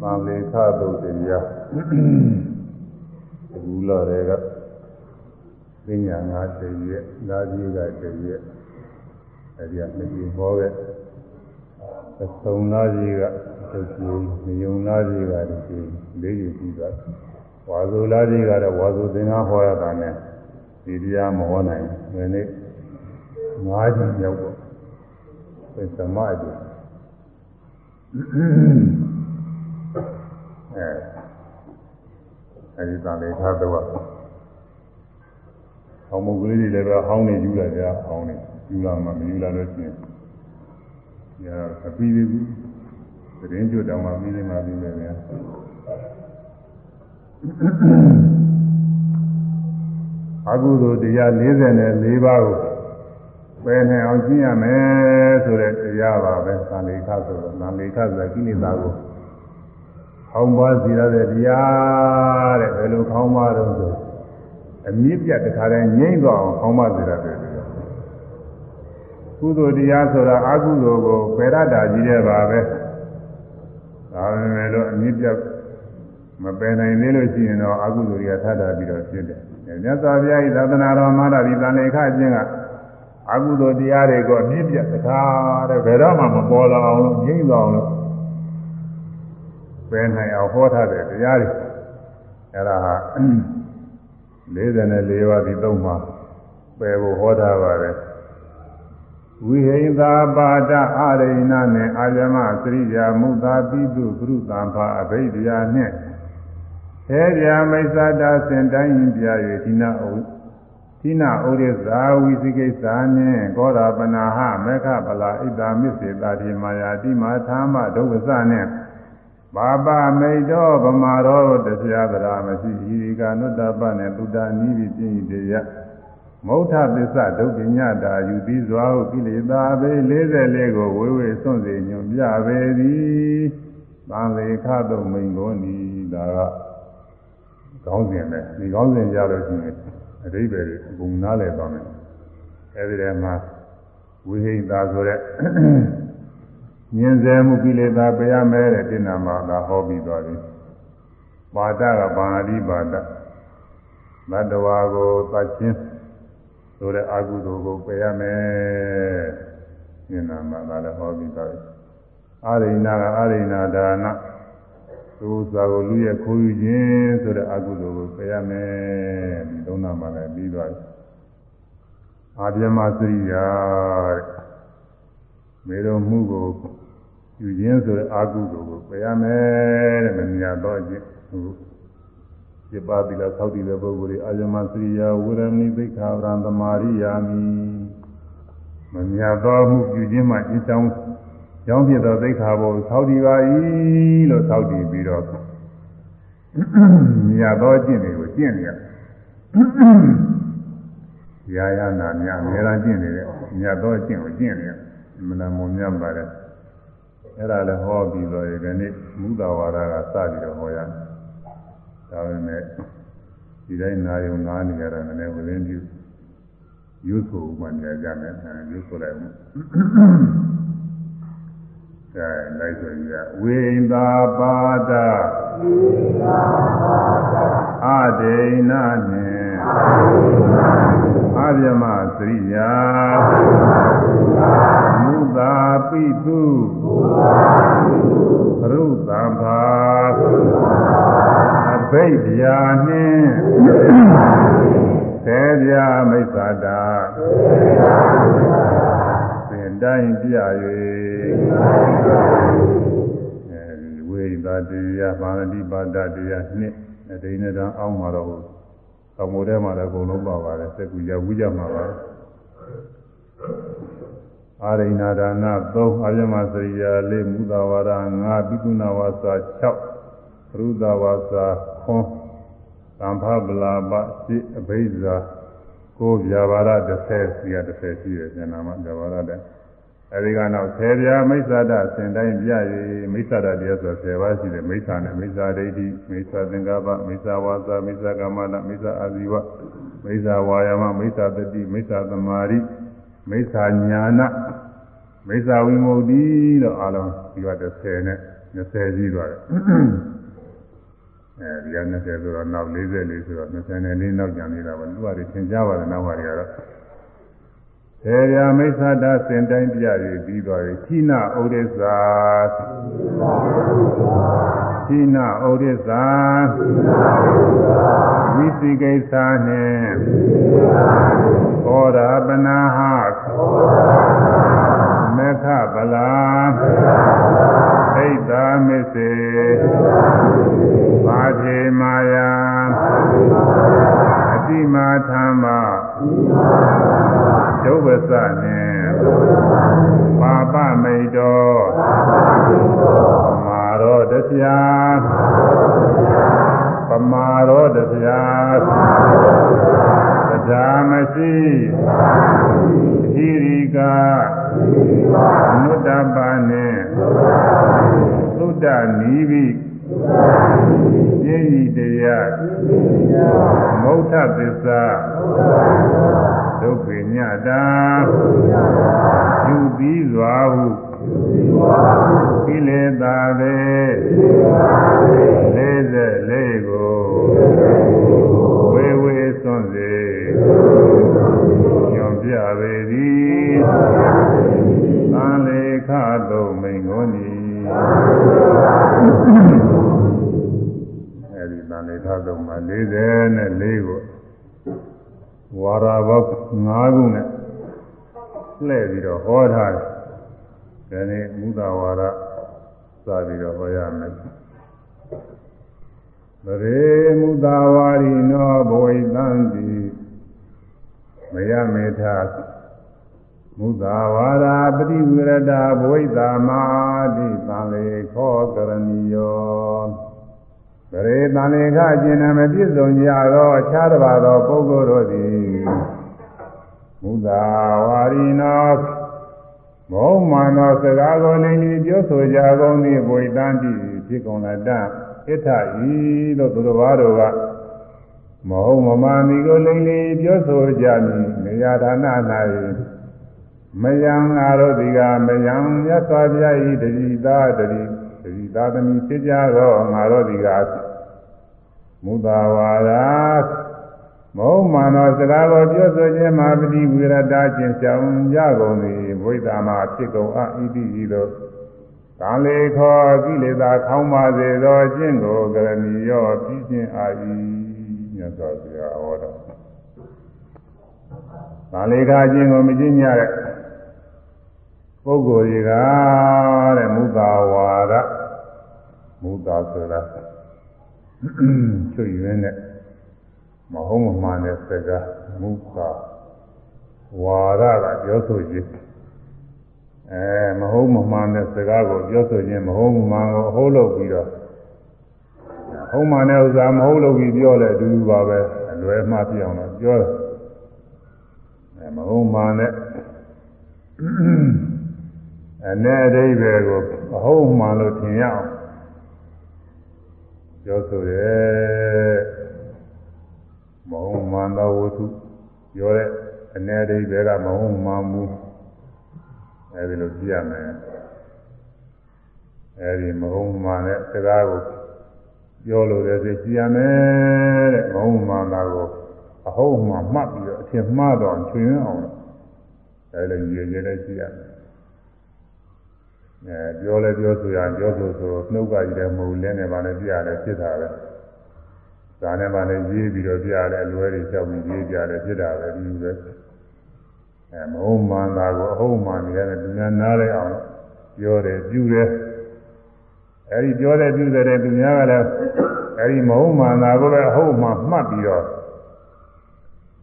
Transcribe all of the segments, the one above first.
သံလေခသုတ်တရားအခုလာတဲ့ကပညာငါတည်းရဲ့လာကြီးကတည်းရဲ့အဲဒီကမကြီးဟောခဲ့အဆုံးလာကြီးကတကြီးမယုံလာကြီးကတကြီးလေးကြီးပြီးသွားဝါဆိုလာကြီးကတော့ဝါဆိုသင်္ကဟောရတာနဲ့ဒီတရားမဟောနိုင်ဘူးဒီနေ့ငါးကြီးရောက်တော့သသမကြီးအဲ အဲဒီတန်လေးထားတော့ဟောင်းမုတ်ကလေးတွေလည်းပဲဟောင်းနေယူလာကြဟောင်းနေယူလာမှမယူလာလို့ရှိရင်ညာအပြီးသေးဘူးသတင်းကျွတ်တောင်မှပြီးနေမှပြီးမယ်ဗျာအကုသိုလ်တရား44ပါးကိုပယ်နိုင်အောင်ကျင့်ရမယ်ဆိုတဲ့တရားပါပဲသံလေခဆိုတော့သံလေခဆိုတာကိလေသာကို ခေါင်းပါစီရတဲ့တရားတဲ့ဘယ်လိုခေါင်းပါတော့ဆိုအမြင့်ပြတ်တခါတည်းငြိမ့်သွားအောင်ခေါင်းပါစီရတယ်ကုသိုလ်တရားဆိုတာအကုသိုလ်ကိုပယ်ရတာကြီးတဲ့ပါပဲဒါပေမဲ့လို့အမြင့်ပြတ်မပယ်နိုင်သေးလို့ရှိရင်တော့အကုသိုလ်တွေကထပ်တာပြီးတော့ဖြစ်တယ်မြတ်စွာဘုရားဤသာသနာတော်မှာဒီသံလေခအချင်းကအကုသိုလ်တရားတွေကိုအမြင့်ပြတ်တခါတည်းဘယ်တော့မှမပေါ်လာအောင်လို့ငြိမ့်သွားအောင်လို့ ပယ်နိုင်အောင်ဟောထားတဲ့တရားတွေအဲ့ဒါဟာ44ပါးဒီသုံးပါပယ်ဖို့ဟောထားပါတယ်ဝိဟိသာပါဒအာရိဏနဲ့အာယမသရိယာမုသာပိတုပရုသံဖာအဘိဓိယာနဲ့သေဗျာမိစ္ဆာတာစင်တိုင်းရင်ပြ၍ဒီနာဥဒီနာဥရိဇာဝိသိကိစ္ဆာနှင့်ကောရာပနာဟမေခဗလာဣဒာမစ္စေတာတိမာယာတိမာသာမဒုက္ခစနှင့် ဘာပမိတ်တော်ဗမာတော်တရားသရာမရှိဤဒီကနုတ္တပနဲ့သုတ္တနိဗ္ဗိပြင်းတရားမௌထသစ္စာဒုက္ခညတာယူပြီးစွာဟုကိလေသာဘေး44ကိုဝေဝေစွန့်စေညွန်ပြပေသည်။သံလေခတုံမိန်ကိုနီဒါကကောင်းစဉ်ပဲဒီကောင်းစဉ်ကြလို့ရှိရင်အတိပ္ပယ်အကုန်နားလည်သွားမယ်။အဲဒီထဲမှာဝိဟိတာဆိုတဲ့ ဉာဏ်စဲမှုကိလေသာပယ်ရမယ်တဲ့တင်နာမှာသာဟောပြီးသွားပြီ။ပါဒကပါဠိပါဒမတ္တဝါကိုသတ်ချင်းဆိုတဲ့အာဟုသိုလ်ကိုပယ်ရမယ်။ဉာဏ်နာမှာသာလည်းဟောပြီးသွားပြီ။အာရိဏကအာရိဏဒါနသူသာကိုလူရဲ့ခိုးယူခြင်းဆိုတဲ့အကုသိုလ်ကိုပယ်ရမယ်ဒီသုံးနာမှလည်းပြီးသွားပြီအာပြမစရိယာ မေတော်မှုကိုယူခြင်းဆိုတဲ့အကုသိုလ်ကိုပယ်ရမယ်တဲ့မမြတ်တော့ခြင်းဟုတ်ပြပါတိလာသောက်တည်တဲ့ပုဂ္ဂိုလ်တွေအာယမစရိယာဝရဏိသိက္ခာပရံသမာရိယာမိမမြတ်တော့မှုယူခြင်းမှအင်းချောင်းကြောင်းဖြစ်သောသိက္ခာပေါ်သောက်တည်ပါ၏လို့သောက်တည်ပြီးတော့မြတ်သောကျင့်တွေကိုကျင့်နေရရာယနာမြအများအားကျင့်နေတဲ့မြတ်သောကျင့်ကိုကျင့်နေရ မနာမုံမြတ်ပါတယ်အဲ့ဒါလည်းဟောပြီးတော့ဒီနေ့မူတာဝါဒကစပြီးတော့ဟောရတယ်ဒါပေမဲ့ဒီတိုင်းနာယုံနာနေရတာလည်းဝိရင်းပြုရွတ်ဆိုမှနေကြမယ်ရွတ်ဆိုလိုက်ဦးကဲလိုက်ဆိုရဝိန္တာပါဒဝိန္တာပါဒအဒိဏနှင့်အဗျမစရိယာမု သာပိတုရုသံဖာအဘိဓယာနှင့်သေဗျာမိစ္ဆာတာသင်တိုင်းပြ၍ဝိသာတရားပါဠိပါဒတရားနှစ်အဒိဏတံအောင်းမှာတော့သမိုးထဲမှာလည်းအကုန်လုံးပါပါတယ်စက္ကူရဝိကြမှာပါ အာရိဏဒါန3အာယမစရိယာ4မူတာဝါဒ5ပိကုဏဝါစာ6ရူဒဝါစာခွန်သံဖဗလာပ7အဘိဇာကိုဗျာပါရ30စီက30ရှိတယ်ဉာဏ်နာမဗျာပါရတဲ့အဲဒီကနောက်ဆယ်ပြာမိစ္ဆာဒစင်တိုင်းပြ၍မိစ္ဆာဒတရားဆို10ပါးရှိတယ်မိစ္ဆာနဲ့မိစ္ဆာဒိဋ္ဌိမိစ္ဆာသင်္ကပ္ပမိစ္ဆာဝါစာမိစ္ဆာကမ္မန္တမိစ္ဆာအာဇီဝမိစ္ဆာဝါယာမမိစ္ဆာတတိမိစ္ဆာသမာဓိ မိစ္ဆာညာနာမိစ္ဆာဝိမု ക്തി လို့အားလုံးဒီက30နဲ့20ကြီးသွားတယ်အဲဒီက20ဆိုတော့နောက်44ဆိုတော့24နောက်ကျန်နေတာပဲသူကတွေသင်ကြပါတယ်နောက်ပါတွေကတော့ေ သေရာမိစ္ဆတာစင်တိုင်းပြရည်ပြီးသွားပြီခိနဩဒိစ္စာခိနဩဒိစ္စာဝိသိကိစ္စာနှင့်ဩရာပနာဟမေခဗလာသိတာမစ္စေပါထေမာယာအတိမာသမ္မာ ဒုဝဆနှင့်ပါပမိတ်တော်မာရောတပြာပမာရောတပြာတရားမရှိဟိရိကအနုတ္တပါနှင့်သုတ္တနီးပြီးပြည့်ဤတရားမௌထသစ္စာ ဒုက္ခညတာယူပြီးစွာဟုကိလေသာပဲလေးစက်လေးကိုဝေဝေစွန့်စေညွန်ပြပေသည်သံလေခသို့မိန်ကိုနီအဲဒီသံလေခသို့မှာ44ကို ဝါရာဘောက်5ခုနဲ့လှည့်ပြီးတော့ဟောထားတယ်ဒီနေ့မူတာဝါရစပြီးတော့ဟောရမယ်ဗရေမူတာဝါရီနောဘဝိတံတိမယမေထာမုသာဝါရာပฏิဝရဒဘဝိတာမာတိသံလေခောကရဏီယော ဗရေတန်လေခအကျဉ်းမပြည့်စုံကြသောအခြားတစ်ပါးသောပုဂ္ဂိုလ်တို့သည်မုသာဝါရီနောမောမှန်သောစကားကိုနေပြီးပြောဆိုကြကုန်သည်ဘဝိတံတိဖြစ်ကုန်လတ္တဣထဤတို့သူတော်ဘာတို့ကမဟုတ်မမှန်ဒီကိုလိမ့်လီပြောဆိုကြမည်နေရာဌာန၌မယံငါတို့ဒီကမယံမြတ်စွာဘုရားဤတတိသာတတိတတိ သာသမီဖြစ်ကြသောငါတို့ဒီကမုသာဝါဒမဟုတ်မှန်သောစကားကိုပြောဆိုခြင်းမှာပฏิဝိရတခြင်းရှောင်ကြကုန်သည်ဘုရားမှာဖြစ်ကုန်အဣတိဤသို့ကံလေခောကိလေသာခေါင်းပါစေသောအကျင့်ကိုကရဏီရောပြီးခြင်းအာ၏မြတ်စွာဘုရားဟောတော်။ဒါလေးကားခြင်းကိုမကျင့်ကြတဲ့ပုဂ္ဂိုလ်တွေကတဲ့မုသာဝါဒ မုသာဆိုတာချွတ်ရင်းနဲ့မဟုတ်မမှန်တဲ့စကားမုသာဝါဒကပြောဆိုခြင်းအဲမဟုတ်မမှန်တဲ့စကားကိုပြောဆိုခြင်းမဟုတ်မှန်ကိုအဟုတ်လုပ်ပြီးတော့ဟုတ်မှန်တဲ့ဥစ္စာမဟုတ်လို့ပြီးပြောလဲအတူတူပါပဲအလွယ်မှပြအောင်တော့ပြောတယ်အဲမဟုတ်မှန်တဲ့အ내အဓိပ္ပာယ်ကိုအဟုတ်မှန်လို့ထင်ရအောင် ပြောဆိုတယ်မဟုတ်မှန်သောဝတ္ထုပြောတဲ့အ내အဓိပ္ပာယ်ကမဟုတ်မှန်ဘူးအဲဒီလိုပြရမယ်အဲဒီမဟုတ်မှန်တဲ့စကားကိုပြောလို့လည်းသိကြည့်ရမယ်တဲ့မဟုတ်မှန်တာကိုအဟုတ်မှမှတ်ပြီးတော့အထင်မှားတော့ချွင်အောင်အဲလိုရည်ရည်လေးကြည့်ရမယ် အဲပြောလဲပြောဆိုရပြောဆိုဆိုနှုတ်ကကြီးတယ်မဟုတ်လဲနဲ့ပါလဲပြရတယ်ဖြစ်တာပဲဒါနဲ့ပါလဲရေးပြီးတော့ပြရတယ်အလွယ်တွေကြောက်ပြီးရေးပြတယ်ဖြစ်တာပဲဒီလိုပဲအဲမဟုတ်မှန်တာကိုအဟုတ်မှန်နေတယ်သူများနားလဲအောင်ပြောတယ်ပြုတယ်အဲဒီပြောတဲ့ပြုတဲ့သူများကလည်းအဲဒီမဟုတ်မှန်တာကိုပဲအဟုတ်မှမှတ်ပြီးတော့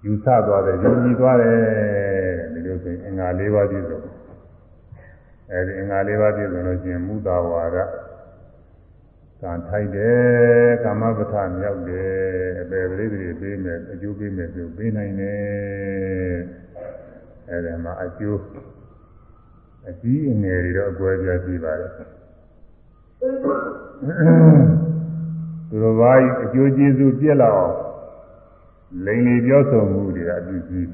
ယူဆသွားတယ်ယုံကြည်သွားတယ်ဒီလိုဆိုရင်အင်္ဂါ၄ပါးပြည့်စုံ အဲဒီအင်္ဂါ၄ပါးပြည့်စုံလို့ရှိရင်မုသာဝါဒကံထိုက်တယ်ကာမပဋ္ဌာမြောက်တယ်အပေပရိသေပေးမယ်အကျိုးပေးမယ်ပြုပေးနိုင်တယ်အဲဒီမှာအကျိုးအကြီးအငယ်တွေတော့အကွဲပြားရှိပါတယ်သူတော်ဘာကြီးအကျိုးကျေးဇူးပြက်လာအောင်လိန်လီပြောဆိုမှုတွေအပြုကြီး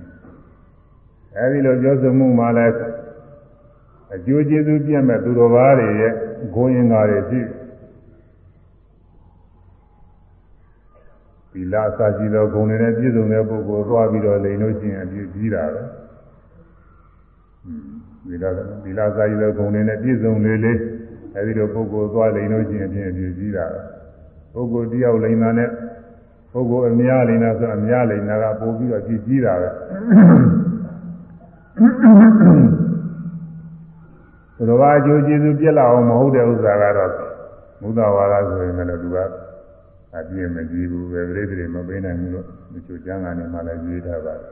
အဲဒီလိုပြောဆိုမှုမှလည်း အကျိုးကျေးဇူးပြည့်မဲ့သူတော်ဘာတွေရဲ့ဂုဏ်ရင်္ကာတွေရှိသီလအစရှိသောဂုဏ်တွေနဲ့ပြည့်စုံတဲ့ပုဂ္ဂိုလ်သွားပြီးတော့လိန်လို့ရှိရင်အပြည့်ကြီးတာပဲသီလသီလအစရှိသောဂုဏ်တွေနဲ့ပြည့်စုံလေလေအဲဒီလိုပုဂ္ဂိုလ်သွားလိန်လို့ရှိရင်အပြည့်အပြည့်ကြီးတာပဲပုဂ္ဂိုလ်တယောက်လိန်တာနဲ့ပုဂ္ဂိုလ်အများလိန်တာဆိုအများလိန်တာကပို့ပြီးတော့ကြည်ကြီးတာပဲ ဘုရားအကျိုးကျေးဇူးပြက်လာအောင်မဟုတ်တဲ့ဥစ္စာကတော့မုဒ္ဒဝါဒဆိုရင်လည်းသူကအပြည့်မကြည့်ဘူးပဲပြိတ္တိမပေးနိုင်ဘူးလို့ဒီချိုကျမ်းဂန်တွေမှာလည်းရေးထားပါတယ်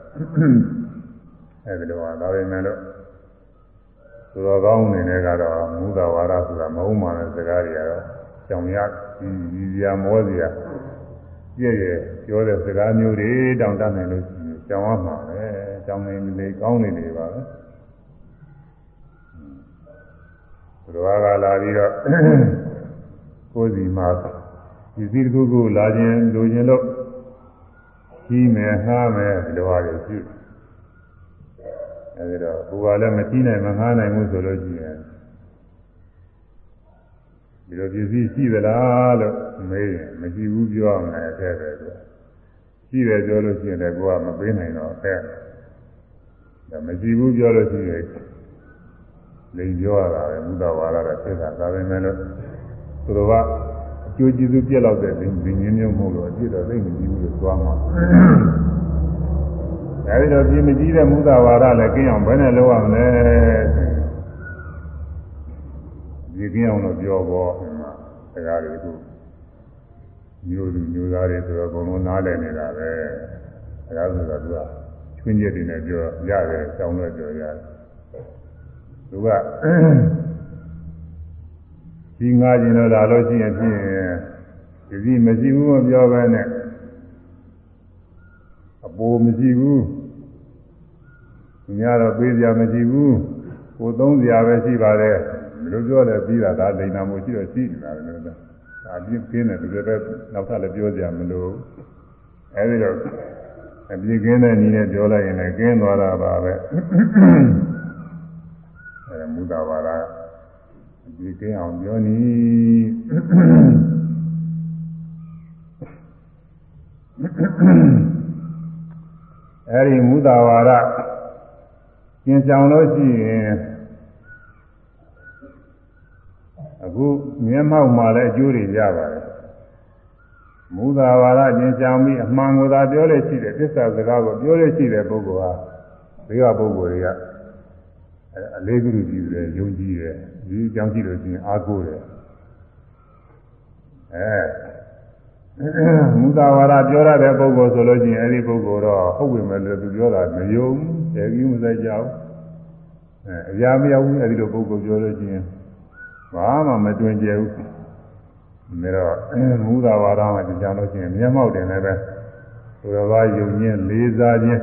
အဲဒီလိုပါဒါပေမဲ့လို့သူတော်ကောင်းအနေနဲ့ကတော့မုဒ္ဒဝါဒဆိုတာမဟုတ်မှလည်းစကားတွေကတော့ကြောင်ရကြီးကြီးမောစရာပြည့်ရဲ့ပြောတဲ့စကားမျိုးတွေတောင်တတ်နိုင်လို့ကြောင်ရမှာပဲကြောင်နေလေကောင်းနေနေပါပဲသူ တော်ကလာပြီးတော့ကိုယ်စီမှာဒီစည်းတစ်ခုခုလာခြင်းလိုခြင်းလို့ကြီးမယ်ငှားမယ်ဒီလိုဟာတွေရှိအဲဒီတော့ဘူကလည်းမကြီးနိုင်မငှားနိုင်ဘူးဆိုလို့ရှိရင်ဒီလိုပစ္စည်းရှိသလားလို့မေးရင်မရှိဘူးပြောအောင်လည်းအထက်ပဲဆိုရှိတယ်ပြောလို့ရှိရင်လည်းကိုကမပေးနိုင်တော့အဲဒါမရှိဘူးပြောလို့ရှိရင် လိန်ပြောရတာပဲဘုဒ္ဓဝါဒကဖြစ်တာဒါပဲမဲ့လို့သူတို့ကအကျိုးကျေးဇူးပြက်လောက်တဲ့လိန်ဒီငင်းမျိုးမဟုတ်လို့အပြည့်တော့သိမကြည့်ဘူးလို့သွားမှာအဲဒီတော့ပြင်းမကြီးတဲ့မုဒ္ဒဝါဒလည်းကျင်းအောင်ဘယ်နဲ့လုပ်ရမလဲဒီကျင်းအောင်တော့ပြောပေါ်စကားတွေကိုမျိုးလူမျိုးသားတွေဆိုတော့အကုန်လုံးနားလည်နေတာပဲအဲဒါဆိုတော့သူကချွင်းချက်တွေနဲ့ပြောရတယ်တောင်းလို့ပြောရတယ် သူကဒီငါကျင်တော့လာလို့ရှိရင်ဖြင့်ဒီစီမရှိဘူးမပြောဘဲနဲ့အပိုမရှိဘူးသူများတော့ပေးစရာမရှိဘူးကိုသုံးစရာပဲရှိပါတယ်ဘယ်လိုပြောလဲပြီးတာဒါလိန်နာမှုရှိတော့ရှိနေတာလည်းဒါပြင်းပြင်းတယ်သူလည်းပဲနောက်ထပ်လည်းပြောစရာမလိုအဲဒီတော့အပြည့်ကင်းတဲ့နည်းနဲ့ပြောလိုက်ရင်လည်းကင်းသွားတာပါပဲ အဲမူတာပါလားအပြည့်ကင်းအောင်ပြောနည်းအဲဒီမူတာဝါဒကျင်ဆောင်လို့ရှိရင်အခုမျက်မှောက်မှာလည်းအကျိုးတွေရပါတယ်မူသာဝါဒကျင်ဆောင်ပြီးအမှန်ကိုသာပြောလို့ရှိတယ်သစ္စာစကားကိုပြောလို့ရှိတဲ့ပုဂ္ဂိုလ်ဟာဒီကပုဂ္ဂိုလ်တွေက အလေးပြုကြည့်တယ်ယုံကြည်တယ်ဒီအကြောင်းကြည့်လို့ရှိရင်အားကိုးတယ်အဲမူသာဝါဒပြောရတဲ့ပုဂ္ဂိုလ်ဆိုလို့ရှိရင်အဲဒီပုဂ္ဂိုလ်တော့ဟုတ်ဝင်မယ်လို့သူပြောတာမယုံတယ်ကြီးမဆိုင်ကြဘူးအဲအရာမရောက်ဘူးအဲဒီလိုပုဂ္ဂိုလ်ပြောလို့ရှိရင်ဘာမှမတွင်ကျဘူးဒါတော့မူသာဝါဒမှာကြံလို့ရှိရင်မျက်မှောက်တင်လည်းပဲသူတော်ဘာယုံခြင်းလေးစားခြင်း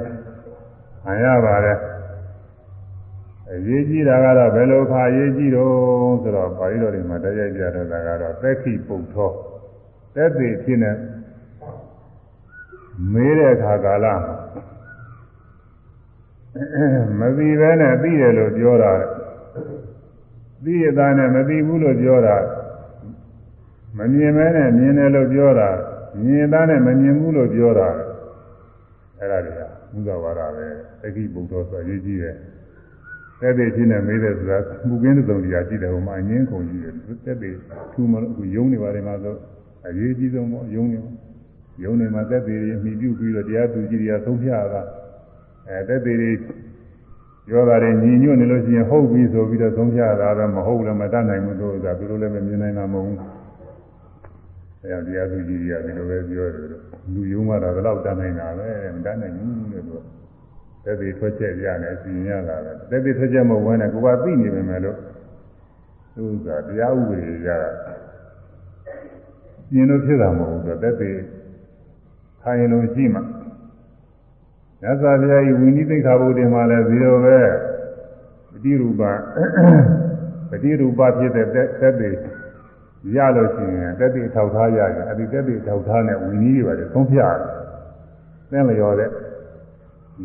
အရပါတယ် အရေးကြီးတာကတော့ဘယ်လိုခါအရေးကြီးတော့ဆိုတော့ပါဠိတော်တွေမှာတရားပြတော့တာကတော့သက်ခိပုတ်သောသက်သေဖြစ်နေမေးတဲ့အခါကာလမပြီးပဲနဲ့ပြီးတယ်လို့ပြောတာသိရတာနဲ့မသိဘူးလို့ပြောတာမမြင်မဲနဲ့မြင်တယ်လို့ပြောတာမြင်တာနဲ့မမြင်ဘူးလို့ပြောတာအဲ့ဒါတွေကမူဇဝါဒပဲသတိပုဒ်တော်ဆိုရေးကြည့်တယ် သက်သေချင်းနဲ့မေးတယ်ဆိုတာမူကင်းတဲ့သုံးတရားရှိတယ်ဟိုမှာအငင်းကုန်ကြီးတယ်သက်သေထူမလို့အခုယုံနေပါတယ်မှာဆိုအရေးကြီးဆုံးပေါ့ယုံနေယုံနေမှာသက်သေတွေမိပြုပြီးတော့တရားသူကြီးတွေကသုံးဖြတာအဲသက်သေတွေပြောတာတွေညီညွတ်နေလို့ရှိရင်ဟုတ်ပြီဆိုပြီးတော့သုံးဖြတာပဲမဟုတ်လည်းမတတ်နိုင်ဘူးလို့ဆိုတာသူတို့လည်းမမြင်နိုင်တာမဟုတ်ဘူးအဲတရားသူကြီးတွေကဒီလိုပဲပြောတယ်လူယုံမှတော့ဘယ်တော့တတ်နိုင်တာပဲမတတ်နိုင်ဘူးလို့ သူသက်သေထွက်ချက်ရတယ်စီရင်ရတာပဲသက်သေထွက်ချက်မဝင်နဲ့ကိုကသိနေပေမဲ့လို့သူကတရားဥပဒေရတာပြင်းလို့ဖြစ်တာမဟုတ်ဘူးဆိုသက်သေခိုင်လုံးရှိမှမြတ်စွာဘုရားဤဝိနည်းသိက္ခာပုဒ်တင်မှာလည်းဒီလိုပဲပฏิရူပပฏิရူပဖြစ်တဲ့သက်သေရလို့ရှိရင်သက်သေထောက်ထားရရင်အဲဒီသက်သေထောက်ထားတဲ့ဝိနည်းတွေပါလေသုံးဖြရတယ်သင်လျော်တဲ့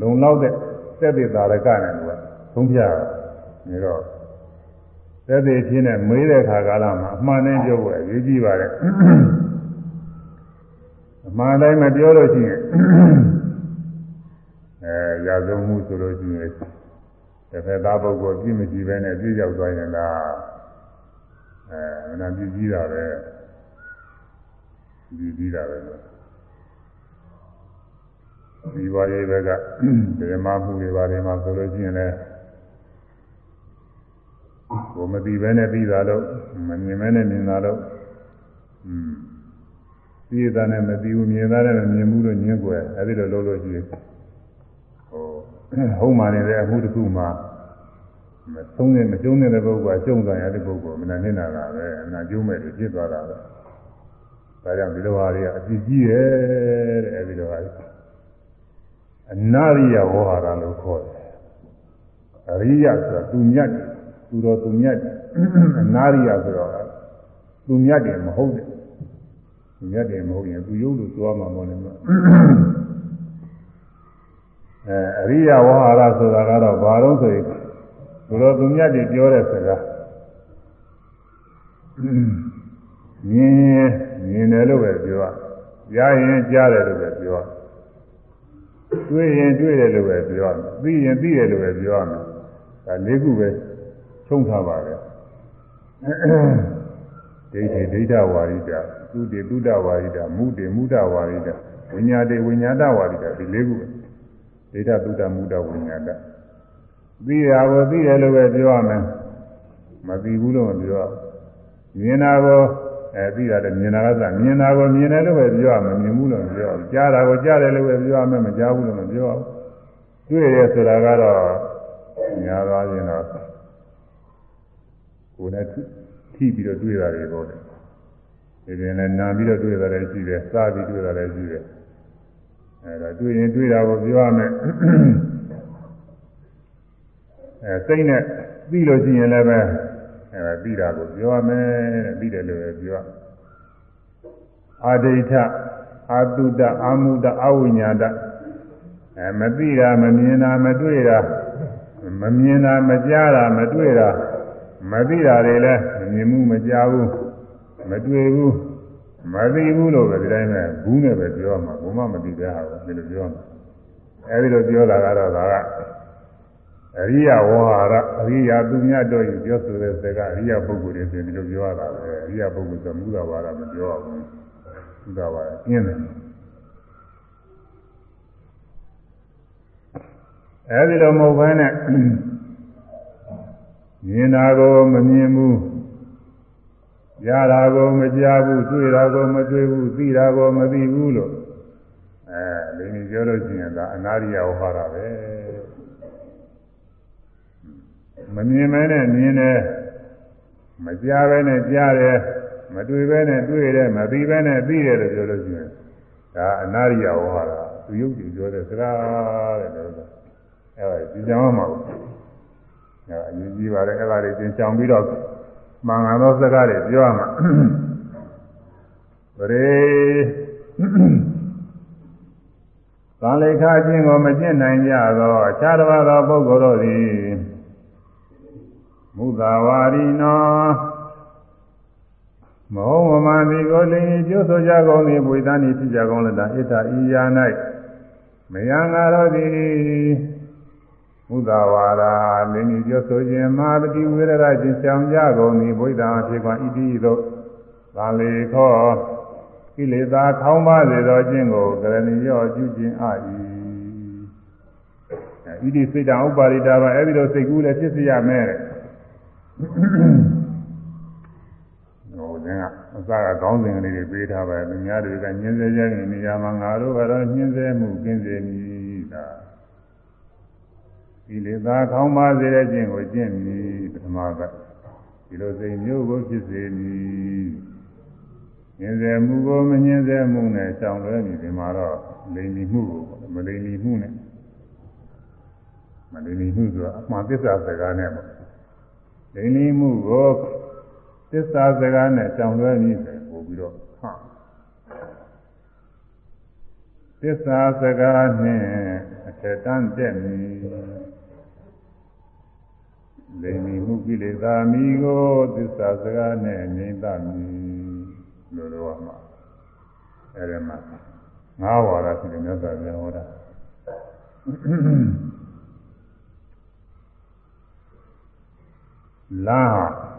လုံလောက်တဲ့သက်သေသာရကနဲ့ကသုံးဖြရတယ်ဒါတော့သက်သေချင်းနဲ့မေးတဲ့ခါကာလမှာအမှန်တိုင်းပြောဖို့အရေးကြီးပါတယ်အမှန်တိုင်းမပြောလို့ရှိရင်အဲရာဇဝမှုဆိုလို့ရှိရင်တစ်ဖက်သားပုဂ္ဂိုလ်ပြည့်မကြည့်ပဲနဲ့ပြည့်ရောက်သွားရင်လားအဲမနာပြည့်ကြီးတာပဲပြည့်ကြီးတာပဲလို့ ဒီဝါရေးဘက်ကဓမ္မမှုတွေပါတယ်မှာဆိုလို့ရှိရင်လည်းကိုမသိပဲနဲ့သိတာလို့မမြင်ပဲနဲ့မြင်တာလို့อืมသိရတာနဲ့မသိဘူးမြင်တာနဲ့မမြင်ဘူးလို့ညင်းွယ်အဲဒီလိုလုပ်လို့ရှိရင်ဟိုဟုတ်မှနေတဲ့အမှုတစ်ခုမှာမဆုံးတဲ့မကျုံးတဲ့ပုဂ္ဂိုလ်ကကျုံသွားရတဲ့ပုဂ္ဂိုလ်မနာနေတာကပဲအနာကျုံးမဲ့လို့ဖြစ်သွားတာပဲဒါကြောင့်ဒီလိုဟာတွေကအပြစ်ကြီးရဲ့တဲ့အဲဒီလိုဟာ အနာရိယဝဟာရလို့ခေါ်တယ်အရိယဆိုတာသူမြတ်တယ်သူတော်သူမြတ်တယ်အနာရိယဆိုတော့သူမြတ်တယ်မဟုတ်တယ်သူမြတ်တယ်မဟုတ်ရင်သူရုပ်လို့သွားမှာမဟုတ်ဘူးအဲအရိယဝဟာရဆိုတာကတော့ဘာလို့ဆိုရင်သူတော်သူမြတ်တယ်ပြောတဲ့စကားမြင်မြင်တယ်လို့ပဲပြောရရင်ကြားတယ်လို့ပဲပြော တွေ့ရင်တွေ့တယ်လို့ပဲပြောရမယ်သိရင်သိတယ်လို့ပဲပြောရမယ်ဒါလေးခုပဲချုံထားပါလေဒိဋ္ဌိဒိဋ္ဌဝါရိတသုတေသုဒဝါရိတမုတေမုဒဝါရိတဝိညာတေဝိညာတဝါရိတဒီလေးခုပဲဒိဋ္ဌသုဒမုဒဝိညာတသိရကိုသိတယ်လို့ပဲပြောရမယ်မသိဘူးလို့မပြောမြင်တာကို အဲသိတာလည်းမြင်တာကစမြင်တာကိုမြင်တယ်လို့ပဲပြောရမယ်မြင်ဘူးလို့မပြောဘူးကြားတာကိုကြားတယ်လို့ပဲပြောရမယ်မကြားဘူးလို့မပြောဘူးတွေ့ရဆိုတာကတော့ညာသွားရင်တော့ကိုယ်နဲ့ထိပြီးတော့တွေ့တာတွေပေါ့လေဒီပြင်လည်းနာပြီးတော့တွေ့တာလည်းရှိတယ်စားပြီးတွေ့တာလည်းရှိတယ်အဲဒါတွေ့ရင်တွေ့တာကိုပြောရမယ်အဲစိတ်နဲ့ပြီးလို့ရှိရင်လည်းပဲ အဲဒါပြီးတာကိုပြောရမယ်တဲ့ပြီးတယ်လို့ပဲပြောအာဒိဋ္ဌအာတုတအာမုတအဝိညာတအဲမသိတာမမြင်တာမတွေ့တာမမြင်တာမကြားတာမတွေ့တာမသိတာတွေလည်းမမြင်ဘူးမကြားဘူးမတွေ့ဘူးမသိဘူးလို့ပဲဒီတိုင်းပဲဘူးနဲ့ပဲပြောမှာဘုမမသိတဲ့ဟာကိုဒီလိုပြောမှာအဲဒီလိုပြောတာကတော့ဒါက အရိယဝဟာရအရိယာသူများတို့ယူပြောဆိုတဲ့စကားအရိယပုဂ္ဂိုလ်တွေဆိုဒီလိုပြောရတာပဲအရိယပုဂ္ဂိုလ်ဆိုမူတာဘာသာမပြောရဘူးမူတာဘာသာပြင်းတယ်အဲဒီလိုမဟုတ်ဘဲနဲ့မြင်တာကိုမမြင်ဘူးကြားတာကိုမကြားဘူးတွေ့တာကိုမတွေ့ဘူးသိတာကိုမသိဘူးလို့အဲဒီလိုပြောလို့ရှိရင်ဒါအနာရိယဝဟာရပဲ မမြင်မဲနဲ့မြင်တယ်မကြားပဲနဲ့ကြားတယ်မတွေ့ပဲနဲ့တွေ့တယ်မသိပဲနဲ့သိတယ်လို့ပြောလို့ရှိရင်ဒါအနာရိယဝဟာရသူယုတ်ကြည်ပြောတဲ့စကားတဲ့လို့အဲဒါဒီကြောင်မှာဘူးအဲအရေးကြီးပါတယ်အဲ့ဒါတွေသင်ချောင်ပြီးတော့မှန်ကန်သောစကားတွေပြောရမှာပရိသံလေခအချင်းကိုမကျင့်နိုင်ကြသောအခြားတစ်ပါးသောပုဂ္ဂိုလ်တို့သည် မုသာဝါရီနောမဟုတ်မမှန်ဒီကိုလင်းကျိုးဆိုကြကုန်သည်ဘုရားနိဖြစ်ကြကုန်လတာဣတ္တဤယာ၌မယံငါတို့သည်ဘုဒ္ဓဝါဒလင်းကြီးပြောဆိုခြင်းမာပတိဝေရရခြင်းဆောင်ကြကုန်သည်ဘုရားအဖြစ်ကွာဣတိသို့သံလေခောကိလေသာခေါင်းပါစေသောခြင်းကိုကရဏီရောပြုခြင်းအာ၏ဣတိစိတ်တံဥပါရိတာပါအဲ့ဒီလိုစိတ်ကူးလည်းဖြစ်စေရမယ် ဟိုသင်ကအစကကောင်းစဉ်ကလေးတွေပေးထားပါသူများတွေကညှင်းစေကြတဲ့နေရာမှာငါတို့ကတော့ညှင်းစေမှုကင်းစေမည်ဒါဒီလေသာခေါင်းပါစေတဲ့ခြင်းကိုကျင့်မည်ပထမကဒီလိုစိတ်မျိုးကိုဖြစ်စေမည်ညှင်းစေမှုကိုမညှင်းစေမှုနဲ့ရှောင်လွဲမည်ဒီမှာတော့လိမ်လီမှုကိုမလိမ်လီမှုနဲ့မလိမ်လီမှုဆိုတာအမှန်သစ္စာစကားနဲ့ပေါ့ လိမ်လီမှုကိုသစ္စာစကားနဲ့ရှောင်လွဲမည်ဆိုပို့ပြီးတော့ဟာသစ္စာစကားနှင့်အထက်တန်းတက်မည်လိမ္မီမှုကိလေသာမိကိုသစ္စာစကားနဲ့ငြိမ့်သမည်လို့တော့မှာအဲဒီမှာငါးဝါဒရှိတယ်မြတ်စွာဘုရားဟောတာ လာ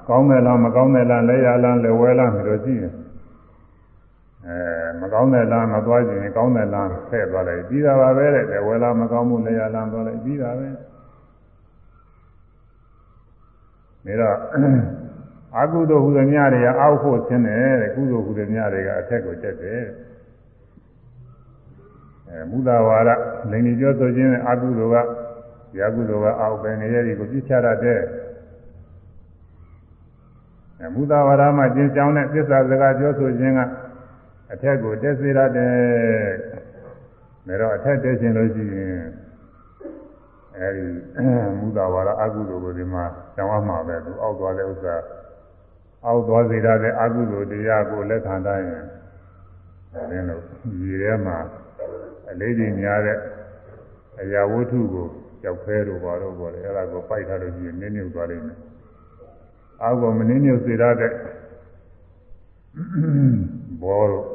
ကောင်းတယ်လားမကောင်းတယ်လားလဲရလားလဲဝဲလားမျိုးရှိတယ်အဲမကောင်းတဲ့လားမသွားခြင်းကောင်းတဲ့လားဖဲ့သွားလိုက်ပြီးတာပါပဲတဲ့ဝဲလားမကောင်းမှုလဲရလားသွားလိုက်ပြီးတာပဲဒါတော့အကုသိုလ်ဟူသည်များတွေကအောက်ဖို့ဆင်းတယ်တဲ့ကုသိုလ်ဟူသည်များတွေကအထက်ကိုတက်တယ်အဲမူသာဝါဒလိန်ကြီးပြောဆိုခြင်းအကုသိုလ်ကရာကုသိုလ်ကအောက်ပဲငရဲတွေကိုပြစ်ချတတ်တယ်အဲ မူသာဝါဒမှာကျင့်ကြောင်းတဲ့သစ္စာစကားပြောဆိုခြင်းကအထက်ကိုတက်စေရတယ်ဒါတော့အထက်တက်ခြင်းလို့ရှိရင်အဲဒီမူတာဝါဒအကုသိုလ်ကိုဒီမှာကျောင်းအမှာပဲသူအောက်သွားတဲ့ဥစ္စာအောက်သွားစေရတဲ့အကုသိုလ်တရားကိုလက်ခံတိုင်းရင်အဲဒီလိုဒီထဲမှာအလေးချိန်များတဲ့အရာဝတ္ထုကိုကြောက်ဖဲတို့ဘာလို့ပေါ်တယ်အဲ့ဒါကိုပိုက်ထားလို့ရှိရင်နင်းမြုပ်သွားလိမ့်မယ် အောက်ကမနင်းမြုပ်စေရတဲ့ဘောတို့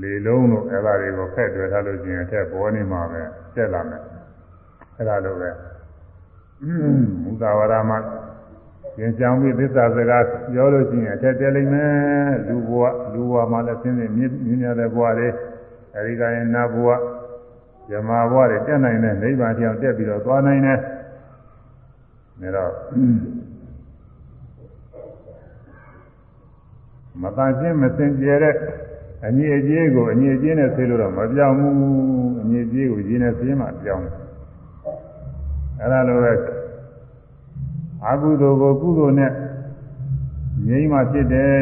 လေလုံးတို့အဲ့ဒါတွေကိုဖက်တွေ့ထားလို့ရှိရင်အထက်ဘောနေမှာပဲတက်လာမယ်အဲ့ဒါလိုပဲမူသာဝရမှာကျင်ကြောင်ပြီးသစ္စာစကားပြောလို့ရှိရင်အထက်တက်လိမ့်မယ်လူဘဝလူဘဝမှာလည်းဆင်းရဲမြင့်မြတ်တဲ့ဘဝတွေအဲဒီကရင်နတ်ဘဝဇမဘဝတွေတက်နိုင်တဲ့နိဗ္ဗာန်တရားတက်ပြီးတော့သွားနိုင်တယ်ဒါတော့ မတန်ရှင်းမစင်ကြဲတဲ့အညီအကျေးကိုအညီအကျေးနဲ့ဆေးလို့တော့မပြောင်းဘူးအညီအကျေးကိုရင်းနဲ့ဆေးမှပြောင်းတယ်အဲ့ဒါလိုပဲအကုသိုလ်ကိုကုသိုလ်နဲ့ငြိမ်းမှဖြစ်တယ်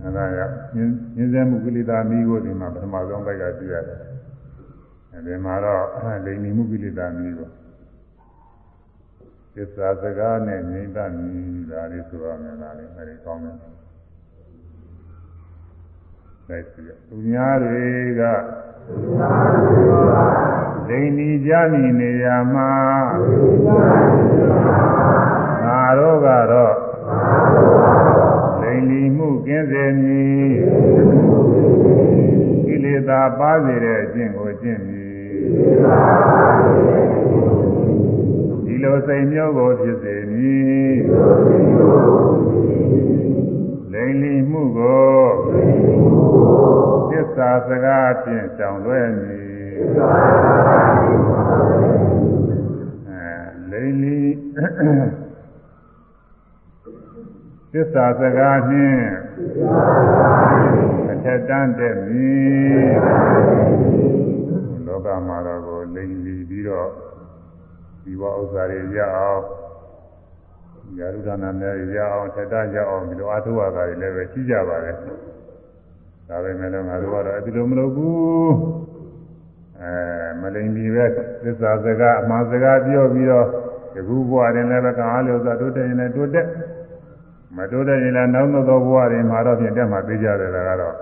အဲ့ဒါကညင်းစဲမှုကိလေသာမိကိုဒီမှာပထမဆုံးဘက်ကကြည့်ရတယ်အဲဒီမှာတော့လိန်နီမှုကိလေသာမိကို သစ္စာစကားနဲ့ငြိမ်းတမိဒါလေးဆိုရမယ်လားလေအဲဒီကောင်းတယ်လိုက်စီရသူများတွေကဒိဏီကြမိနေရမှာငါတို့ကတော့ဒိဏီမှုကင်းစေမည်ကိလေသာပါစေတဲ့အကျင့်ကိုကျင့်မည်ဒီ လိုစိတ်မျိုးကိုဖြစ်စေမည်လိမ့်လီမှုကိုသစ္စာစကားဖြင့်ကြောင်လွဲမည်အဲလိမ့်လီသစ္စာစကားဖြင့်အထက်တန်းတဲ့မည်လောကမှာတော့ကိုလိမ့်လီပြီးတော့ ဒီဘဥစ္စာတွေရအောင်ယာရုဒနာများရအောင်ထက်တန်းရအောင်ဒီလိုအထုဝါကတွေလည်းပဲရှိကြပါတယ်ဒါပဲမဲ့လို့ငါတို့ကတော့အဲဒီလိုမလုပ်ဘူးအဲမလိမ်ပြီးပဲသစ္စာစကားအမှန်စကားပြောပြီးတော့ဒီခုဘဝတွင်လည်းပဲကံအားလျော်စွာတိုးတက်ရင်လည်းတိုးတက်မတိုးတက်ရင်လည်းနောက်သောဘဝတွင်မှာတော့ပြင်တက်မှသိကြတယ်ကတော့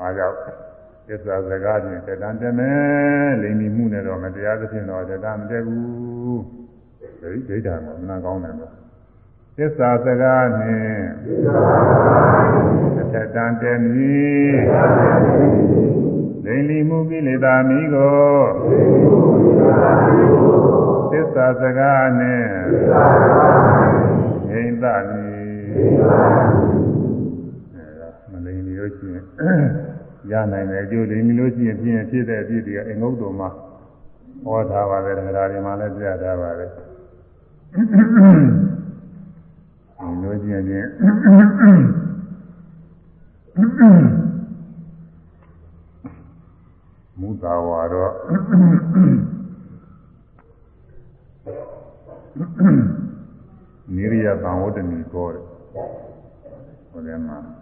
အားကြောင့် သစ္စာစကားဖြင့်တက်တန်တက်မယ်လိမ်ပြီးမှုနဲ့တော့မတရားသဖြင့်တော့တက်တန်မတက်ဘူးဒီဒိဋ္ဌာကမနာကောင်းတယ်တော့သစ္စာစကားနှင့်တက်တန်တက်မည်လိမ်လီမှုကိလေသာမိကိုသစ္စာစကားနှင့်ငြိမ့်သမည်မလိမ်လီလို့ရှိရင် ရနိုင်တယ်အကျိုးလိမ်လီလို့ရှိရင်ဖြစ်ရင်ဖြစ်တဲ့အဖြစ်တွေအငုတ်တော်မှာဟောထားပါတယ်တရားတွေမှာလည်းပြထားပါတယ်ဒီလိုကျင့်ခြင်းမူတာဝါတော့နိရိယသံဝတ္တနီကောတယ်ဟိုထဲမှာအင်္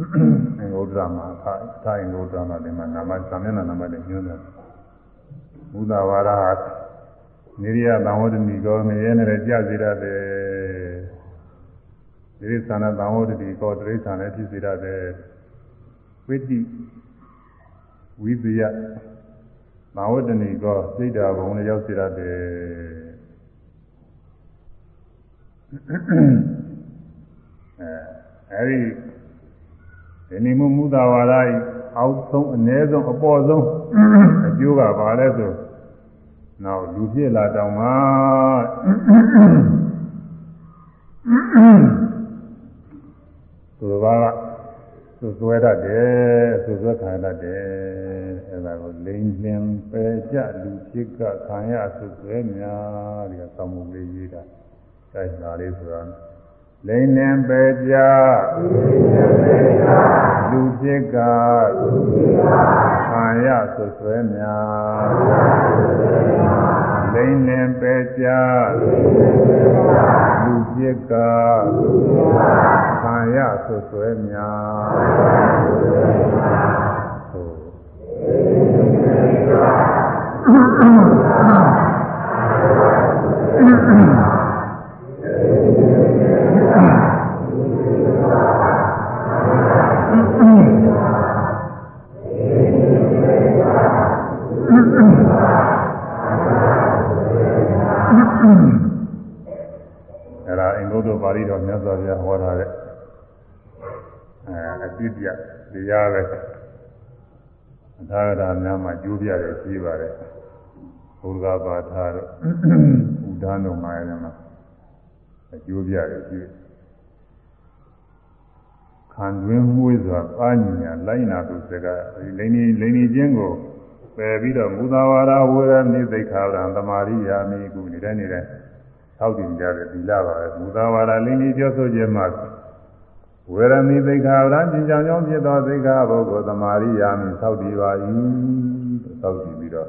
ဂုတ္တရမှာသာသာအင်္ဂုတ္တရမှာဒီမှာနာမသာမျက်နှာနာမလေးညွှန်းတယ်မူတာဝါဒဟာနိရိယသံဝတ္တနီကောငရဲနဲ့ကြစေရတယ်ဒီသန္တာသံဝတ္တနီကောတိရစ္ဆာန်လည်းဖြစ်စေရတယ်ဝိတိဝိဇယသံဝတ္တနီကောစိတ်ဓာဘုံနဲ့ရောက်စေရတယ်အဲဒီ ဒီနိမှုမူတာဝါဒဤအောက်ဆုံးအ ਨੇ ဆုံးအပေါ်ဆုံးအကျိုးကဘာလဲဆိုနောက်လူဖြစ်လာတောင်မှသူတော်ဘာကသူသွဲတတ်တယ်သူသွဲခံတတ်တယ်အဲဒါကိုလိန်လင်ပယ်ကြလူဖြစ်ကခံရသူသွဲများဒီကသောမှုလေးရေးတာတိုက်လာလေးဆိုတာ လိန်လင်ပယ်ကြလူဖြစ်ကခံရသူသွဲများလိန်လင်ပယ်ကြလူဖြစ်ကခံရသူသွဲများအဲ့ ပါဠိတော်မြတ်စွာဘုရားဟောထားတဲ့အဲအပြစ်ပြတရားပဲအထာဂတာများမှာကျိုးပြတယ်ရှိပါတယ်ဘုရားဘာသာတို့ဥဒန်းတို့မှာလည်းမှာအကျိုးပြတယ်ရှိခံတွင်းမှုစွာပါညညာလိုက်နာသူစကားလိန်နေလိန်နေခြင်းကိုပယ်ပြီးတော့မူသာဝါဒဝေရနိသိခာရံသမာရိယာမိကုနေတဲ့နေတဲ့ ထောက်တင်ကြတဲ့သီလပါပဲမူသာဝါဒလိန်နေပြောဆိုခြင်းမှာဝေရမိသိခာရံကျင်ကြောင်ကြောင့်ဖြစ်သောသိခာဘုဂ္ဂိုလ်သမာရိယာမိသောက်တည်ပါ၏သောက်တည်ပြီးတော့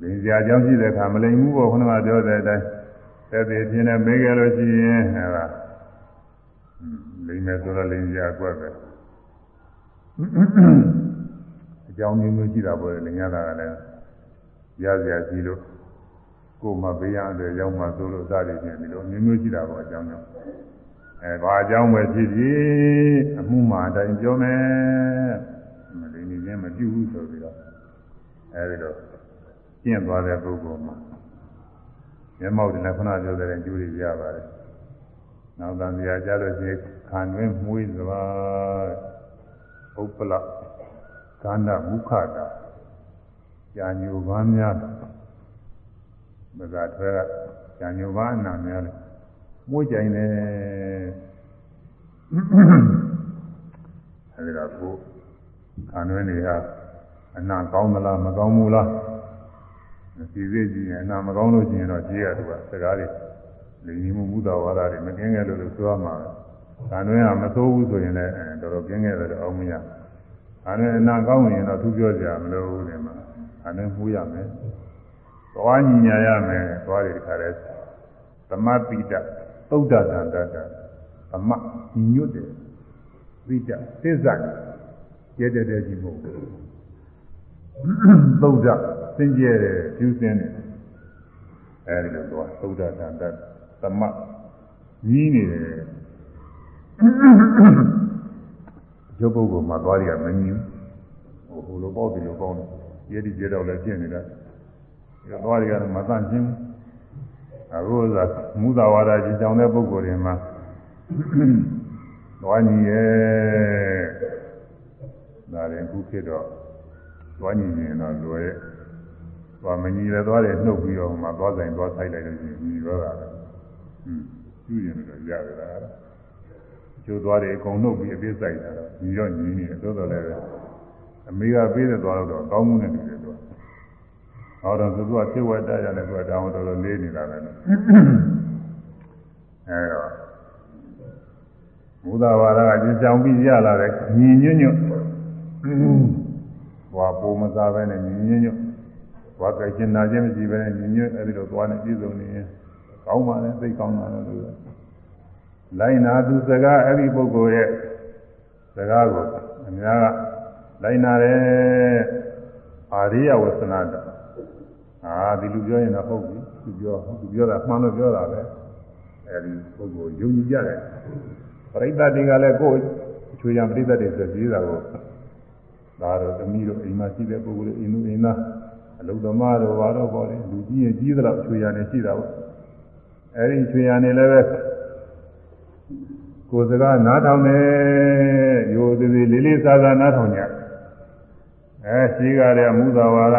လင်စရာကြောင့်ဖြစ်တဲ့အခါမလိမ်မှုပေါ့ခုနကပြောတဲ့အတိုင်းသက်သေပြင်းနဲ့မေးကြလို့ရှိရင်ဟဲ့လားလိမ်မယ်ဆိုတော့လိမ်စရာကွက်ပဲအကြောင်းမျိုးမျိုးရှိတာပေါ့လေလိမ်ရတာကလည်းရစရာရှိလို့ ကိုယ်မှဘေးရတဲ့ရောက်မှဆိုလို့စသည်ဖြင့်ဒီလိုမျိုးမျိုးရှိတာပေါ့အကြောင်းကြောင့်အဲဘာအကြောင်းပဲဖြစ်ဖြစ်အမှုမှအတိုင်းပြောမယ်မလိမ်နေခြင်းမပြုဘူးဆိုပြီးတော့အဲဒီတော့ကျင့်သွားတဲ့ပုဂ္ဂိုလ်မှာမျက်မှောက်တင်လည်းခဏပြောတဲ့အကျိုးတွေရပါတယ်နောက်တန်ကြာကြလို့ရှိရင်ခံတွင်းမွေးစွာဥပ္ပလကန္ဓမုခတာကြာညိုပန်းများ မကထွဲကကြာညိုပန်းအနာများလေမွေးကြိုင်တယ်အဲဒီတော့ကိုခံတွင်းတွေဟာအနာကောင်းသလားမကောင်းဘူးလားစီစစ်ကြည့်ရင်အနာမကောင်းလို့ရှိရင်တော့ကြည့်ရတူပါစကားတွေလိမ်မှုမူတာဝါဒတွေမကင်းခဲ့လို့လို့ဆိုရမှာပဲ။ဒါတွင်ကမသိုးဘူးဆိုရင်လည်းတော်တော်ကင်းခဲ့တယ်တော့အောင်မရ။ဒါနဲ့အနာကောင်းရင်တော့သူပြောကြမလို့ဒီမှာ။ဒါနဲ့မှုရမယ်။ သွားညီညာရမယ်။သွားတွေတခါလဲသမပိတသုဒ္ဓတန်တတသမညီညွတ်တယ်။ပိတသစ္စာကျဲတဲ့တဲ့ကြီးမဟုတ်ဘူး။သုဒ္ဓစင်ကြဲတယ်ကျူးစင်းတယ်အဲဒီလိုသွားသုဒ္ဓတန်တသမကြီးနေတယ်ရုပ်ပုဂ္ဂိုလ်မှာသွားရမမြင်ဟိုဟိုလိုပေါ့ဒီလိုပေါ့ရဲဒီရဲတော့လည်းပြင့်နေတာ ဒီသွားရကတော့မတန့်ချင်းအခုကမူသာဝါဒကြီးကြောင်တဲ့ပုဂ္ဂိုလ်တွေမှာသွားညီရဲ့ဒါရင်ခုဖြစ်တော့သွားညီရင်တော့လွယ်ရဲ့သွားမညီလည်းသွားတယ်နှုတ်ပြီးတော့မှသွားဆိုင်သွားဆိုင်လိုက်လို့ရှိရင်ညီတော့တာပဲဟွန်းကျူးရင်တော့ရတယ်လားကျိုးသွားတယ်အကုန်နှုတ်ပြီးအပြစ်ဆိုင်တာတော့ညီတော့ညီနေတယ်သို့တော်လည်းအမေကပေးတဲ့သွားတော့ကောင်းမှုနဲ့တူတယ်သူက ဟောတော့သူကစိတ်ဝတ်တရတယ်သူကတောင်းတော်တော်လေးနေတာပဲအဲတော့ဘုရားဝါဒကကျကြောင်ပြီးရလာတဲ့ညီညွတ်ညွတ်ဟွာပုံမစားပဲနဲ့ညီညွတ်ညွတ်ဝါကကျင်နာခြင်းမရှိပဲနဲ့ညီညွတ်အဲဒီလိုသွားနေပြည်စုံနေရင်ကောင်းပါလေသိကောင်းတာလည်းလို့လိုက်နာသူစကားအဲ့ဒီပုဂ္ဂိုလ်ရဲ့စကားကိုအများကလိုက်နာတယ်အာရိယဝဆနာတ အာဒီလူပြောရင်တော့ဟုတ်ပြီသူပြောသူပြောတာမှန်လို့ပြောတာပဲအဲ့ဒီပုဂ္ဂိုလ်ယုံကြည်ကြတယ်ပရိသတ်တွေကလည်းကိုယ်ချွေရန်ပရိသတ်တွေဆိုပြီးတာကိုဒါတော့သမီးတို့အိမ်မှာရှိတဲ့ပုဂ္ဂိုလ်တွေအိမ်လူအိမ်သားအလုသမားတို့ဘာတော့ပေါ့လေလူကြီးရင်ကြီးသလောက်ချွေရန်နေရှိတာပေါ့အဲဒီချွေရနေလည်းပဲကိုယ်စကားနားထောင်တယ်ရိုသေသေးလေးလေးစားစားနားထောင်ကြအဲရှိကြတဲ့မူသာဝါဒ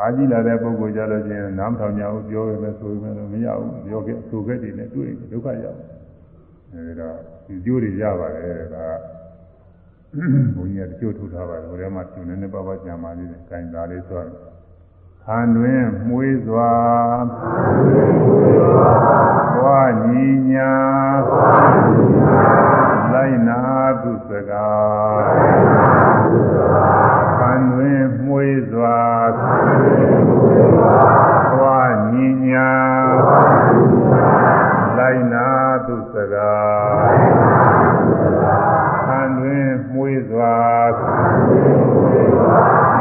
အာကြည့်လာတဲ့ပုဂ္ဂိုလ်ကြလို့ချင်းနားမထောင်ကြဘူးပြောရမယ်ဆိုရမယ်လို့မရဘူးပြောခဲ့ဆိုခဲ့တယ်နဲ့တွေ့ဒုက္ခရောက်အဲဒါဒီကျိုးတွေရပါတယ်ဒါဘုန်းကြီးကတချို့ထုတ်ထားပါတယ်ဘုရားမှာသူနည်းနည်းပါးပါးကြံပါသေးတယ်။ကင်သားလေးဆိုတော့ဟန်တွင်မှုေးစွာသွားညီညာလိုက်နာသူစကားဟန်တွင် မှုေးစွာသွားညီညာလိုက်နာသူစကားဟန်တွင်မှုေးစွာ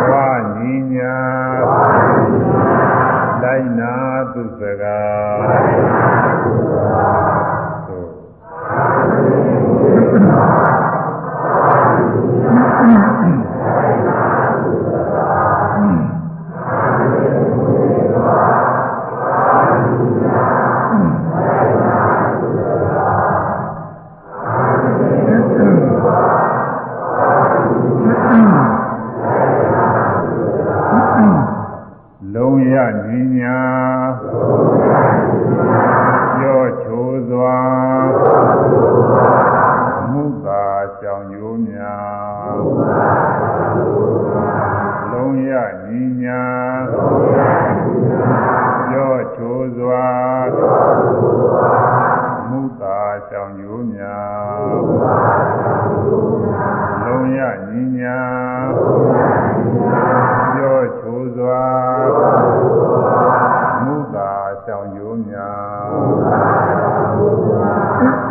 သွားညီညာလိုက်နာသူစကားလုံး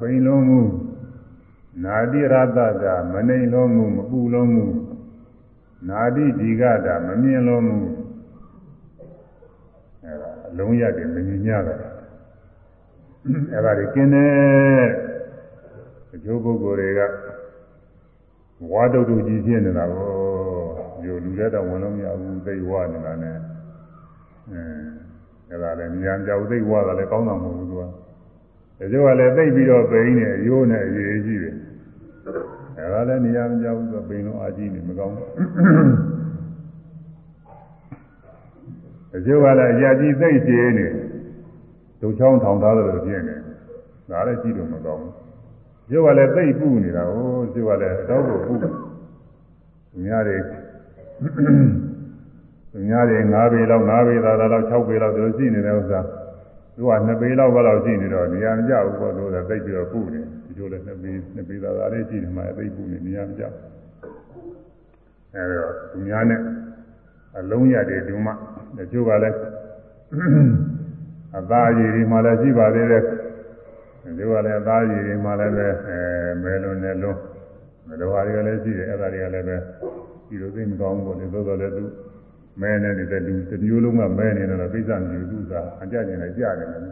ပိန်လုံးမှုနာတိရတတာမနှိမ်လုံးမှုမပူလုံးမှုနာတိဒီကတာမမြင်လုံးမှုအဲဒါအလုံးရတယ်မမြင်ညတာအဲဒါတွေกินတယ်အကျိုးပုဂ္ဂိုလ်တွေကဝါတုတ်တုကြီးဖြစ်နေတာကိုယူလူတဲ့တော့ဝင်လို့မရဘူးသိဝနေတာနဲ့အဲအဲ့ဒါလည်းဉာဏ်ကြောက်သိဝတာလည်းကောင်းတာမဟုတ်ဘူးသူက ဒါကြောင့်လည်းသိပြီးတော့ပိန်းနေရိုးနေအရေးကြီးတယ်အဲ့ဒါလည်းဉာဏ်ကြောက်ဆိုပိန်းလို့အာကြီးနေမကောင်းဘူးဒါကြောင့်လည်းအရာကြီးသိချေနေဒုချောင်းထောင်ထားတယ်လို့ဖြစ်နေဒါလည်းကြည့်လို့မကောင်းဘူးကျိုးကလည်းသိပ်ပူနေတာဟိုကျိုးကလည်းတော့ကိုပူသူများတွေသူများတွေ9ပေလောက်9ပေသာသာလောက်6ပေလောက်သူရှိနေတဲ့ဥစ္စာ သူက2ပေလောက်ပဲလောက်ရှိနေတော့နေရာမကျဘူးပေါ့သူကသိပ်ပြီးတော့ပူနေဒီလိုလည်း2ပေ2ပေသာသာလေးရှိနေမှသိပ်ပူနေနေရာမကျအဲဒါသူများနဲ့အလုံးရတယ်ဒီမှတချို့ကလည်းအသားရည်ဒီမှလည်းရှိပါသေးတယ်ဒီကလည်းအသားရည်တွေမှလည်းပဲအဲမဲလုံးနဲ့လုံးမလိုဟာတွေကလည်းရှိတယ်အဲ့ဒါတွေကလည်းပဲဒီလိုသိမကောင်းဘူးလေသို့တော်လည်းသူ မဲနေနေတဲ့လူတစ်မျိုးလုံးကမဲနေတော့ပိဿမရှိဘူးသူကအကြကျင်လည်းကြားနေတယ်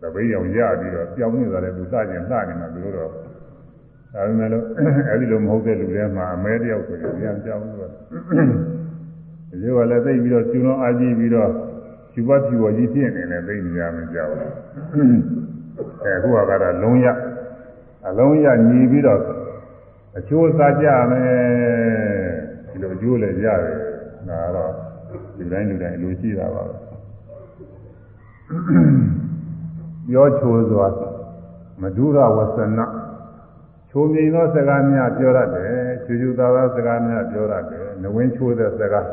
တပိတ်အောင်ရပြီးတော့ပြောင်းနေတာလည်းသူစကျင်စနေမှာသူတို့တော့ဒါပေမဲ့လို့အဲ့ဒီလိုမဟုတ်တဲ့လူတွေမှာအမဲတယောက်ဆိုရင်ပြန်ပြောင်းလို့ဒီလိုကလည်းသိပြီးတော့ကျူလုံးအားကြီးပြီးတော့ဖြူပတ်ဖြူဝကြီးဖြစ်နေတယ်သိနေရမှကြောက်တယ်အဲခုကတော့လုံးရအလုံးရညီပြီးတော့အချိုးစားကြမယ်ဒီလိုအကျိုးလည်းရတယ် ဒါကတော့ဒီတိုင်းလူတိုင်းလူရှိတာပါပဲပြောချိုးစွာမဒုရဝဆနချိုးမြိန်သောစကားများပြောရတယ်ချူချူသာသာစကားများပြောရတယ်နဝင်းချိုးတဲ့စကား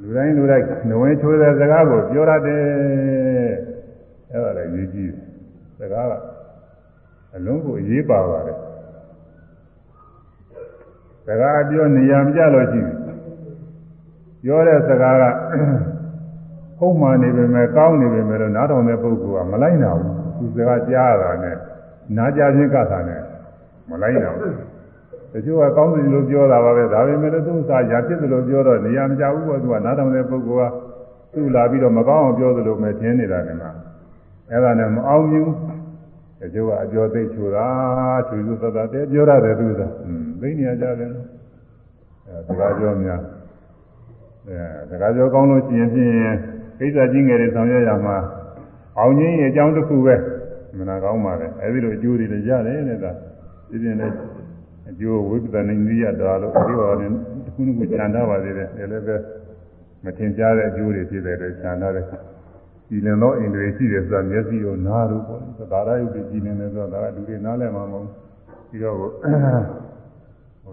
လူတိုင်းလူတိုင်းနဝင်းချိုးတဲ့စကားကိုပြောရတယ်အဲ့ဒါလည်းရေးကြည့်စကားကအလုံးကိုအရေးပါပါတယ်စကားပြောနေရာမကြလို့ရှိတယ် ပြောတဲ့စကားကဟုတ်မှန်နေပေမဲ့ကောင်းနေပေမဲ့လို့နားထောင်တဲ့ပုဂ္ဂိုလ်ကမလိုက်နိုင်ဘူးသူစကားကြားရတာနဲ့နားကြားခြင်းကသာနဲ့မလိုက်နိုင်ဘူးတချို့ကကောင်းတယ်လို့ပြောတာပါပဲဒါပေမဲ့လို့သူ့စာရာဖြစ်တယ်လို့ပြောတော့နေရာမကျဘူးပေါ့သူကနားထောင်တဲ့ပုဂ္ဂိုလ်ကသူ့လာပြီးတော့မကောင်းအောင်ပြောသလိုပဲထင်နေတာကမှအဲ့ဒါနဲ့မအောင်မြင်တချို့ကအကျော်သိချူတာချူစုသတ်တာတဲပြောရတယ်သူကอืมသိနေရကြတယ်အဲစကားပြောများ အဲစကားပြောကောင်းလို့ရှိရင်ဖြင့်ကိစ္စကြီးငယ်တွေဆောင်ရွက်ရမှာအောင်ခြင်းရဲ့အကြောင်းတစ်ခုပဲမနာကောင်းပါပဲအဲဒီလိုအကျိုးတွေလည်းရတယ်တဲ့ဒါဒီပြင်လည်းအကျိုးဝိပဿနာဉာဏ်ရတာလို့ဒီပေါ်နဲ့တစ်ခုတစ်ခုခြံထားပါသေးတယ်ဒါလည်းပဲမထင်ရှားတဲ့အကျိုးတွေဖြစ်တဲ့အတွက်ခြံထားတယ်ကြည်လင်သောအိန္ဒြေရှိတယ်ဆိုတာမျက်စိရောနားတို့ပေါ့သာရယုတ်ကြည်လင်တယ်ဆိုတာဒါကလူတွေနားလည်မှာမဟုတ်ပြီးတော့ဟို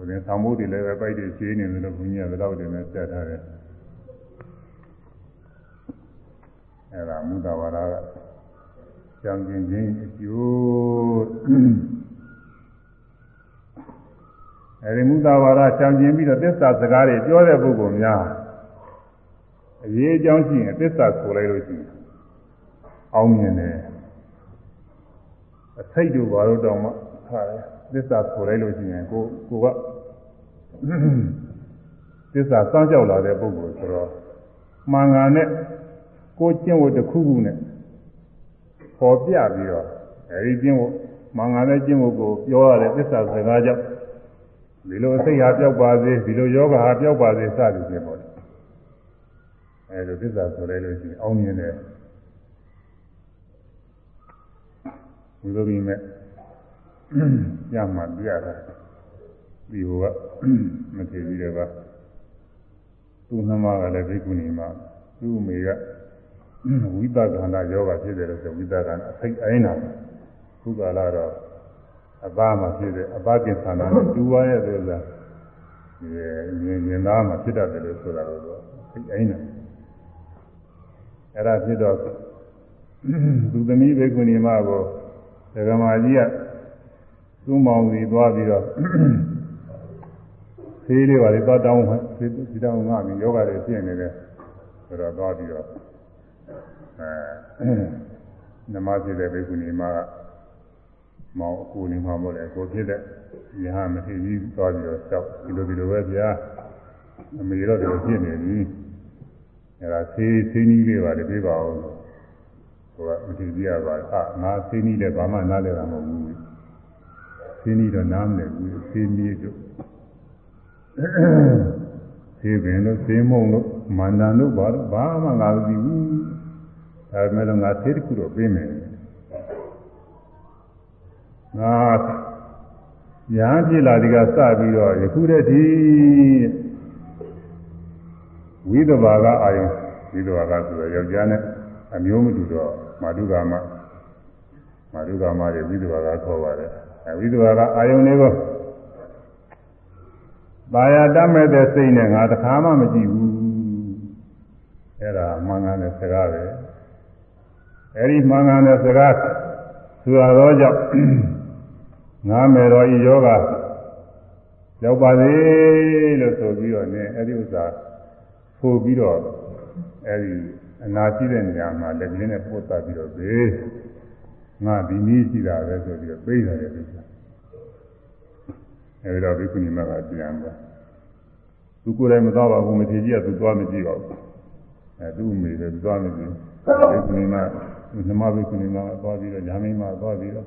ဒီသံမိုးတွေလည်းပဲပိုက်တွေရှင်းနေတယ်လို့ဘုန်းကြီးကလည်းတော့တယ်နဲ့ဆက်ထားတယ် အဲ့ဒါမုဒ္ဒဝါဒကကြံကျင်ခြင်းအကျိုးအဲဒီမုဒ္ဒဝါဒကြံကျင်ပြီးတော့သစ္စာစကားတွေပြောတဲ့ပုဂ္ဂိုလ်များအရေးအကြောင်းရှိရင်သစ္စာဆိုလိုက်လို့ရှိရင်အောင်းမြင်တယ်အစိတ်တို့ဘာလို့တောင်မှဟာတယ်သစ္စာဆိုလိုက်လို့ရှိရင်ကိုကိုကသစ္စာစောင့်ကြောက်လာတဲ့ပုဂ္ဂိုလ်ဆိုတော့မှန်ကန်တဲ့ ကိုကျင့်ဝတ်တစ်ခုခုနဲ့ပေါ်ပြပြီးတော့အဲဒီကျင့်ဝတ်မှန်ကန်တဲ့ကျင့်ဝတ်ကိုပြောရတဲ့သစ္စာစကားကြောင့်ဒီလိုအစိတ်ဟာပြောက်ပါစေဒီလိုယောဂဟာပြောက်ပါစေစသည်ဖြင့်ပေါ့အဲလိုသစ္စာဆိုလိုက်လို့ရှိရင်အောင်းမြင်တယ်ဝိသုရိမဲ့ညမှာပြရတာဒီဟိုကမထေပြီးတယ်ကသူ့နှမကလည်းဘိက္ခုနီမှာသူ့အမေက ဝိသကန္တာယောဂဖြစ်တယ်လို့ဆိုဝိသကန္တာအဖိတ်အိုင်းတာခုကလာတော့အသားမှာဖြစ်တယ်အပကိသန္တာနဲ့တူပါရဲ့ဆိုတာဒီမြင်မြင်သားမှာဖြစ်တတ်တယ်လို့ဆိုတာတော့ဖိတ်အိုင်းတာအဲ့ဒါဖြစ်တော့သူသမီးဘိက္ခုနီမကိုဒဂမာကြီးကသူ့မောင်စီသွားပြီးတော့ဆေးလေးပါလေသွားတောင်းဆေးဒီတောင်းငါပြီးယောဂတွေဖြစ်နေတယ်ဆိုတော့သွားပြီးတော့ အဲနမဖြစ်တဲ့ဘိက္ခုနီမကမောင်အကူနေမှာမို့လေကိုဖြစ်တဲ့ယဟမထေကြီးသွားပြီးတော့လျှောက်ဒီလိုဒီလိုပဲဗျာအမေတော့ဒီလိုဖြစ်နေပြီအဲဒါဆေးဆေးနည်းလေးပါလေပြေးပါဦးဟိုကမထေကြီးကပါအာငါဆေးနည်းလည်းဘာမှနားလည်တာမဟုတ်ဘူးဆေးနည်းတော့နားမလည်ဘူးဆေးနည်းတို့ဆေးပင်လို့ဆေးမုံလို့မန္တန်တို့ဘာလို့ဘာမှငါမသိဘူး ဒါပေမဲ့ငါဆေးတစ်ခုတော့ပေးမယ်ငါညာဖြစ်လာဒီကစပြီးတော့ယခုတည်းဒီဝိသဘာကအာယုဝိသဘာကဆိုတော့ယောက်ျားနဲ့အမျိုးမတူတော့မာတုကာမမာတုကာမတွေဝိသဘာကခေါ်ပါတယ်အဲဝိသဘာကအာယုလေးကိုပါရတတ်မဲ့တဲ့စိတ်နဲ့ငါတခါမှမကြည့်ဘူးအဲ့ဒါမှန်ကန်တဲ့စကားပဲ အဲ့ဒီမှန်ကန်တဲ့စကားဆိုရတော့ကြောင့်ငါမယ်တော်ဤယောဂရောက်ပါစေလို့ဆိုပြီးတော့ねအဲ့ဒီဥစ္စာပို့ပြီးတော့အဲ့ဒီအနာရှိတဲ့နေရာမှာလက်ကလေးနဲ့ပို့သပြီးတော့ဘေးငါဒီနည်းရှိတာပဲဆိုပြီးတော့ပြေးတယ်လို့ပြောအဲဒီတော့ဘိက္ခုနီမကပြန်သွားသူကိုယ်တိုင်မသွားပါဘူးမထေကြီးကသူသွားမကြည့်ပါဘူးအဲသူ့အမေလည်းသွားမကြည့်ဘိက္ခုနီမ နမဘိက္ခုနီမကသွားပြီးတော့ညာမင်းမသွားပြီးတော့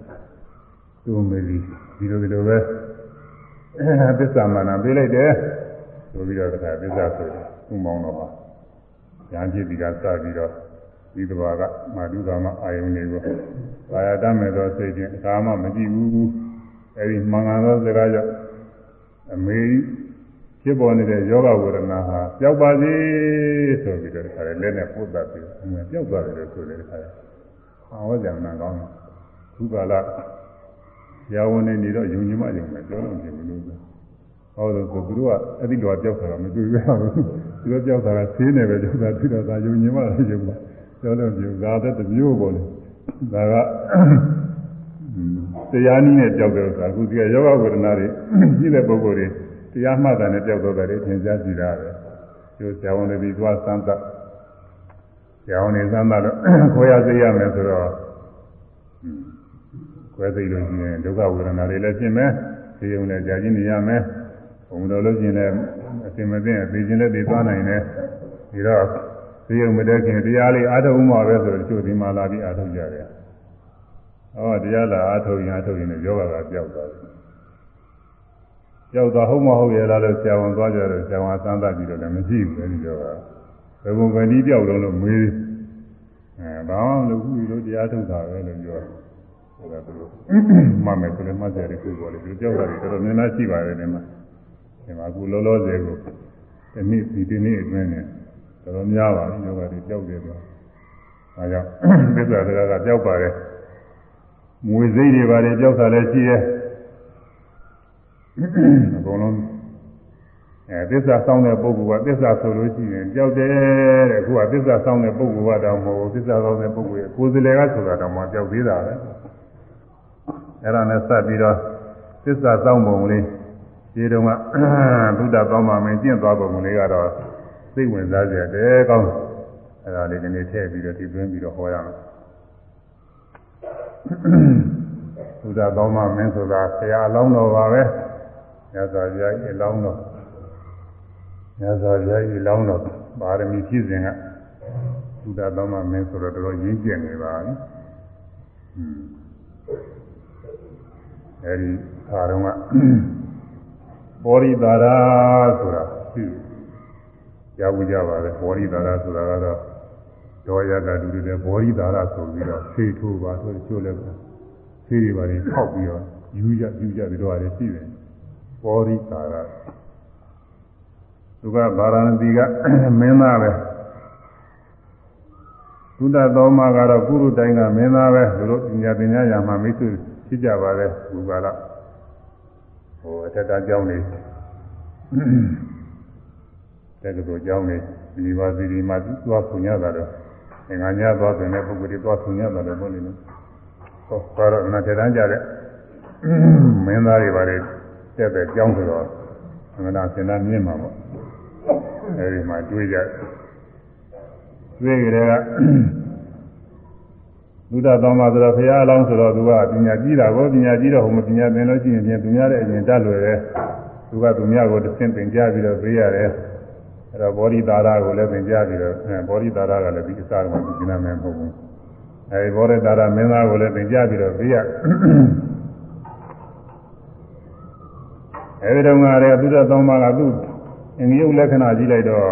သူ့အမေကြီးဒီလိုဒီလိုပဲသစ္စာမာနပေးလိုက်တယ်ဆိုပြီးတော့တခါသစ္စာဆိုတယ်သူ့မောင်တော်ပါညာဖြစ်ပြီးကစပြီးတော့ဒီတဘာကမာတုကာမအာယုန်တွေကိုကာယတမဲ့သောစိတ်ဖြင့်အခါမှမကြည့်ဘူးအဲဒီမင်္ဂလာသောစကားကြောင့်အမေဖြစ်ပေါ်နေတဲ့ယောဂဝေဒနာဟာပျောက်ပါစေဆိုပြီးတော့ခါတယ်လက်နဲ့ပုတ်တတ်ပြီးအမေပျောက်သွားတယ်လို့ဆိုတယ်ခါ တယ်။ဟောကြမနာကောင်းတယ်။ခုကာလရာဝန်နေနေတော့ယုံကြည်မှယုံမယ်ပြောလို့မဖြစ်ဘူးလို့ဟောလို့ဆိုသူတို့ကအဲ့ဒီတော့ပျောက်တာမတွေ့ရဘူး။သူတို့ပျောက်တာကသေးနေပဲပျောက်တာသူတို့ကယုံကြည်မှလည်းယုံမှာပြောလို့ပြုဒါတဲ့တမျိုးပေါ်လေ။ဒါကတရားနည်းနဲ့ကြောက်တဲ့ဥစ္စာအခုဒီကယောဂဝေဒနာတွေကြီးတဲ့ပုဂ္ဂိုလ်တွေတရားမှတ်တာနဲ့ကြောက်တော့တယ်ထင်ရှားကြည့်တာပဲကျိုးဆရာဝန်တွေသွားစမ်းသပ် ဆရာဝန်တွေစမ်းသပ်တော့ခွဲရသိရမယ်ဆိုတော့ခွဲသိလို့ရှိရင်ဒုက္ခဝေဒနာတွေလည်းဖြစ်မယ်သိုံနဲ့ကြာချင်းနေရမယ်ဘုံတော်လို့ရှိရင်လည်းအစင်မသိအသေးချင်းလည်းသိသွားနိုင်တယ်ဒီတော့သိုံမတတ်ခင်တရားလေးအားထုတ်မှပဲဆိုတော့ကျိုးဒီမှာလာပြီးအားထုတ်ကြတယ်ဟောတရားလာအားထုတ်ရင်အားထုတ်ရင်လည်းယောဂကပြောက်သွားတယ်ကြောက်သွားဟုတ်မဟုတ်ရဲ့လားလို့ဆရာဝန်သွားကြတယ်ဆရာဝန်သမ်းသပ်ပြီးတော့လည်းမရှိဘူးအဲဒီတော့ ဘယ်ဘုံပဲဒီပြောက်လုံးလို့မေးအဲဘာမှလို့ခုလို့တရားထုတ်တာပဲလို့ပြောဟိုကသူမှတ်မယ်ဆိုလည်းမှတ်ကြတယ်ခုပေါ်လေဒီကြောက်တာတွေတော်တော်များများရှိပါတယ်ဒီမှာဒီမှာအခုလောလောဆယ်ကိုဒီနေ့ဒီဒီနေ့အတွင်းနဲ့တော်တော်များပါပြီယောဂတွေကြောက်တယ်တော့အဲကြောင့်သစ္စာစကားကကြောက်ပါတယ်မွေစိတ်တွေပါတယ်ကြောက်တာလည်းရှိရဲ့အကုန်လုံး အဲသစ္စာစောင့်တဲ့ပုဂ္ဂိုလ်ကသစ္စာဆိုလို့ရှိရင်ကြောက်တယ်တဲ့အခုကသစ္စာစောင့်တဲ့ပုဂ္ဂိုလ်ကတော့မဟုတ်ဘူးသစ္စာစောင့်တဲ့ပုဂ္ဂိုလ်ရဲ့ကိုယ်စလဲကဆိုတာတော့မှကြောက်သေးတာပဲအဲ့ဒါနဲ့စပ်ပြီးတော့သစ္စာစောင့်ပုံလေးဒီတုန်းကဘုဒ္ဓကောင်းမှမင်းကျင့်သွားပုံလေးကတော့သိဝင်စားကြတယ်ကောင်းအဲ့ဒါလေးဒီနေ့ထည့်ပြီးတော့ဒီသွင်းပြီးတော့ဟောရမယ်ဘုရားကောင်းမှမင်းဆိုတာဆရာအလောင်းတော်ပါပဲမြတ်စွာဘုရားကြီးအလောင်းတော် မြတ်စွာဘုရားကြီးအလောင်းတော်ပါရမီပြည့်စုံကဘုရားတော်မှမင်းဆိုတော့တော်တော်ရင်းကျက်နေပါပြီအဲဒီခါတော့ကဘောရိတာရာဆိုတာရှိရောက်ကြပါလေဘောရိတာရာဆိုတာကတော့ဒေါယကတူတွေဘောရိတာရာဆိုပြီးတော့ဖေးထိုးပါဆိုချိုးလဲပါဖေးတွေပါနေဖောက်ပြီးတော့ယူရယူရပြီးတော့လည်းရှိတယ်ဘောရိတာရ သူကဗာရာဏသီကမင်းသားပဲဘုဒ္ဓတော်မှာကတော့ကုရုတိုင်းကမင်းသားပဲသူတို့ပညာပညာရာမှာမိတ်ဆွေဖြစ်ကြပါလေဘုရားလားဟိုအထက်တန်းကျောင်းနေတက္ကသိုလ်ကျောင်းနေဒီပါစီဒီမှာသွားဆုံရတာတော့ငါညာသွားတဲ့ပုဂ္ဂိုလ်တွေသွားဆုံရတာလည်းဘုန်းကြီးဟောကတော့အနာထက်တန်းကြတဲ့မင်းသားတွေပါလေတက်တဲ့ကြောင်းဆိုတော့အမှန်တရားစင်တာမြင်မှာပေါ့ အဲဒီမှာတွေးကြတွေးကြတဲ့ကဘုရားတော်မှာဆိုတော့ဘုရားအလောင်းဆိုတော့သူကပညာကြီးတာကိုပညာကြီးတော့ဟိုမပညာသင်လို့ရှိရင်ပြင်သူများတဲ့အရင်တတ်လွယ်တယ်သူကသူများကိုတစ်ဆင့်သင်ကြားပြီးတော့ပေးရတယ်အဲတော့ဘောဓိသာရကိုလည်းသင်ကြားပြီးတော့ဘောဓိသာရကလည်းဒီအစားကမှကျင်းနေမှာမဟုတ်ဘူးအဲဒီဘောဓိသာရမင်းသားကိုလည်းသင်ကြားပြီးတော့ပေးရအဲဒီတော့ငါလည်းသူတော်သုံးပါးကသူ့ အင်္ဂယုတ်လက္ခဏာကြီးလိုက်တော့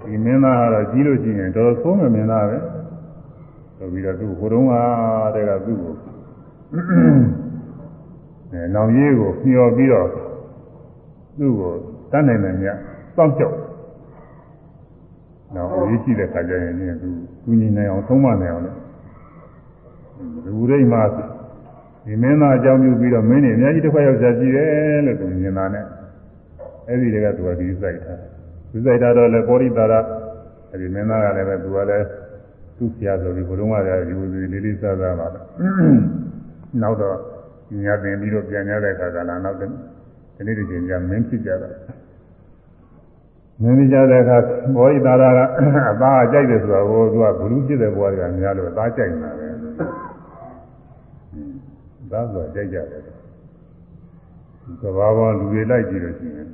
ဒီမင်းသားကတော့ကြီးလို့ရှိရင်တော်တော်ဆိုးမယ်မင်းသားပဲဆိုပြီးတော့သူ့ဟိုတုန်းကတည်းကသူ့ကိုအဲနောင်ရေးကိုမျှော်ပြီးတော့သူ့ကိုတန်းနိုင်တယ်မြတ်စောင့်ကြောက်နောက်ရေးကြည့်တဲ့ခါကျရင်သူကူညီနိုင်အောင်သုံးမနိုင်အောင်လို့လူရိတ်မှာဒီမင်းသားအကြောင်းပြုပြီးတော့မင်းနေအများကြီးတစ်ခွက်ရောက်ကြကြည့်တယ်လို့သူမြင်တာနဲ့ အဲ့ဒီတည်းကသူကဒီစိုက်တာဒီစိုက်တာတော့လေပောရိတာရအဲ့ဒီမင်းသားကလည်းပဲသူကလည်းသူ့ဆရာဆိုပြီးဘုရုံးကလည်းယူပြီးလေးလေးစားစားပါတော့နောက်တော့ညာတင်ပြီးတော့ပြန်ရတဲ့အခါကလည်းနောက်ဒီနေ့ဒီချိန်ကျမင်းဖြစ်ကြတာမင်းဖြစ်ကြတဲ့အခါဘောရိတာရကအသားကြိုက်တယ်ဆိုတော့ဟိုသူကဘလူးဖြစ်တဲ့ဘဝတွေကများလို့အသားကြိုက်နေတာပဲသားဆိုကြိုက်ကြတယ်ကဘာပေါ်လူတွေလိုက်ကြည့်လို့ရှိရင်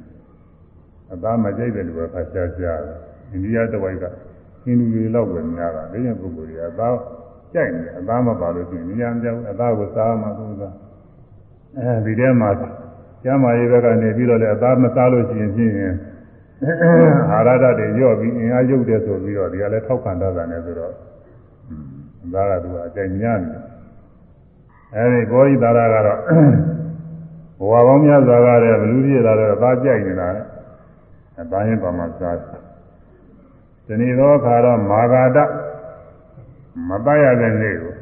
အသားမကြိုက်တဲ့လူကဖတ်ရှားရှားတယ်အိန္ဒိယတဝိုက်ကဟိန္ဒူတွေလောက်ပဲများတာဒါကြောင့်ပုဂ္ဂိုလ်တွေအသားကြိုက်နေအသားမပါလို့ရှိရင်ဉာဏ်ပြောင်းအသားကိုစားမှသူကအဲဒီထဲမှာကျမ်းမာရေးဘက်ကနေပြီးတော့လည်းအသားမစားလို့ရှိရင်ဖြင့်အာရဒတွေညော့ပြီးအင်အားရုပ်တယ်ဆိုပြီးတော့ဒီကလည်းထောက်ခံတတ်တာနဲ့ဆိုတော့အသားကသူကအကြိုက်များနေအဲဒီဘောဓိသာရကတော့ဘဝပေါင်းများစွာကတည်းကဘလူပြည့်လာတော့အသားကြိုက်နေတာလေ အသားရင်ပါမှစားဒီနေ့တော့ခါတော့မာဂာတမတတ်ရတဲ့နေ့ကို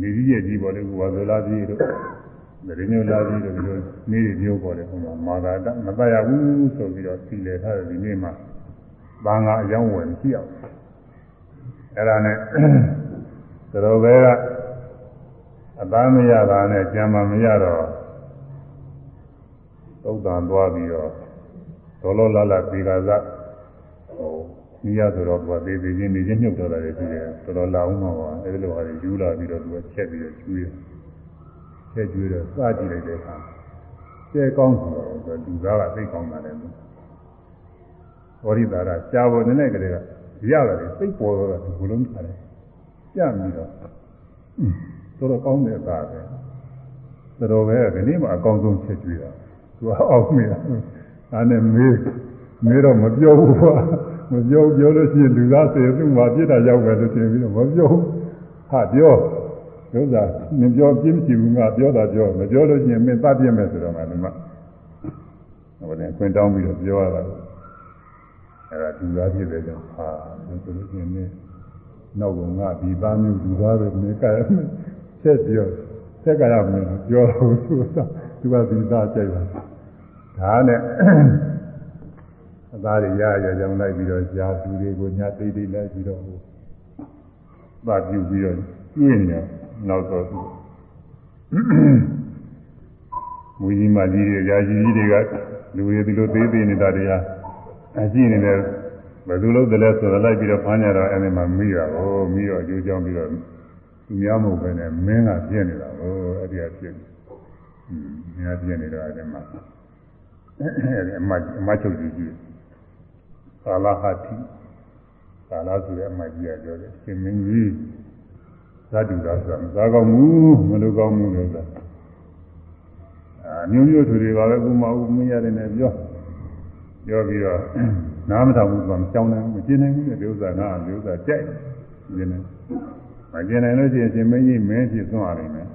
နေကြီးရဲ့ကြီးပေါ်လေဝါဇလာကြီးတို့ဒရညလာကြီးတို့ဒီလိုနေ့တွေမျိုးပေါ်တယ်ဟိုမှာမာဂာတမတတ်ရဘူးဆိုပြီးတော့စီလေထားတဲ့ဒီနေ့မှာဘာငါအယောင်းဝင်ရှိအောင်အဲ့ဒါနဲ့သရောဘဲကအသားမရတာနဲ့ကြံမမရတော့သုတ်တန်သွားပြီးတော့ တော်တော်လာလာပေကာသဟိုကြီးရဆိုတော့သူကသေးသေးချင်းနေချင်းမြုပ်တော့တယ်သူကတော်တော်လာအောင်ပါအဲဒီလိုဟာတွေယူလာပြီးတော့သူကချက်ပြီးတော့ကျွေးချက်ကျွေးတော့စကြည့်လိုက်တဲ့အခါကျဲကောင်းဆိုတော့လူသားကသိကောင်းတာလည်းဘောရိတာရရှားပေါ်နေတဲ့ကလေးကရတယ်သိပေါ်တော့တယ်ဘုလုံးထားတယ်ကြပြီးတော့တော်တော်ကောင်းတဲ့အသားပဲတော်ပဲဒီနေ့မှအကောင်းဆုံးချက်ကျွေးတာသူကအောက်မိတာ ဒါနဲ့မေးမေးတော့မပြောဘူးကွာမပြောပြောလို့ရှိရင်လူသားစေသူ့မှာပြစ်တာရောက်ပဲလို့ထင်ပြီးတော့မပြောဟာပြောဥစ္စာမပြောပြင်းမရှိဘူးငါပြောတာပြောမပြောလို့ရှိရင်မင်းသတ်ပြစ်မယ်ဆိုတော့မှဒီမှာဟိုလည်းခွင့်တောင်းပြီးတော့ပြောရတာအဲ့ဒါလူသားဖြစ်တဲ့ကြောင့်ဟာဆိုလို့ရှိရင်မင်းနောက်ကငါဒီသားမျိုးလူသားပဲမင်းကဲဆက်ပြောဆက်ကရမယ်ပြောတော့သူကသူကဒီသားကြိုက်ပါ ဒါနဲ့အသားတွေရရကြောင်လိုက်ပြီးတော့ရှားသူတွေကိုညာတိတ်တိတ်လိုက်ပြီးတော့ဟိုသပြုပြီးတော့ပြင်းနေနောက်တော့သူမူကြီးမကြီးတွေရာကြီးကြီးတွေကလူတွေဒီလိုသေးသေးနေတာတွေဟာအကြည့်နေတယ်ဘယ်သူလို့တလဲဆိုတော့လိုက်ပြီးတော့ဖမ်းကြတော့အဲ့ဒီမှာမိတာကိုမိတော့အကျိုးကြောင်းပြီးတော့သူများမဟုတ်ပဲနဲ့မင်းကပြည့်နေတာကိုအဲ့ဒီကပြည့်နေอืมမင်းကပြည့်နေတော့အဲ့ဒီမှာ အဲ့ဒီအမအမချုပ်ကြီးကြီးကာလဟတိကာလဆိုတဲ့အမကြီးကပြောတယ်ရှင်မင်းကြီးဇာတုသာဆိုတာမစားကောင်းဘူးမလိုကောင်းဘူးလို့ဆိုတာအာမျိုးမျိုးသူတွေပါပဲဥမဥမရတယ်နဲ့ပြောပြောပြီးတော့နားမထောင်ဘူးဆိုတော့မကြောင်းနိုင်ဘူးမကျင်နိုင်ဘူးတဲ့ဒီဥစ္စာငါဒီဥစ္စာကြိုက်ကျင်နေမကျင်နိုင်လို့ရှိရင်ရှင်မင်းကြီးမင်းဖြစ်သွားရမယ်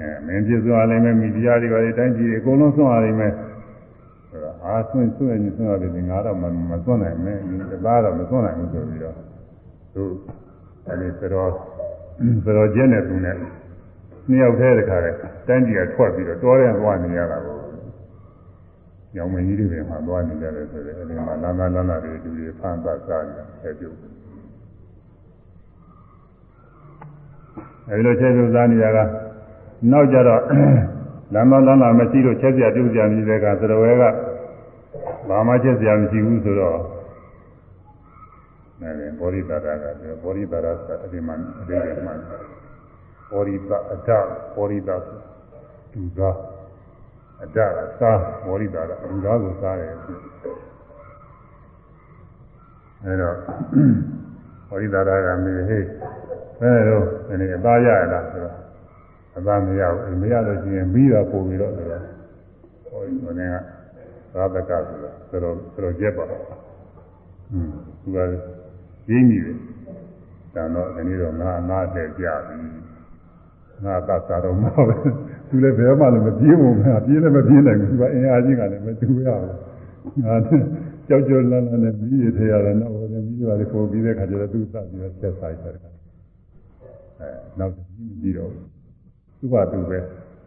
အဲမင်းဖြစ်သွားလိမ့်မယ်မိဖုရားတွေပါတိုင်းပြည်တွေအကုန်လုံးသွားရလိမ့်မယ်ဆိုတော့အာဆွင့်ဆွင့်နေဆွင့်ရတယ်ငါတော့မမသွန်းနိုင်မယ်ဒီတသားတော့မသွန်းနိုင်ဘူးဆိုပြီးတော့သူအဲဒီသတော်သတော်ကျင်းတဲ့သူနဲ့နှစ်ယောက်တည်းတခါတည်းတိုင်းပြည်ကထွက်ပြီးတော့တောထဲသွားနေရတာကိုညောင်မင်းကြီးတွေမှာသွားနေကြတယ်ဆိုတော့အဲဒီမှာလမ်းသားလမ်းသားတွေလူတွေဖမ်းသတ်စားနေတယ်ပြုတ်အဲဒီလိုချက်ပြုတ်စားနေရတာ နောက်ကြတော့လမ်းမလမ်းလာမရှိလို့ချက်စရာပြုတ်စရာမရှိတဲ့ကသရဝဲကဘာမှချက်စရာမရှိဘူးဆိုတော့အဲဒီဘောရိတာရကပြောဘောရိတာရဆိုအဒီမှာအဒီမှာဘောရိတာအဒဘောရိတာဒုသာအဒကစားဘောရိတာရဒုသာကိုစားတယ်အဲတော့ဘောရိတာရကမေးဟေးအဲတော့ဒီအသားရရလားဆိုတော့ အသာမရဘူးမရလို့ရှိရင်ပြီးတော့ပို့ပြီးတော့ဆိုတော့ဟိုဒီနေ့ကသာသကဆိုတော့ဆိုတော့ဆိုတော့ကျက်ပါတော့อืมသူကရင်းမိတယ်ဒါတော့ဒီနေ့တော့ငါငါတဲ့ကြပြီငါသတ်စားတော့မဟုတ်ဘူးသူလည်းဘယ်မှလည်းမပြေးဘူးငါပြေးလည်းမပြေးနိုင်ဘူးသူကအင်အားကြီးကလည်းမတူရဘူးငါကြောက်ကြောက်လန့်လန့်နဲ့ပြီးရထရတယ်တော့ဟိုလည်းပြီးရတယ်ပို့ပြီးတဲ့ခါကျတော့သူစပြီးတော့ဆက်စားရတယ်အဲနောက်ပြီးတော့ သူ့ဘာသူပဲ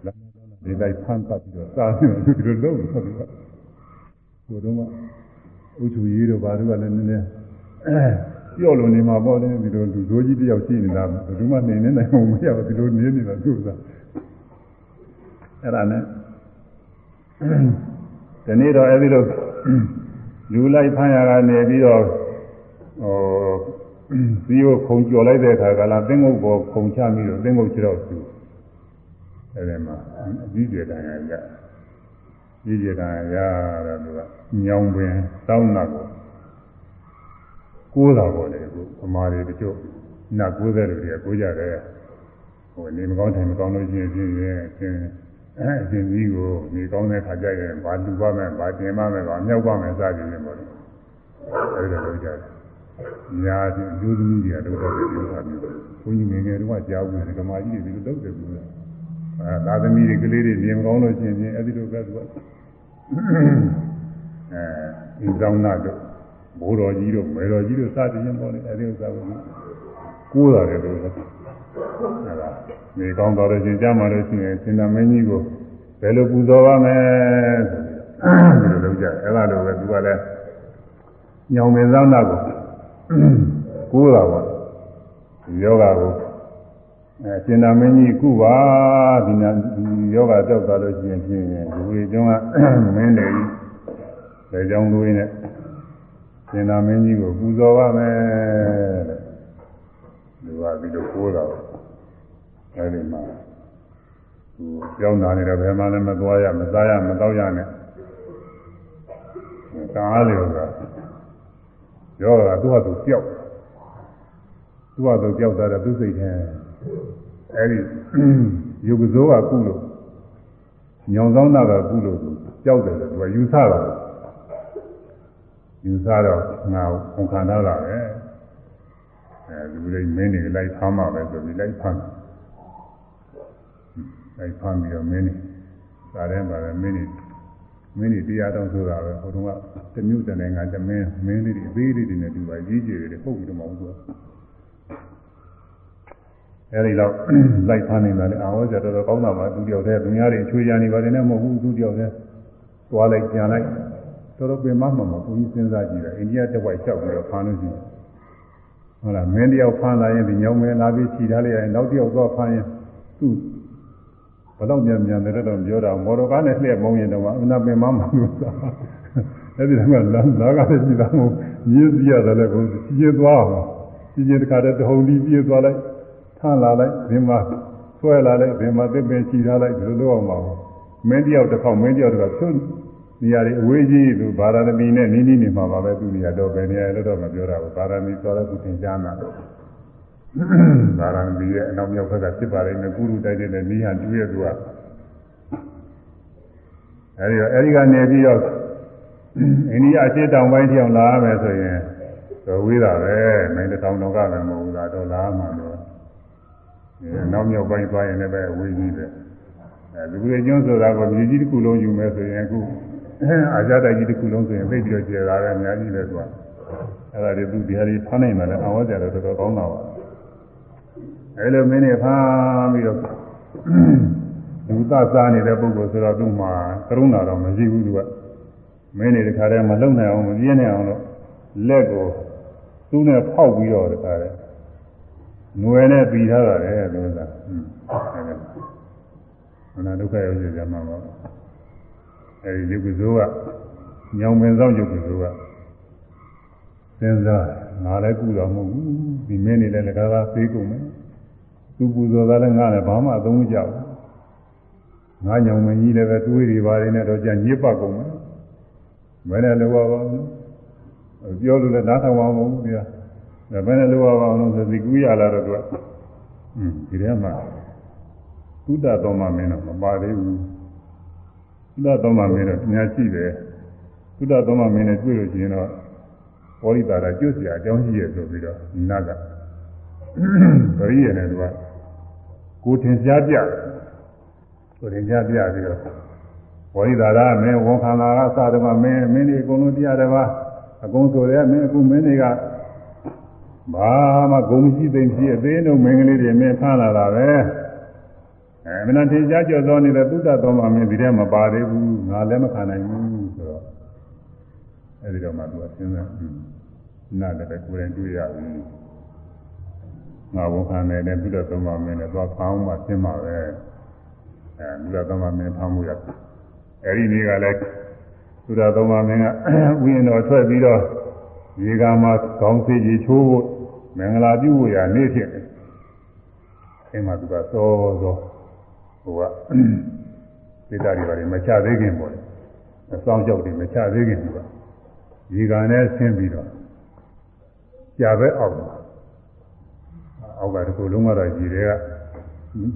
လမ်းဒီတိုင်းဖမ်းပတ်ပြီးတော့စားနေတယ်ဒီလိုလုပ်လို့သူကဟိုတော့မှဥချူရေးတော့ဘာလို့ကလည်းနည်းနည်းပြော့လို့နေမှာပေါ့လေဒီလိုလူတို့ကြီးတယောက်ရှိနေတာဘယ်သူမှနေနေနိုင်မှာမရဘူးဒီလိုနေနေတာသူ့စားအဲ့ဒါနဲ့ဒီနေ့တော့အဲ့ဒီလိုလူလိုက်ဖမ်းရတာနေပြီးတော့ဟိုဇီးကိုခုံကျော်လိုက်တဲ့အခါကလာသင်းငုတ်ပေါ်ခုံချပြီးတော့သင်းငုတ်ချတော့သူ အဲဒီမှာအကြီးကျယ်တန်ရရကြီးကျယ်တန်ရတော့သူကညောင်ပင်တောင်းနာကိုကိုးတာပေါ့လေအခုအမားတွေတချို့နတ်ကိုးတဲ့လူတွေကကိုးကြတယ်ဟိုနေမကောင်းထိုင်မကောင်းလို့ရှိရင်ပြင်းရင်အရှင်အဲအရှင်ကြီးကိုနေကောင်းတဲ့ခါကျရင်ဘာလူပါမယ်ဘာတင်ပါမယ်ဘာမြောက်ပါမယ်စသည်ဖြင့်ပေါ့လေအဲဒီလိုလုပ်ကြတယ်ညာချင်းလူသမီးတွေကလုပ်တော့တယ်ဒီလိုဟာမျိုးဘုန်းကြီးငယ်ငယ်တုန်းကကြားဘူးဓမ္မကြီးတွေဒီလိုလုပ်တယ်ဘူး အဲသာသမီတွေကလေးတွေမြင်ကောင်းလို့ရှိရင်အဲဒီလိုကသူကအဲဒီဆောင်နာတို့ဘိုးတော်ကြီးတို့မေတော်ကြီးတို့စသည်ချင်းပေါ့လေအဲဒီဥစ္စာကိုကိုးရတယ်လို့ဆိုအဲဒါနေကောင်းတော်လို့ရှင်ကြားမှလို့ရှိရင်စင်တာမင်းကြီးကိုဘယ်လိုပူဇော်ပါမယ်ဆိုပြီးဒီလိုလုပ်ကြအဲဒါလိုပဲသူကလည်းညောင်မင်းဆောင်နာကိုကိုးတာပေါ့ယောဂကို အဲစင်တာမင်းကြီးကုပါဒီနာယောဂကြောက်သွားလို့ရှိရင်ဖြင့်ဒီလိုကျွန်းကမင်းတယ်ကြီးလေကြောင်းသွေးနဲ့ရှင်သာမင်းကြီးကိုပူဇော်ပါမယ်တဲ့လူကဒီလိုကိုးတာအဲဒီမှာသူကြောင်းလာနေတော့ဘယ်မှလည်းမသွားရမစားရမတော့ရနဲ့ကားလေကရောတာသူ့ဟာသူပျောက်သူ့ဟာသူပျောက်တာသူစိတ်ထဲ အဲဒီယုတ်ကစိုးကကုလို့ညောင်ဆောင်တာကကုလို့သူကြောက်တယ်သူကယူဆတာယူဆတော့ငါဝန်ခံတော့တာပဲအဲဒီလိုမင်းတွေလိုက်ဖမ်းမှာပဲဆိုပြီးလိုက်ဖမ်းလိုက်ဖမ်းပြီးတော့မင်းတွေဒါတည်းပါပဲမင်းတွေမင်းတွေတရားတော်ဆိုတာပဲဟိုတုန်းကတမျိုးတနေငါတမင်းမင်းလေးတွေအသေးလေးတွေနဲ့တူပါကြီးကြီးတွေပုတ်ပြီးတော့မဟုတ်ဘူး အဲဒီတော့လိုက်ဖမ်းနေတာလေအာဝဇ္ဇတော်တော်ကောင်းတာပါသူတယောက်တည်းသူများတွေချွေရနေပါတယ်နဲ့မဟုတ်ဘူးသူတယောက်တည်းသွားလိုက်ပြန်လိုက်တော်တော်ပင်မမှမှာဘုန်းကြီးစဉ်းစားကြည့်တယ်အိန္ဒိယတစ်ဝိုက်လျှောက်ပြီးတော့ဖမ်းလို့ရှိတယ်ဟုတ်လားမင်းတယောက်ဖမ်းလာရင်ဒီညောင်းမင်းလာပြီးခြိထားလိုက်ရင်နောက်တယောက်သွားဖမ်းရင်သူ့ဘတော့မြန်မြန်တယ်တော့ပြောတာမော်တော်ကားနဲ့လှည့်မုံရင်တော့အနာပင်မမှလို့သာအဲ့ဒီတော့လာလာကားနဲ့ကြည့်တာမို့မြည်စီရတယ်လည်းကိုကြည့်သွားအောင်ကြည့်ချင်းတခါတည်းတဟုန်ဒီပြေးသွားလိုက် ထမ်းလာလိုက်ဒီမှာဆွဲလာလိုက်ဒီမှာသစ်ပင်ခြိထားလိုက်ဒီလိုလုပ်အောင်ပါမင်းတယောက်တစ်ခေါက်မင်းတယောက်တစ်ခေါက်ဖြုတ်နေရာတွေအဝေးကြီးသူဗာရာဏသီနဲ့နီးနီးနေမှာပါပဲသူနေရာတော့ပဲနေရာလို့တော့မပြောတာဘူးဗာရာဏသီဆိုတော့သူသင်ကြားမှာတော့ဗာရာဏသီရဲ့အနောက်မြောက်ဘက်ကဖြစ်ပါလိမ့်မယ်ကုရုတိုက်တဲ့နီးဟန်တူရဲ့သူကအဲဒီတော့အဲဒီကနေပြီးတော့အိန္ဒိယအရှေ့တောင်ပိုင်းထအောင်လာရမယ်ဆိုရင်တော့ဝေးတာပဲမင်းတောင်တော်ကလည်းမဟုတ်ဘူးလားတော့လာမှာတော့ နောက်မြောက်ပိုင်းသွားရင်လည်းပဲဝေးကြီးပဲအဲလူတွေကျွန်းဆိုတာကမြေကြီးတစ်ခုလုံးယူမယ်ဆိုရင်အခုအာဇာတိုက်ကြီးတစ်ခုလုံးဆိုရင်သိပြီးတော့ကျေတာလည်းအများကြီးပဲသူကအဲ့ဒါတွေသူဒီဟာတွေဖမ်းနိုင်မှလည်းအဝတ်ကြတော့တော်တော်ကောင်းတာပါအဲ့လိုမင်းတွေဖမ်းပြီးတော့လူသစားနေတဲ့ပုဂ္ဂိုလ်ဆိုတော့သူ့မှာကရုဏာတော့မရှိဘူးသူကမင်းတွေတခါတည်းမလုံနိုင်အောင်မပြင်းနိုင်အောင်လို့လက်ကိုသူ့နဲ့ဖောက်ပြီးတော့တခါတည်း ငွေနဲ့ပြီးထားတာလေသူကဟွန်းအဲ့ဒါမနာဒုက္ခရောက်ကြမှာပါအဲဒီယုတ်ကဇိုးကညောင်ပင်ဆောင်ယုတ်ကဇိုးကစဉ်းစားငါလည်းကုတော်မဟုတ်ဘူးဒီမင်းနေလည်းလည်းကားကားသေးကုန်မယ်သူပူဇော်တာလည်းငါလည်းဘာမှအသုံးမကျဘူးငါညောင်မင်းကြီးလည်းပဲတွေးတွေပါတယ်နဲ့တော့ကြညစ်ပတ်ကုန်မယ်ဘယ်နဲ့လောပါပါပြောလို့လည်းနားထောင်အောင်မဟုတ်ဘူးဗျာ ဒါဘယ်နဲ့လောပါပါလို့ဆိုဒီကူးရလာတော့သူကอืมဒီထဲမှာသုဒ္ဓတော်မှမင်းတော့မပါသေးဘူးသုဒ္ဓတော်မှမင်းတော့အများရှိတယ်သုဒ္ဓတော်မှမင်းနဲ့တွေ့လို့ရှိရင်တော့ပောရိတာရကျွတ်စရာအကြောင်းရှိရဆိုပြီးတော့နတ်ကပရိယေနဲ့သူကကိုထင်ရှားပြကိုထင်ရှားပြပြီးတော့ပောရိတာရမင်းဝန်ခံလာကစတယ်မှာမင်းမင်းဒီအကုန်လုံးတရားတယ်ပါအကုန်ဆိုရဲမင်းအခုမင်းတွေက ဘာမှဂုံမရှိသိမ့်ဖြစ်အသေးတို့မင်းကလေးတွေမင်းဖမ်းလာတာပဲအဲမနာထင်ရှားကြော်သောနေတဲ့သုတ္တတော်မှာမင်းဒီထဲမပါသေးဘူးငါလည်းမခံနိုင်ဘူးဆိုတော့အဲဒီတော့မှသူကစဉ်းစားနာတယ်ပဲကိုယ်တိုင်တွေ့ရပြီငါဝန်ခံနေတဲ့သုတ္တတော်မှာမင်းနဲ့သွားဖောင်းမှရှင်းမှာပဲအဲသုတ္တတော်မှာမင်းဖောင်းမှုရအဲဒီနေ့ကလည်းသုတ္တတော်မှာမင်းကဝိညာဉ်တော်ထွက်ပြီးတော့ရေကမှာကောင်းစေးကြီးချိုးဖို့ မင်္ဂလာပြုဖို့ရနေ့ဖြစ်တယ်အဲမှာသူကစောစောဟိုကသေတာတွေပါလေမချသေးခင်ပေါ့လေအဆောင်ကြောက်တွေမချသေးခင်သူကဒီကံနဲ့ဆင်းပြီးတော့ကြာပဲအောက်မှာအောက်ကတကူလုံးကတော့ကြီးတွေက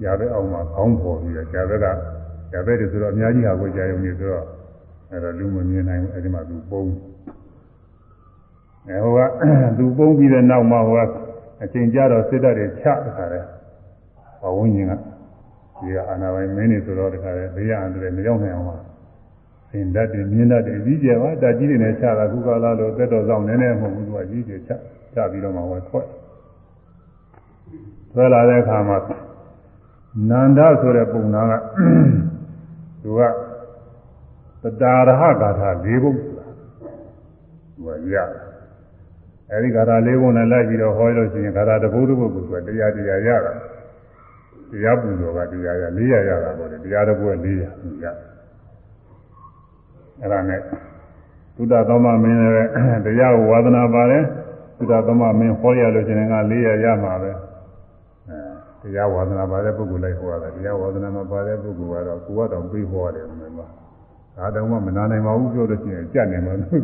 ကြာပဲအောက်မှာခေါင်းပေါ်ပြီးတော့ကြာပဲကကြာပဲတွေဆိုတော့အများကြီးဟာကိုကြာရုံနေဆိုတော့အဲ့တော့လူမမြင်နိုင်ဘူးအဲ့ဒီမှာသူပုံ အဲဟိုကသူပုံပြီးတဲ့နောက်မှာဟိုကအချိန်ကြတော့စစ်တပ်တွေချတခါလဲဘဝင်းကြီးကဒီကအာနာပိုင်မင်းနေဆိုတော့တခါလေဘေးရန်တွေမရောက်နိုင်အောင်ပါသင်တတ်တယ်မြင်တတ်တယ်ကြီးကျယ်ပါတကြီးတွေနဲ့ချတာခုကလာလို့သက်တော်ဆောင်နည်းနည်းမဟုတ်ဘူးသူကကြီးကျယ်ချချပြီးတော့မှဝယ်ထွက်ထွက်လာတဲ့အခါမှာနန္ဒဆိုတဲ့ပုံနာကသူကတတာရဟဂါထာ၄ဘုတ်သူကရ အဲဒီဂါထာ၄ဘုတ်နဲ့လိုက်ပြီးတော့ဟောလို့ရှိရင်ဂါထာတစ်ဘုတ်တစ်ဘုတ်ကိုသူကတရားတရားရတာတရားပူဇော်ကတရားရ400ရတာပေါ့လေတရားတစ်ပွဲ400ရအဲ့ဒါနဲ့သုဒ္ဓသမမင်းလည်းတရားကိုဝါသနာပါတယ်သုဒ္ဓသမမင်းဟောရလို့ရှိရင်က400ရမှာပဲအဲတရားဝါသနာပါတဲ့ပုဂ္ဂိုလ်လိုက်ဟောရတယ်တရားဝါသနာမပါတဲ့ပုဂ္ဂိုလ်ကတော့ကိုယ်ကတော့ပြီးဟောရတယ်မှန်ပါဒါတောင်မှမနာနိုင်ပါဘူးပြောလို့ရှိရင်ကြက်နေမှာလို့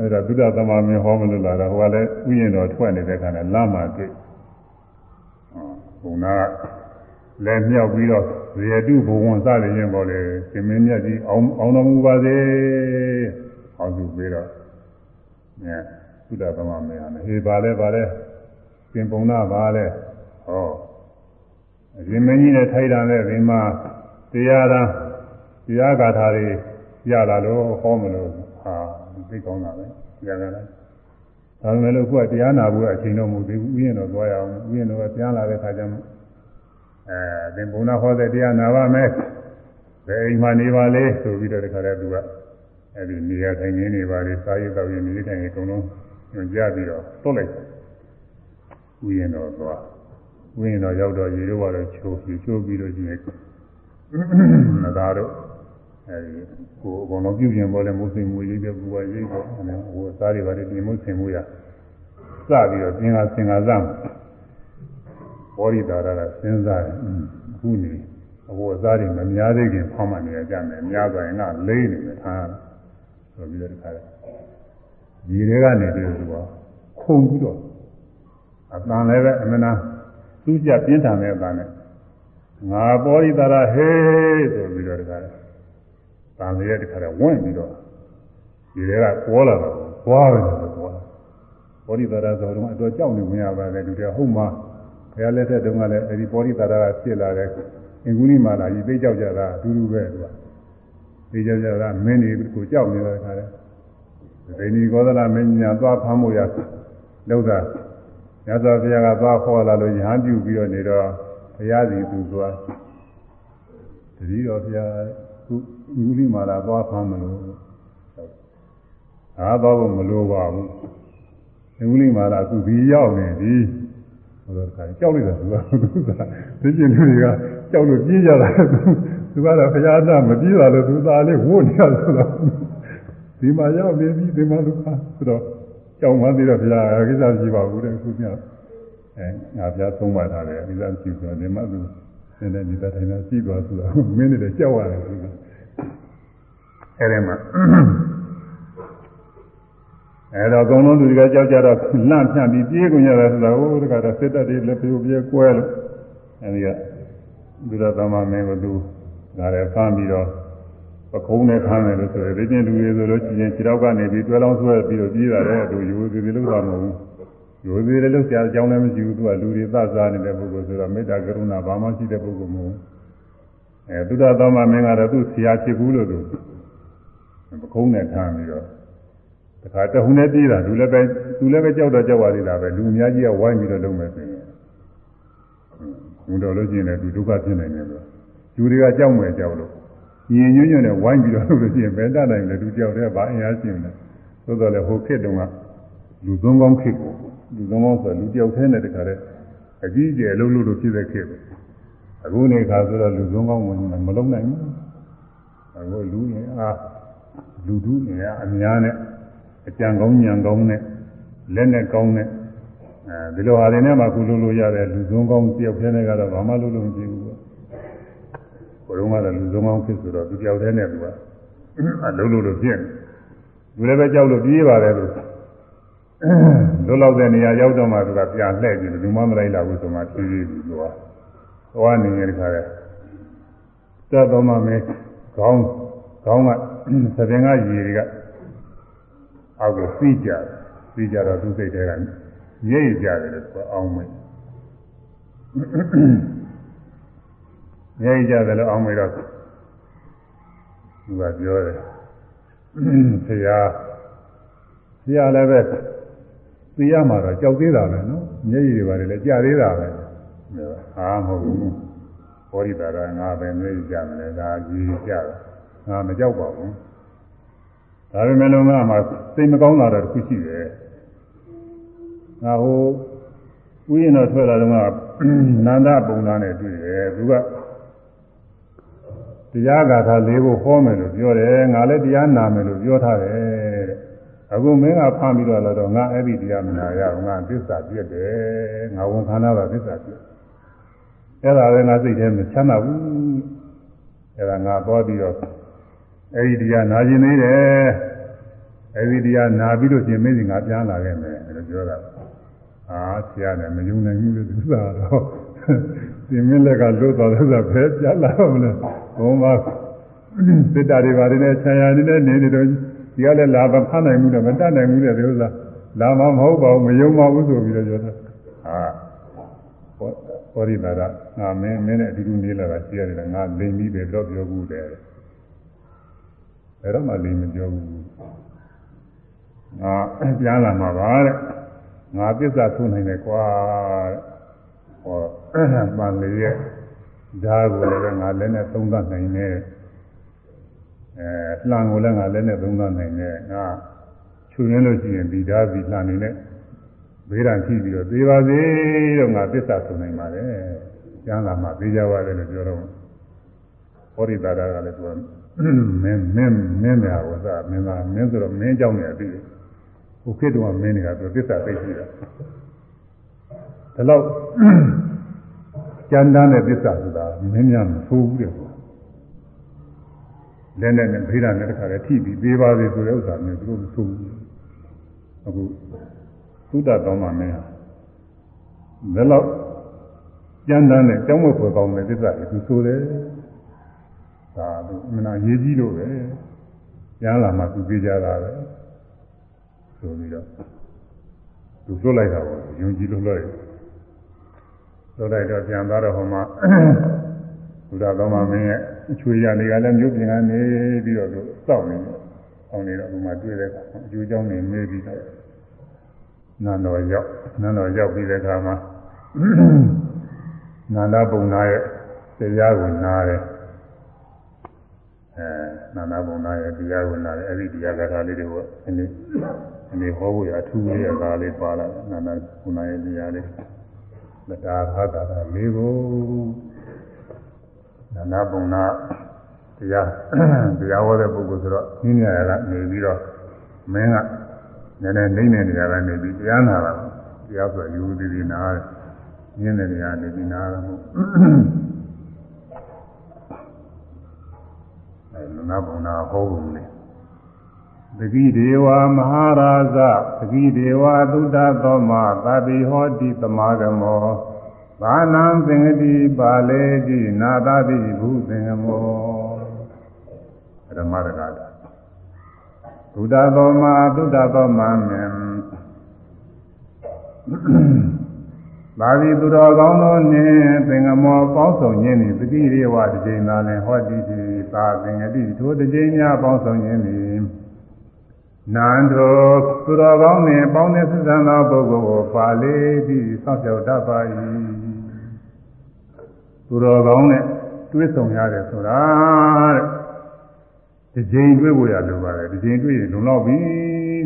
အဲဒါသုဒ္ဓသမမင်းဟောမလို့လာတာဟိုကလည်းဥယျာဉ်တော်ထွက်နေတဲ့ခါနဲ့လမ်းမှာတွေ့ဘုံနာလည်းမြောက်ပြီးတော့ရေတုဘဝံစရရင်ပေါ်လေရှင်မင်းမြတ်ကြီးအောင်အောင်တော်မူပါစေအောင်သူပြီးတော့ညသုဒ္ဓသမမင်းဟာဟေပါလဲပါလဲရှင်ပုံနာပါလဲဟောအရှင်မင်းကြီးနဲ့ထိုက်တာနဲ့ဒီမှာတရားသာတရားဂါထာတွေရလာလို့ဟောမလို့ဟာ သိကောင်းတာပဲကြာကြလားဒါပေမဲ့လို့ခုကတရားနာဖို့အချိန်တော့မဟုတ်သေးဘူးဥယျာဉ်တော့သွားရအောင်ဥယျာဉ်တော့ပြန်လာတဲ့ခါကျမှအဲသင်္ဘုံနာဟောတဲ့တရားနာပါမယ်ဘယ်အိမ်မှာနေပါလဲဆိုပြီးတော့တခါတည်းသူကအဲဒီနေရာထိုင်နေနေပါလေစာရေးတော့ရင်နေထိုင်နေအကုန်လုံးညွှန်ကြားပြီးတော့သွတ်လိုက်ဥယျာဉ်တော့သွားဥယျာဉ်တော့ရောက်တော့ရေတော့ကတော့ချိုးပြီးချိုးပြီးတော့ရှိနေနဂါတော့ အဲဒီကိုအကုန်လုံးပြုပြင်ပေါ်လဲမုတ်စိမ်မူရေးပြပူပါရေးပေါ့အဲဟိုစားတွေပါတယ်ပြင်မုတ်စိမ်မူရစပြီးတော့သင်္ဃာသင်္ဃာစမ်းဘောရိတာရကစဉ်းစားတယ်အခုနေအဘောစားတွေမများသေးခင်ဖောင်းမှနေရကြမယ်များသွားရင်ကလေးနေမယ်ထားဆိုပြီးတော့တခါလေဒီတွေကနေပြီးတော့ခုန်ပြီးတော့အတန်လည်းပဲအမနာသူ့ကြပြင်းထန်တဲ့အတန်နဲ့ငါဘောရိတာရဟေးဆိုပြီးတော့တခါလေ တန်လေးတခါလေဝင့်ပြီးတော့ဒီတွေကပေါ်လာတော့သွားပဲလို့ပေါ်လာဘောရိတာရဆိုတော့အတော်ကြောက်နေဝင်ရပါတယ်လူတွေဟုတ်မှာဘုရားလက်ထက်တုန်းကလည်းအဲဒီဘောရိတာရကဖြစ်လာတဲ့အင်္ဂုလိမာလာကြီးသိကြောက်ကြတာအတူတူပဲသူကသိကြောက်ကြတာမင်းတွေကိုကြောက်နေတဲ့ခါလဲဒိဏီကောသလမင်းညာသွားဖမ်းဖို့ရလောက်တာမြတ်စွာဘုရားကသွားခေါ်လာလို့ရဟန်းပြုပြီးတော့နေတော့ဘုရားစီသူသွားတတိတော်ဘုရား ခုအင်္ဂုလိမာလာသွားဖမ်းမလို့ဟာတော့မလိုပါဘူးအင်္ဂုလိမာလာအခုဒီရောက်နေပြီဟိုတော့ခါကြောက်လိုက်တာသူကသူကသိကျင်လူတွေကကြောက်လို့ပြေးကြတာသူကတော့ဘုရားသားမပြေးပါလို့သူသားလေးဝုတ်နေရဆိုတော့ဒီမှာရောက်နေပြီဒီမှာလူကဆိုတော့ကြောက်မှသေးတော့ဘုရားကိစ္စရှိပါဘူးတဲ့အခုညအဲငါဘုရားသုံးပါထားတယ်ကိစ္စရှိဆိုတော့ဒီမှာသူ နည်းနည်းနေတာထိုင်တာရှိသွားဆိုတော့မင်းတွေကြောက်ရတယ်သူကအဲဒီမှာအဲတော့အကုန်လုံးသူတွေကကြောက်ကြတော့လန့်ဖြန့်ပြီးပြေးကုန်ကြတယ်ဆိုတာဟိုတခါတော့စစ်တပ်တွေလက်ပြိုးပြဲကွဲလို့အဲဒီကဘုရားသမမင်းကသူဒါလည်းဖမ်းပြီးတော့ပကုံးနဲ့ခမ်းတယ်လို့ဆိုရယ်ဒီချင်းလူတွေဆိုလို့ချင်းခြေတော့ကနေပြီးတွဲလောင်းဆွဲပြီးတော့ပြေးရတယ်သူယူသေးသေးလို့တော့မဟုတ်ဘူး ယူသေးတယ်လို့ဆရာအကြောင်းလည်းမရှိဘူးသူကလူတွေသစားနေတဲ့ပုဂ္ဂိုလ်ဆိုတော့မေတ္တာကရုဏာဘာမှရှိတဲ့ပုဂ္ဂိုလ်မဟုတ်ဘူးအဲသုဒ္ဓသမမင်းကတော့သူ့ဆရာဖြစ်ဘူးလို့သူပကုံးနဲ့ခမ်းပြီးတော့တခါတဟုန်နဲ့ပြေးတာလူလည်းပဲသူလည်းပဲကြောက်တော့ကြောက်ရသေးတာပဲလူအများကြီးကဝိုင်းပြီးတော့လုံးမယ်ဆိုရင်ဘုံတော်လို့ကျင်တယ်သူဒုက္ခဖြစ်နိုင်တယ်လို့လူတွေကကြောက်မယ်ကြောက်လို့ညင်ညွညွနဲ့ဝိုင်းပြီးတော့လို့ကျင်ဘယ်တတ်နိုင်လဲသူကြောက်တယ်ဗာအင်အားရှင်တယ်သို့တော်လည်းဟိုခေတ်တုန်းကလူသုံးကောင်းခေတ်ကို လူသုံးကောင်းဆိုလူတယောက်တည်းနဲ့တခါတည်းအကြီးအကျယ်အလုံးလို့လို့ဖြစ်တဲ့ခေတ်ပဲအခုနေခါဆိုတော့လူသုံးကောင်းဝင်မလုံးနိုင်ဘူးအခုလူရင်အားလူထုနေရအများနဲ့အကြံကောင်းညံကောင်းနဲ့လက်နဲ့ကောင်းနဲ့အဲဒီလိုဟာတွေနဲ့မှကုလို့လို့ရတယ်လူစုံကောင်းတယောက်တည်းနဲ့ကတော့ဘာမှလုပ်လို့မဖြစ်ဘူးပေါ့ဘုရုံးကတော့လူစုံကောင်းဖြစ်ဆိုတော့သူတယောက်တည်းနဲ့သူကအလုပ်လို့လို့ဖြစ်နေသူလည်းပဲကြောက်လို့ပြေးပါတယ်လို့ လွတ်လောက်တဲ့နေရာရောက်တော့မှသူကပြန်လှည့်ပြီးလူမမလိုက်လာဘူးဆိုမှပြေးပြီးသူကသွားနေရတဲ့ခါလဲတတ်တော်မှမင်းခေါင်းခေါင်းကသပင်ကရေတွေကအောက်ကိုစီးကြတယ်စီးကြတော့သူစိတ်ထဲကရိပ်ကြတယ်လို့ဆိုအောင်မေးရိပ်ကြတယ်လို့အောင်မေးတော့သူကပြောတယ်ဆရာဆရာလည်းပဲ သိရမှာတော့ကြောက်သေးတာပဲနော်မျက်ရည်တွေပါတယ်လည်းကြာသေးတာပဲဟာမဟုတ်ဘူးဘောရိတာကငါပဲမျက်ရည်ကြမလဲဒါကြီးကြတယ်ငါမကြောက်ပါဘူးဒါပေမဲ့လို့ငါမှစိတ်မကောင်းတာတော့တစ်ခုရှိတယ်ငါဟိုဥယျာဉ်တော်ထွက်လာတော့ကနန္ဒပုံသားနဲ့တွေ့တယ်သူကတရားဂါထာလေးကိုဟောမယ်လို့ပြောတယ်ငါလည်းတရားနာမယ်လို့ပြောထားတယ်တဲ့ အခုမင်းကဖမ်းပြီးတော့လာတော့ငါအဲ့ဒီတရားမနာရဘူးငါသစ္စာပြည့်တယ်ငါဝန်ခံတာသစ္စာပြည့်အဲ့ဒါလည်းငါစိတ်ထဲမှာချမ်းသာဘူးအဲ့ဒါငါသွားပြီးတော့အဲ့ဒီတရားနာခြင်းသေးတယ်အဲ့ဒီတရားနာပြီးလို့ရှင်မင်းစီငါပြန်လာခဲ့မယ်လို့ပြောတာအာဆရာလည်းမယုံနိုင်ဘူးလို့သူစားတော့ဒီမင်းလက်ကလွတ်သွားလို့ဆိုဖဲပြန်လာမလို့ဘုံမှာစစ်တာတွေပါတယ်နဲ့ဆရာနေနဲ့နေနေတော့ ဒီကလည်းလာမဖမ်းနိုင်ဘူးနဲ့မတတ်နိုင်ဘူးတဲ့ဒီဥစ္စာလာမမဟုတ်ပါဘူးမယုံပါဘူးဆိုပြီးတော့ပြောတာဟာဟောရိတာကငါမင်းမင်းနဲ့အတူတူနေလာတာရှိရတယ်ငါလိမ်ပြီးပဲတော့ပြောဘူးတဲ့အဲ့တော့မှလိမ်မပြောဘူးငါပြန်လာမှာပါတဲ့ငါသစ္စာထုံနိုင်တယ်ကွာတဲ့ဟောပန်လေးရဲ့ဓာတ်ကိုလည်းငါလည်းနဲ့သုံးသပ်နိုင်တယ် အဲလှန်ကိုလည်းငါလက်နဲ့သုံးသပ်နိုင်တယ်ငါခြုံရင်းလို့ရှိရင်ဒီသားဒီလှန်နေနဲ့ဘေးရန်ကြည့်ပြီးတော့သေပါစေတော့ငါသစ္စာဆုံးနိုင်ပါလေကျမ်းစာမှာသိကြပါတယ်လို့ပြောတော့ဟောရိတာကလည်းသူကမင်းမင်းမင်းများဝစားမင်းသားမင်းဆိုတော့မင်းကြောင့်နေအပြီးဟိုခေတ္တကမင်းနေတာသူသစ္စာသိရှိတာဒါတော့ကျမ်းသားနဲ့သစ္စာဆိုတာမင်းများမဆိုးဘူးတဲ့ လက်နဲ့နဲ့ဗေဒနဲ့တခါတည်းထိပြီးသေးပါစေဆိုတဲ့ဥစ္စာမျိုးသူတို့မဆိုးဘူးအခုသုဒ္ဓတော်မှာမင်းဟာဒါတော့ကျမ်းတမ်းတဲ့ကျောင်းဝတ်ဖွယ်ကောင်းတဲ့သစ္စာကိုသူဆိုတယ်ဒါသူအမှန်အရေးကြီးလို့ပဲကျမ်းလာမှသူပြေးကြတာပဲဆိုပြီးတော့သူလွတ်လိုက်တာပေါ့ယုံကြည်လို့လွတ်လိုက်လွတ်လိုက်တော့ပြန်သွားတော့ဟိုမှာဘုရားတော်မှာမင်းရဲ့ အချွေရနေကလည်းမြို့ပြင်ကနေပြီးတော့သူစောင့်နေတယ်။အောင်နေတော့ဒီမှာတွေ့တဲ့ကအကျိုးကြောင့်နေနေပြီးတော့နန္တော်ရောက်နန္တော်ရောက်ပြီးတဲ့အခါမှာနန္ဒပုံနာရဲ့တရားကိုနားတယ်။အဲနန္ဒပုံနာရဲ့တရားကိုနားတယ်အဲ့ဒီတရားကထာလေးတွေကိုအနည်းအနည်းဟောဖို့ရအထူးလေးရကားလေးပါလာနန္ဒပုံနာရဲ့တရားလေးမတာဟာတာလေးကို နန္ဒပုံနာတရားတရားဟောတဲ့ပုဂ္ဂိုလ်ဆိုတော့နင်းရရကနေပြီးတော့မင်းကနည်းနည်းနေနေနေရတာနေပြီးတရားနာတာတရားဆိုယူသည်ဒီနာတယ်ညင်းတဲ့နေရာနေပြီးနာတာမဟုတ်အဲနန္ဒပုံနာဟောကုန်လေသတိဒေဝမဟာရာဇသတိဒေဝသုဒ္ဓသောမသတိဟောတိသမာဂမော ဘာနံသင်္ကတိပါလေတိနာသတိဘုသင်္ကမောဓမ္မရကတာသုဒ္ဓသောမသုဒ္ဓသောမမြင်သာဒီသူတော်ကောင်းတို့နှင့်သင်္ကမောပေါင်းဆောင်ခြင်းသည်သတိရေဝတစ်ကြိမ်သာလင်ဟောတိတိသာသင်္ကတိထိုတစ်ကြိမ်များပေါင်းဆောင်ခြင်းသည်နန္တောသူတော်ကောင်းနှင့်ပေါင်းတဲ့ဆက်ဆံသောပုဂ္ဂိုလ်ကိုပါလေပြီးစောင့်ကြောက်တတ်ပါ၏ သူတော်ကောင်းနဲ့တွေ့ဆုံရတယ်ဆိုတာတဲ့ဒီချိန်တွေ့ဖို့ရလိုပါတယ်ဒီချိန်တွေ့ရင်လုံလောက်ပြီ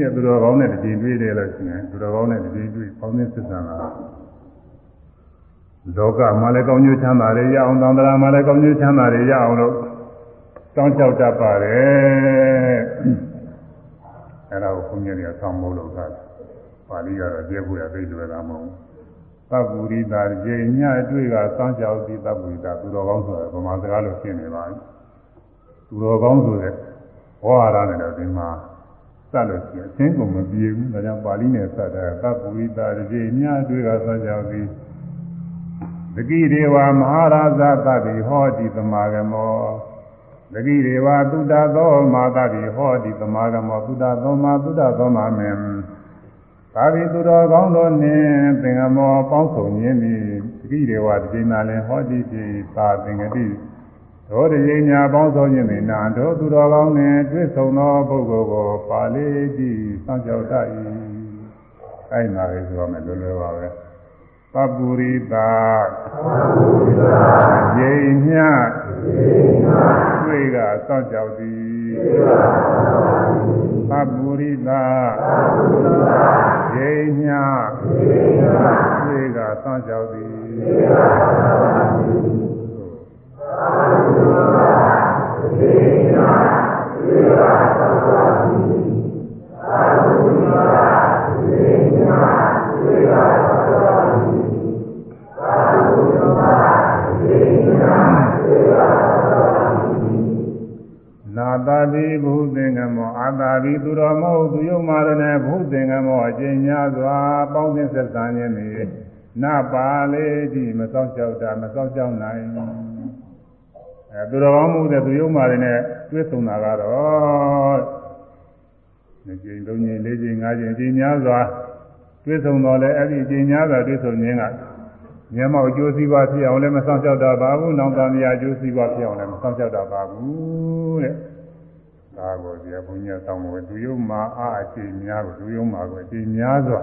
တဲ့သူတော်ကောင်းနဲ့ဒီချိန်တွေ့တယ်လို့ရှိရင်သူတော်ကောင်းနဲ့ဒီချိန်တွေ့ပေါင်းတဲ့ဆက်ဆံတာလောကမှာလည်းကောင်းကျိုးချမ်းသာတွေရအောင်သံဃာမှာလည်းကောင်းကျိုးချမ်းသာတွေရအောင်လို့စောင့်ကြောက်တတ်ပါတယ်အဲ့ဒါကိုဘုန်းကြီးတွေကဆောင်းမိုးလို့ထားတယ်ပါဠိကတော့ကျဲဖို့ရသိတယ်လားမဟုတ် သဗ္ဗူရိတာဂျိညအတွေ့ကစောင့်ကြောက်ပြီးသဗ္ဗူရိတာသူတော်ကောင်းဆိုတယ်ဗမာစကားလို့ရှင်းနေပါပြီသူတော်ကောင်းဆိုတဲ့ဟောရတာနဲ့တော့ဒီမှာစလို့ရှိရင်အချင်းကုန်မပြေဘူးဒါကြောင့်ပါဠိနဲ့စတာသဗ္ဗူရိတာဂျိညအတွေ့ကစောင့်ကြောက်ပြီးသကိဒေဝမဟာရာဇသတိဟောတိသမာဂမောသကိဒေဝသုတ္တသောမာသတိဟောတိသမာဂမောသုတ္တသောမာသုတ္တသောမာမေ သာဝိသူတော်ကောင်းတို့နှင့်သင်္ကမောပေါင်းစုံခြင်းသည်သကိဒေဝတိနာလင်ဟောတိတိသာသင်္ကတိသောတရေညာပေါင်းစုံခြင်းသည်နာတို့သူတော်ကောင်းနှင့်တွေ့ဆုံသောပုဂ္ဂိုလ်ကိုပါလေတိစောင့်ကြောက်တတ်၏အဲ့နာလေးဆိုရမယ်လွယ်လွယ်ပါပဲပပူရိတာယေညတွေ့ကစောင့်ကြောက်သည် ပပူရိတာယေညတွေ့ကစောင့်ကြောက်သည်နာ တာတိဘုသင်္ကမောအာတာတိသူတော်မဟုတ်သူယုံမာရနဲ့ဘုသင်္ကမောအကျဉ်းများစွာပေါင်းသင်းဆက်ဆံခြင်းနေနာပါလေတိမစောင့်ကြောက်တာမစောင့်ကြောက်နိုင်အဲသူတော်ကောင်းမှုတဲ့သူယုံမာရနဲ့တွေ့ဆုံတာကတော့နှစ်ကြိမ်သုံးကြိမ်လေးကြိမ်ငါးကြိမ်အကျဉ်းများစွာတွေ့ဆုံတော့လေအဲ့ဒီအကျဉ်းများစွာတွေ့ဆုံခြင်းကမျက်မှောက်အကျိုးစီးပွားဖြစ်အောင်လည်းမဆောင်ကြောက်တာပါဘူး။နောင်တမယာအကျိုးစီးပွားဖြစ်အောင်လည်းမဆောင်ကြောက်တာပါဘူးတဲ့။ ဒါကိုဒီဘုညာတောင်းလို့သူယုံမှာအာအကျဉ်းများကိုသူယုံမှာကိုအကျဉ်းများစွာ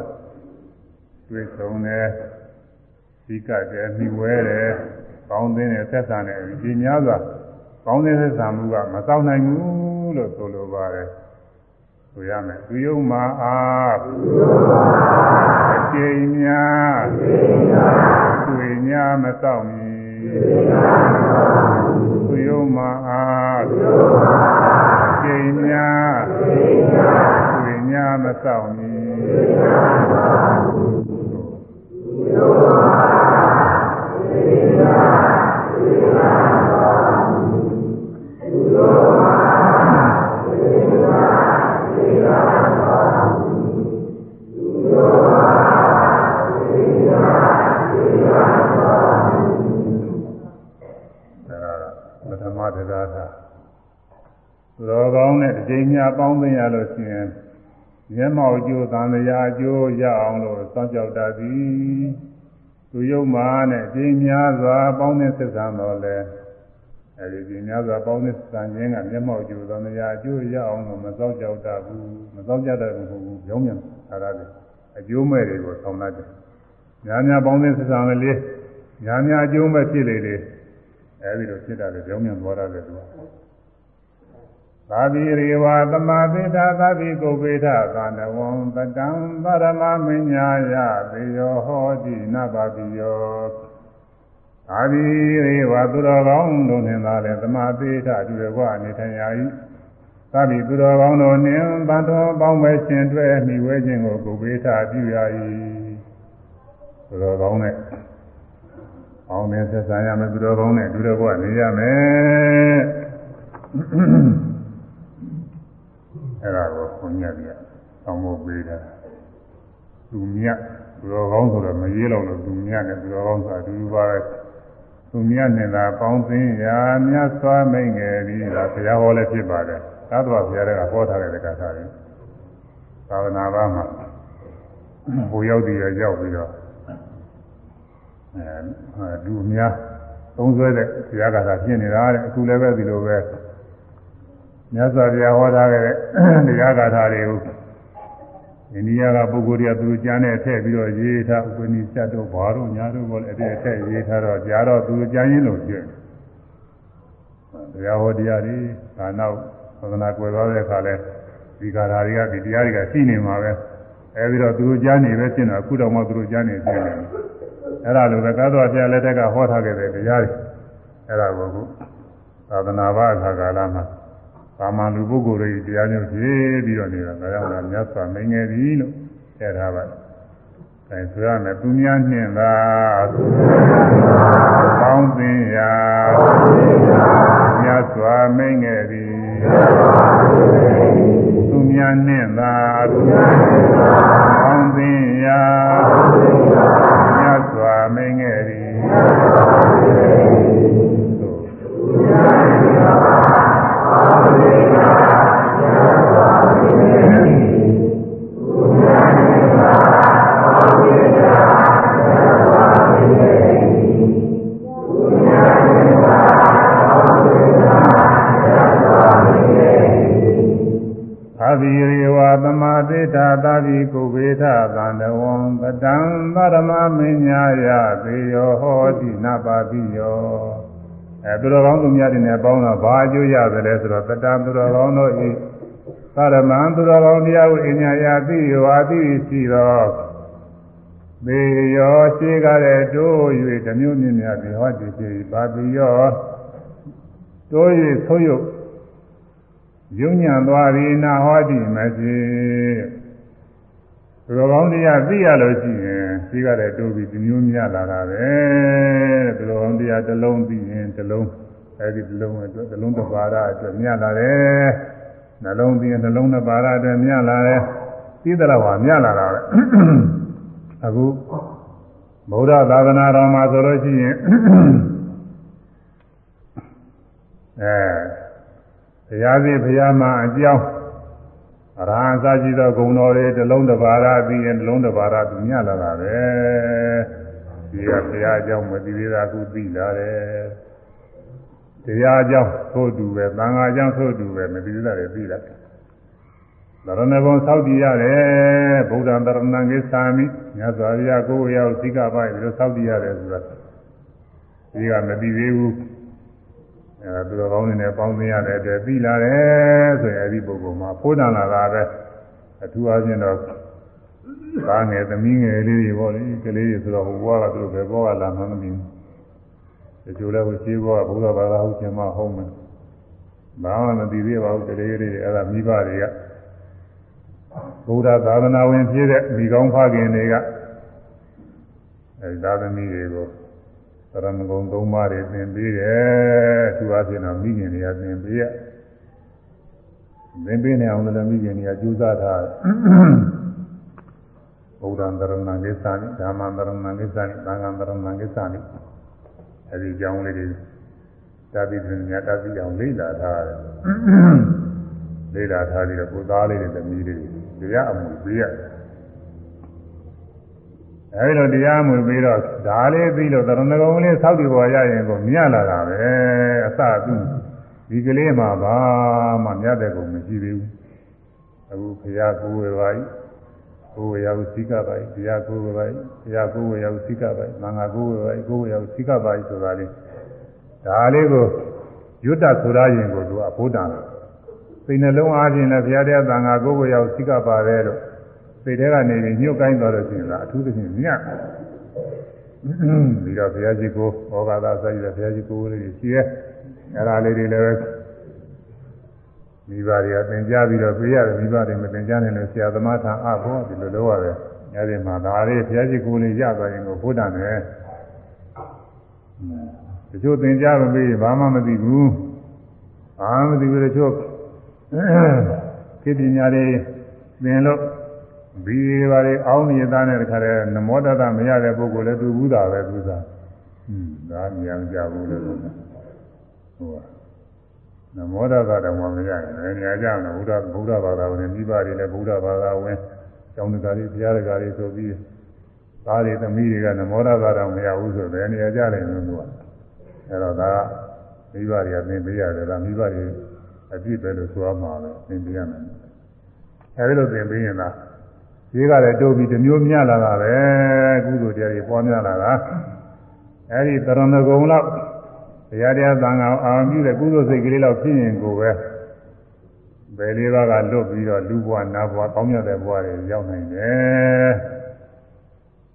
တွေ့ဆုံတယ်။ဒီကတည်းမိဝဲတယ်။ကောင်းသင်းတယ်ဆက်ဆံတယ်အကျဉ်းများစွာကောင်းတဲ့ဆက်ဆံမှုကမစောင့်နိုင်ဘူးလို့ဆိုလိုပါတယ်။ဆိုရမယ်သူယုံမှာအာအကျဉ်းများတွေ့ညာမစောင့်မီသူယုံမှာအာအ ကျဉ်းများတွေ့ညာမစောင့်မီပထမတရားသာ သူတော်ကောင်းတဲ့တည်များပေါင်းသိရလို့ရှိရင်မျက်မှောက်ကျိုးသံဃာအကျိုးရအောင်လို့စောင့်ကြောက်တတ်သည်သူယုံမာနဲ့တည်များစွာပေါင်းသင်းဆက်ဆံတော်လဲအဲဒီတည်များစွာပေါင်းသင်းဆက်ဆံခြင်းကမျက်မှောက်ကျိုးသံဃာအကျိုးရအောင်လို့မစောင့်ကြောက်တတ်ဘူးမစောင့်ကြတတ်ဘူးမဟုတ်ဘူးကြောင်းမြန်သာရတယ်အကျိုးမဲ့တွေကိုဆောင်တတ်တယ်များများပေါင်းသင်းဆက်ဆံလေများများအကျိုးမဲ့ဖြစ်လေလေအဲဒီလိုဖြစ်တာလေကြောင်းမြန်သွားတယ်သူက သာဘိရေဝသမာပိဋ္ဌသာဘိကိုပိဋ္ဌသာနဝံတတံပရမမညာယသေယောဟောတိနဗဗိယောသာဘိရေဝသူတော်ကောင်းတို့နှင့်သာလေသမာပိဋ္ဌအတူတကွအနေထိုင်ရာ၏သာဘိသူတော်ကောင်းတို့နှင့်ဗန္တော်ပေါင်းမဲ့ရှင်တွဲမိဝဲခြင်းကိုကိုပိဋ္ဌပြုရာ၏သူတော်ကောင်းနဲ့အောင်းနဲ့ဆက်ဆံရမယ်သူတော်ကောင်းနဲ့အတူတကွနေရမယ် အဲ့ဒါကိုခွန်ညက်ပြအောင်ဖို့ပေးတာသူမြတ်သူတော်ကောင်းဆိုတော့မရေးလောက်လို့သူမြတ်နဲ့သူတော်ကောင်းဆိုတာအတူတူပါပဲသူမြတ်နဲ့သာပေါင်းသိရာမြတ်စွာမိန်ငယ်ဒီဒါဘုရားဟောလည်းဖြစ်ပါတယ်သာသနာဘုရားကဟောထားတဲ့ကထာတွေသာသနာ့ဘာမှာဟိုရောက်တည်ရရောက်ပြီးတော့အဲလူအများသုံးဆွဲတဲ့ဘုရားကထာဖြစ်နေတာတဲ့အခုလည်းပဲဒီလိုပဲ မြတ်စွာဘုရားဟောထားတဲ့တရားဂါထာတွေကိုအိန္ဒိယကပုဂ္ဂိုလ်တွေကသူတို့ကျမ်းနဲ့ထည့်ပြီးတော့ရေးထားဥပနိစ္စတို့ဘာတို့ညာတို့ဘောလည်းအဲ့ဒီထည့်ရေးထားတော့ကြားတော့သူတို့ကျမ်းရင်းလို့ဖြစ်တရားဟောတရားတွေဒါနောက်သဒနာကွယ်သွားတဲ့အခါလဲဒီဂါထာတွေကဒီတရားတွေကရှိနေမှာပဲအဲပြီးတော့သူတို့ကျမ်းနေပဲရှင်းတာအခုတော့မှသူတို့ကျမ်းနေပြနေတယ်အဲ့ဒါလိုပဲကာသောဘုရားလက်ထက်ကဟောထားခဲ့တဲ့တရားတွေအဲ့ဒါကိုအခုသာသနာ့ဘာအခါကာလမှာ ပါမန်လူပုဂ္ဂိုလ်တွေတရားမျိုးဖြည်းပြီးတော့နေတာဒါကြောင့်လည်းမြတ်စွာမင်းငယ်ပြီလို့ထည့်ထားပါတယ်။အဲဆိုရမယ်သူများနှင့်သာပေါင်းသင်ရာမြတ်စွာမင်းငယ်ပြီသူများနှင့်သာပေါင်းသင်ရာမြတ်စွာမင်းငယ်ပြီ မာတိတာသာတိကုဗေထသန္တဝံပတံသရမမင်းညာယသေယောဟောတိနပါပိယော အဲသူတော်ကောင်းသူများတွေနဲ့ပေါင်းတော့ဘာအကျိုးရသလဲဆိုတော့တတံသူတော်ကောင်းတို့ဤသရမံသူတော်ကောင်းတရားကိုအညာယသိယောအသိရှိသောသေယောရှိကားတဲ့တို့၍ဓမျိုးမြင့်များဒီဟောတိရှိပါပိယောတိုး၍ဆုံးယုတ်ယုံညံသွားပြီနာဟောတိမရှိသူ တော်ကောင်းတရားသိရလို့ရှိရင်သိကြတဲ့တိုးပြီးဒီမျိုးမြလာတာပဲတဲ့သူတော်ကောင်းတရားတစ်လုံးသိရင်တစ်လုံးအဲဒီတစ်လုံးအတွက်တစ်လုံးတစ်ပါးရအတွက်မြလာတယ်နှလုံးသိရင်နှလုံးတစ်ပါးရအတွက်မြလာတယ်သိတဲ့လောက်ဟာမြလာတာပဲအခုဗုဒ္ဓသာသနာတော်မှာဆိုလို့ရှိရင်အဲတရားစီဘုရားမှာအကြောင်း အရဟံစာကြည့်သောဂုဏ်တော်တွေတစ်လုံးတစ်ပါးရပြီးရင်တစ်လုံးတစ်ပါးရသူညလာတာပဲဒီကဘုရားအကြောင်းမသိသေးတာခုသိလာတယ်တရားအကြောင်းသို့တူပဲသံဃာအကြောင်းသို့တူပဲမသိသေးတာတွေသိလာတယ်သရဏဂုံသောက်တည်ရတယ်ဗုဒ္ဓံတရဏံကိသာမိမြတ်စွာဘုရားကိုယ်ဝရောက်သိကပိုက်ပြီးတော့သောက်တည်ရတယ်ဆိုတာဒီကမသိသေးဘူး အဲသူတော်ကောင်းတွေနဲ့ပေါင်းသိရတဲ့အတွက်ပြီးလာတယ်ဆိုရင်အဲဒီပုဂ္ဂိုလ်မှာဖိုးတန်လာတာပဲအထူးအားဖြင့်တော့ကားငယ်သမီးငယ်လေးတွေပေါ့လေကလေးတွေဆိုတော့ဟိုဘွားကသူတို့ပဲဘောကလာမှမသိဘူးဒီလိုလဲဟိုရှိဘောကဘုရားဘာသာဟုတ်ခြင်းမဟုတ်မယ်ဘာမှမသိသေးပါဘူးကလေးလေးတွေအဲ့ဒါမိဘတွေကဘုရားသာသနာဝင်ဖြစ်တဲ့မိကောင်းဖခင်တွေကအဲဒီသာသမီတွေကို သရဏဂုံ၃ပါးတွေသင်ပေးတယ်သူအချင်းတော့မိခင်တွေကသင်ပေးရသင်ပေးနေအောင်လည်းမိခင်တွေကကြိုးစားထားဘုရားသရဏဂိသနိဓမ္မသရဏဂိသနိသံဃာသရဏဂိသနိအဲဒီအကြောင်းလေးတွေတာတိပညာတာတိအောင်လေ့လာထားတယ်လေ့လာထားပြီးတော့ကိုယ်သားလေးတွေသမီးလေးတွေတရားအမှုပေးရတယ် အဲဒီလိုတရားမှုပြီးတော့ဒါလေးပြီးလို့တရဏဂုံလေးဆောက်တည်ပေါ်ရရင်ကိုမြတ်လာတာပဲအစသူဒီကလေးမှာပါမှမြတ်တဲ့ကုံမရှိသေးဘူးအခုဖရာကိုယ်ဝေပါကြီးကိုယ်ဝေရောစိကပါကြီးတရားကိုယ်ဝေပါကြီးတရားကိုယ်ဝေရောစိကပါကြီးမင်္ဂကိုယ်ဝေပါကြီးကိုယ်ဝေရောစိကပါကြီးဆိုတာလေးဒါလေးကိုယွတ်တဆိုရရင်ကိုသူကဘုဒ္ဓံစိတ်နှလုံးအားဖြင့်လည်းဘုရားတရားသံဃာကိုယ်ဝေရောစိကပါတယ်လို့ စိတ်ထဲကနေပြီးညှို့ကိုင်းသွားလို့ရှိရင်လားအထူးသဖြင့်မြတ်ပြီးတော့ဘုရားရှိခိုးဩဃာသဆက်ရဘုရားရှိခိုးလေးရှိရဲအဲ့ဒါလေးတွေလည်းမိဘတွေကသင်ကြားပြီးတော့ပြရတယ်မိဘတွေမသင်ကြားနိုင်လို့ဆရာသမားထံအဘောဒီလိုလုပ်ရတယ်အဲ့ဒီမှာဒါလေးဘုရားရှိခိုးလေးရသွားရင်ကိုဘုဒ္ဓနဲ့တချို့သင်ကြားမပြီးဘာမှမသိဘူးဘာမှမသိဘူးတချို့ခေတ္တညာတွေသင်လို့ ဘီပါလေအောင်းနေသားနဲ့တခါတည်းနမောတတမရတဲ့ပုဂ္ဂိုလ်လည်းသူဘူးတာပဲသူစားอืมဒါမြင်ကြဘူးလို့ဟုတ်ပါနမောတတတော်မှမရရင်လည်းနေရာကြအောင်ဘုရားဘုရားဘာသာဝင်မိဘတွေလည်းဘုရားဘာသာဝင်ကျောင်းတကာတွေဘုရားတကာတွေဆိုပြီးသားတွေသမီးတွေကနမောတတတော်မရဘူးဆိုတယ်နေရာကြတယ်လို့သူကအဲတော့ဒါမိဘတွေကသင်ပေးရတယ်ဒါမိဘတွေအပြည့်ပဲလို့ဆိုရမှာပဲသင်ပေးရမယ်အဲဒီလိုသင်ပေးရင်သာ ရေးကလည်းတိုးပြီးတစ်မျိုးမြလာတာပဲကုသိုလ်တရားတွေပွားများလာတာအဲဒီတရဏဂုံလောက်တရားတရားသံဃာအောင်ပြုတဲ့ကုသိုလ်စိတ်ကလေးလောက်ဖြစ်ရင်ကိုပဲဘယ်လေးပါးကလွတ်ပြီးတော့လူဘဝနာဘဝကောင်းမြတ်တဲ့ဘဝတွေရောက်နိုင်တယ်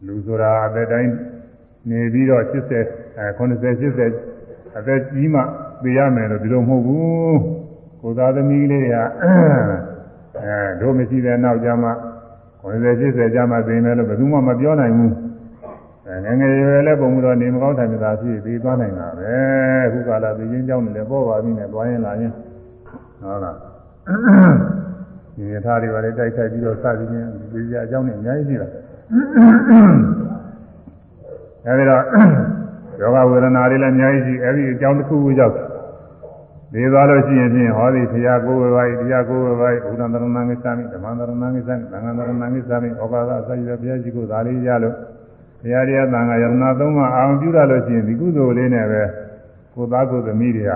လူဆိုတာအသက်တိုင်းနေပြီးတော့80အဲ90 80အသက်ကြီးမှသိရမယ်လို့ဒီလိုမဟုတ်ဘူးကိုသားသမီးလေးတွေကအဲတို့မရှိတဲ့နောက်ကျမှ 90 80ကျမှသိမယ်လို့ဘယ်သူမှမပြောနိုင်ဘူးအဲငငယ်ရွယ်လည်းပုံမှုတော့နေမကောင်းထိုင်မသာဖြစ်ပြီးသွားနိုင်တာပဲအခုကလာပြီးချင်းကြောင်းနေလည်းပေါ်ပါပြီနဲ့သွားရင်လာရင်ဟုတ်လားဒီရထားတွေပါလေတိုက်ခိုက်ပြီးတော့စပြီးချင်းဒီကြအကြောင်းနဲ့အများကြီးရှိတာအဲဒီတော့ယောဂဝေဒနာတွေလည်းအများကြီးရှိအဲဒီအကြောင်းတစ်ခုခုကြောင့်နေ သွားလို့ရှိရင်ဖြင့်ဟောဒီဘုရားကိုယ်ဝေပါ၏တရားကိုယ်ဝေပါ၏ဘုရားတရဏံကိစ္စမိဓမ္မတရဏံကိစ္စမိသံဃာတရဏံကိစ္စမိဩကာသအစရှိတဲ့ဘုရားရှိခိုးဒါလေးရလို့ဘုရားတရားသံဃာယရဏသုံးပါးအောင်ပြုရလို့ရှိရင်ဒီကုသိုလ်လေးနဲ့ပဲကိုယ်သားကိုယ်သမီးတွေက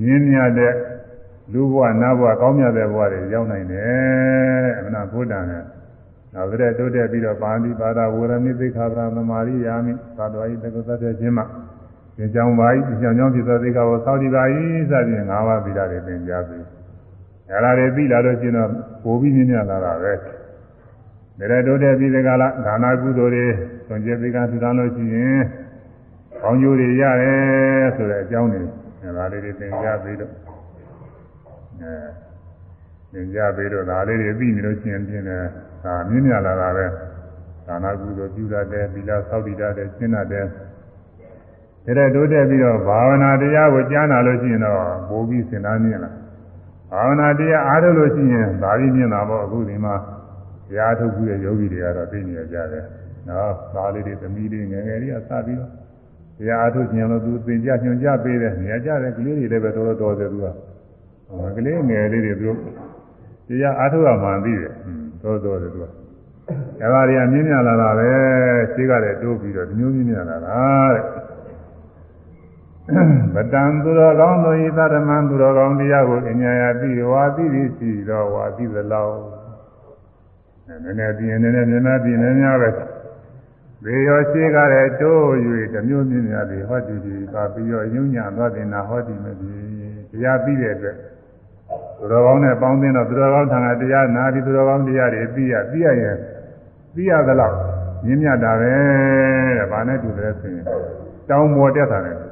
မြင်းမြတ်တဲ့လူဘဝနတ်ဘဝကောင်းမြတ်တဲ့ဘဝတွေရောက်နိုင်တယ်အမနာဘုဒ္ဓံနဲ့နောက်ကြတဲ့တိုးတက်ပြီးတော့ပါဠိပါဒဝေရမိသိခာပရသမာရိယာမိသာတော်ဤတက္ကသတ္တခြင်းမှာ သင်ကြောင်းပါဤသင်ကြောင်းကြောင့်ဖြစ်သောသိက္ခာကိုသောက်တည်ပါ၏စသဖြင့်၅ပါးသီလတွေသင်ကြားပြီးအဲဒါတွေပြီးလာလို့ရှိရင်တော့ပိုပြီးမြင့်မြတ်လာတာပဲဒါရတိုးတဲ့ပြီးဒီကလာဒါနာကုသိုလ်တွေသွန်ကျေသိက္ခာထူထောင်လို့ရှိရင်ကောင်းကျိုးတွေရတယ်ဆိုတဲ့အကြောင်းတွေအဲဒါလေးတွေသင်ကြားပြီးတော့အဲသင်ကြားပြီးတော့ဒါလေးတွေပြီးနေလို့ရှိရင်ပြင်တယ်ဒါမြင့်မြတ်လာတာပဲဒါနာကုသိုလ်ပြုတတ်တယ်သီလဆောက်တည်တတ်တယ်ရှင်းတတ်တယ် ဒါတဲ့တိုးတက်ပြီးတော့ဘာဝနာတရားကိုကြားနာလို့ရှိရင်တော့ပိုးပြီးစင်သားမြင်လာဘာဝနာတရားအားထုတ်လို့ရှိရင်ဒါပြီးမြင်တာပေါ့အခုဒီမှာတရားထုတ်ပြီးတဲ့ယောဂီတွေကတော့သိနေကြတယ်နော်သားလေးတွေသမီးတွေငယ်ငယ်လေးကစပြီးတော့တရားအားထုတ်ခြင်းလို့သူသင်ကြညွှန်ကြပေးတယ်နေရာကြတယ်ကလေးတွေလည်းပဲတော်တော်တော်တယ်သူကကလေးငယ်လေးတွေသူတရားအားထုတ်ရမှန်သိတယ်တော်တော်တယ်သူကအဲဒါတွေကမြင့်မြတ်လာတာပဲရှိကြတယ်တိုးပြီးတော့မျိုးမြင့်မြတ်လာတာတဲ့ ဗတံသူတော်ကောင်းတို့ဤသတ္တမံသူတော်ကောင်းတရားကိုအညာယသိဝါသိသည်ရှိတော့ဝါသိသလောက်နည်းနည်းပြင်းနည်းနည်းမြင်နာပြင်းနည်းများပဲသေရောရှိကြတဲ့တိုး၍တမျိုးမြင့်များသည်ဟောတိဒီပါပြီးတော့ညဉ့်ညံသွားတင်တာဟောတိမပြီတရားပြီးတဲ့အတွက်သူတော်ကောင်းနဲ့ပေါင်းသင်းတော့သူတော်ကောင်းထံကတရားနာပြီးသူတော်ကောင်းတရားတွေသိရသိရရင်သိရသလောက်မြင့်မြတ်တာပဲတဲ့။ဘာနဲ့တူတယ်ဆိုရင်တောင်းပေါ်တက်တာတယ်။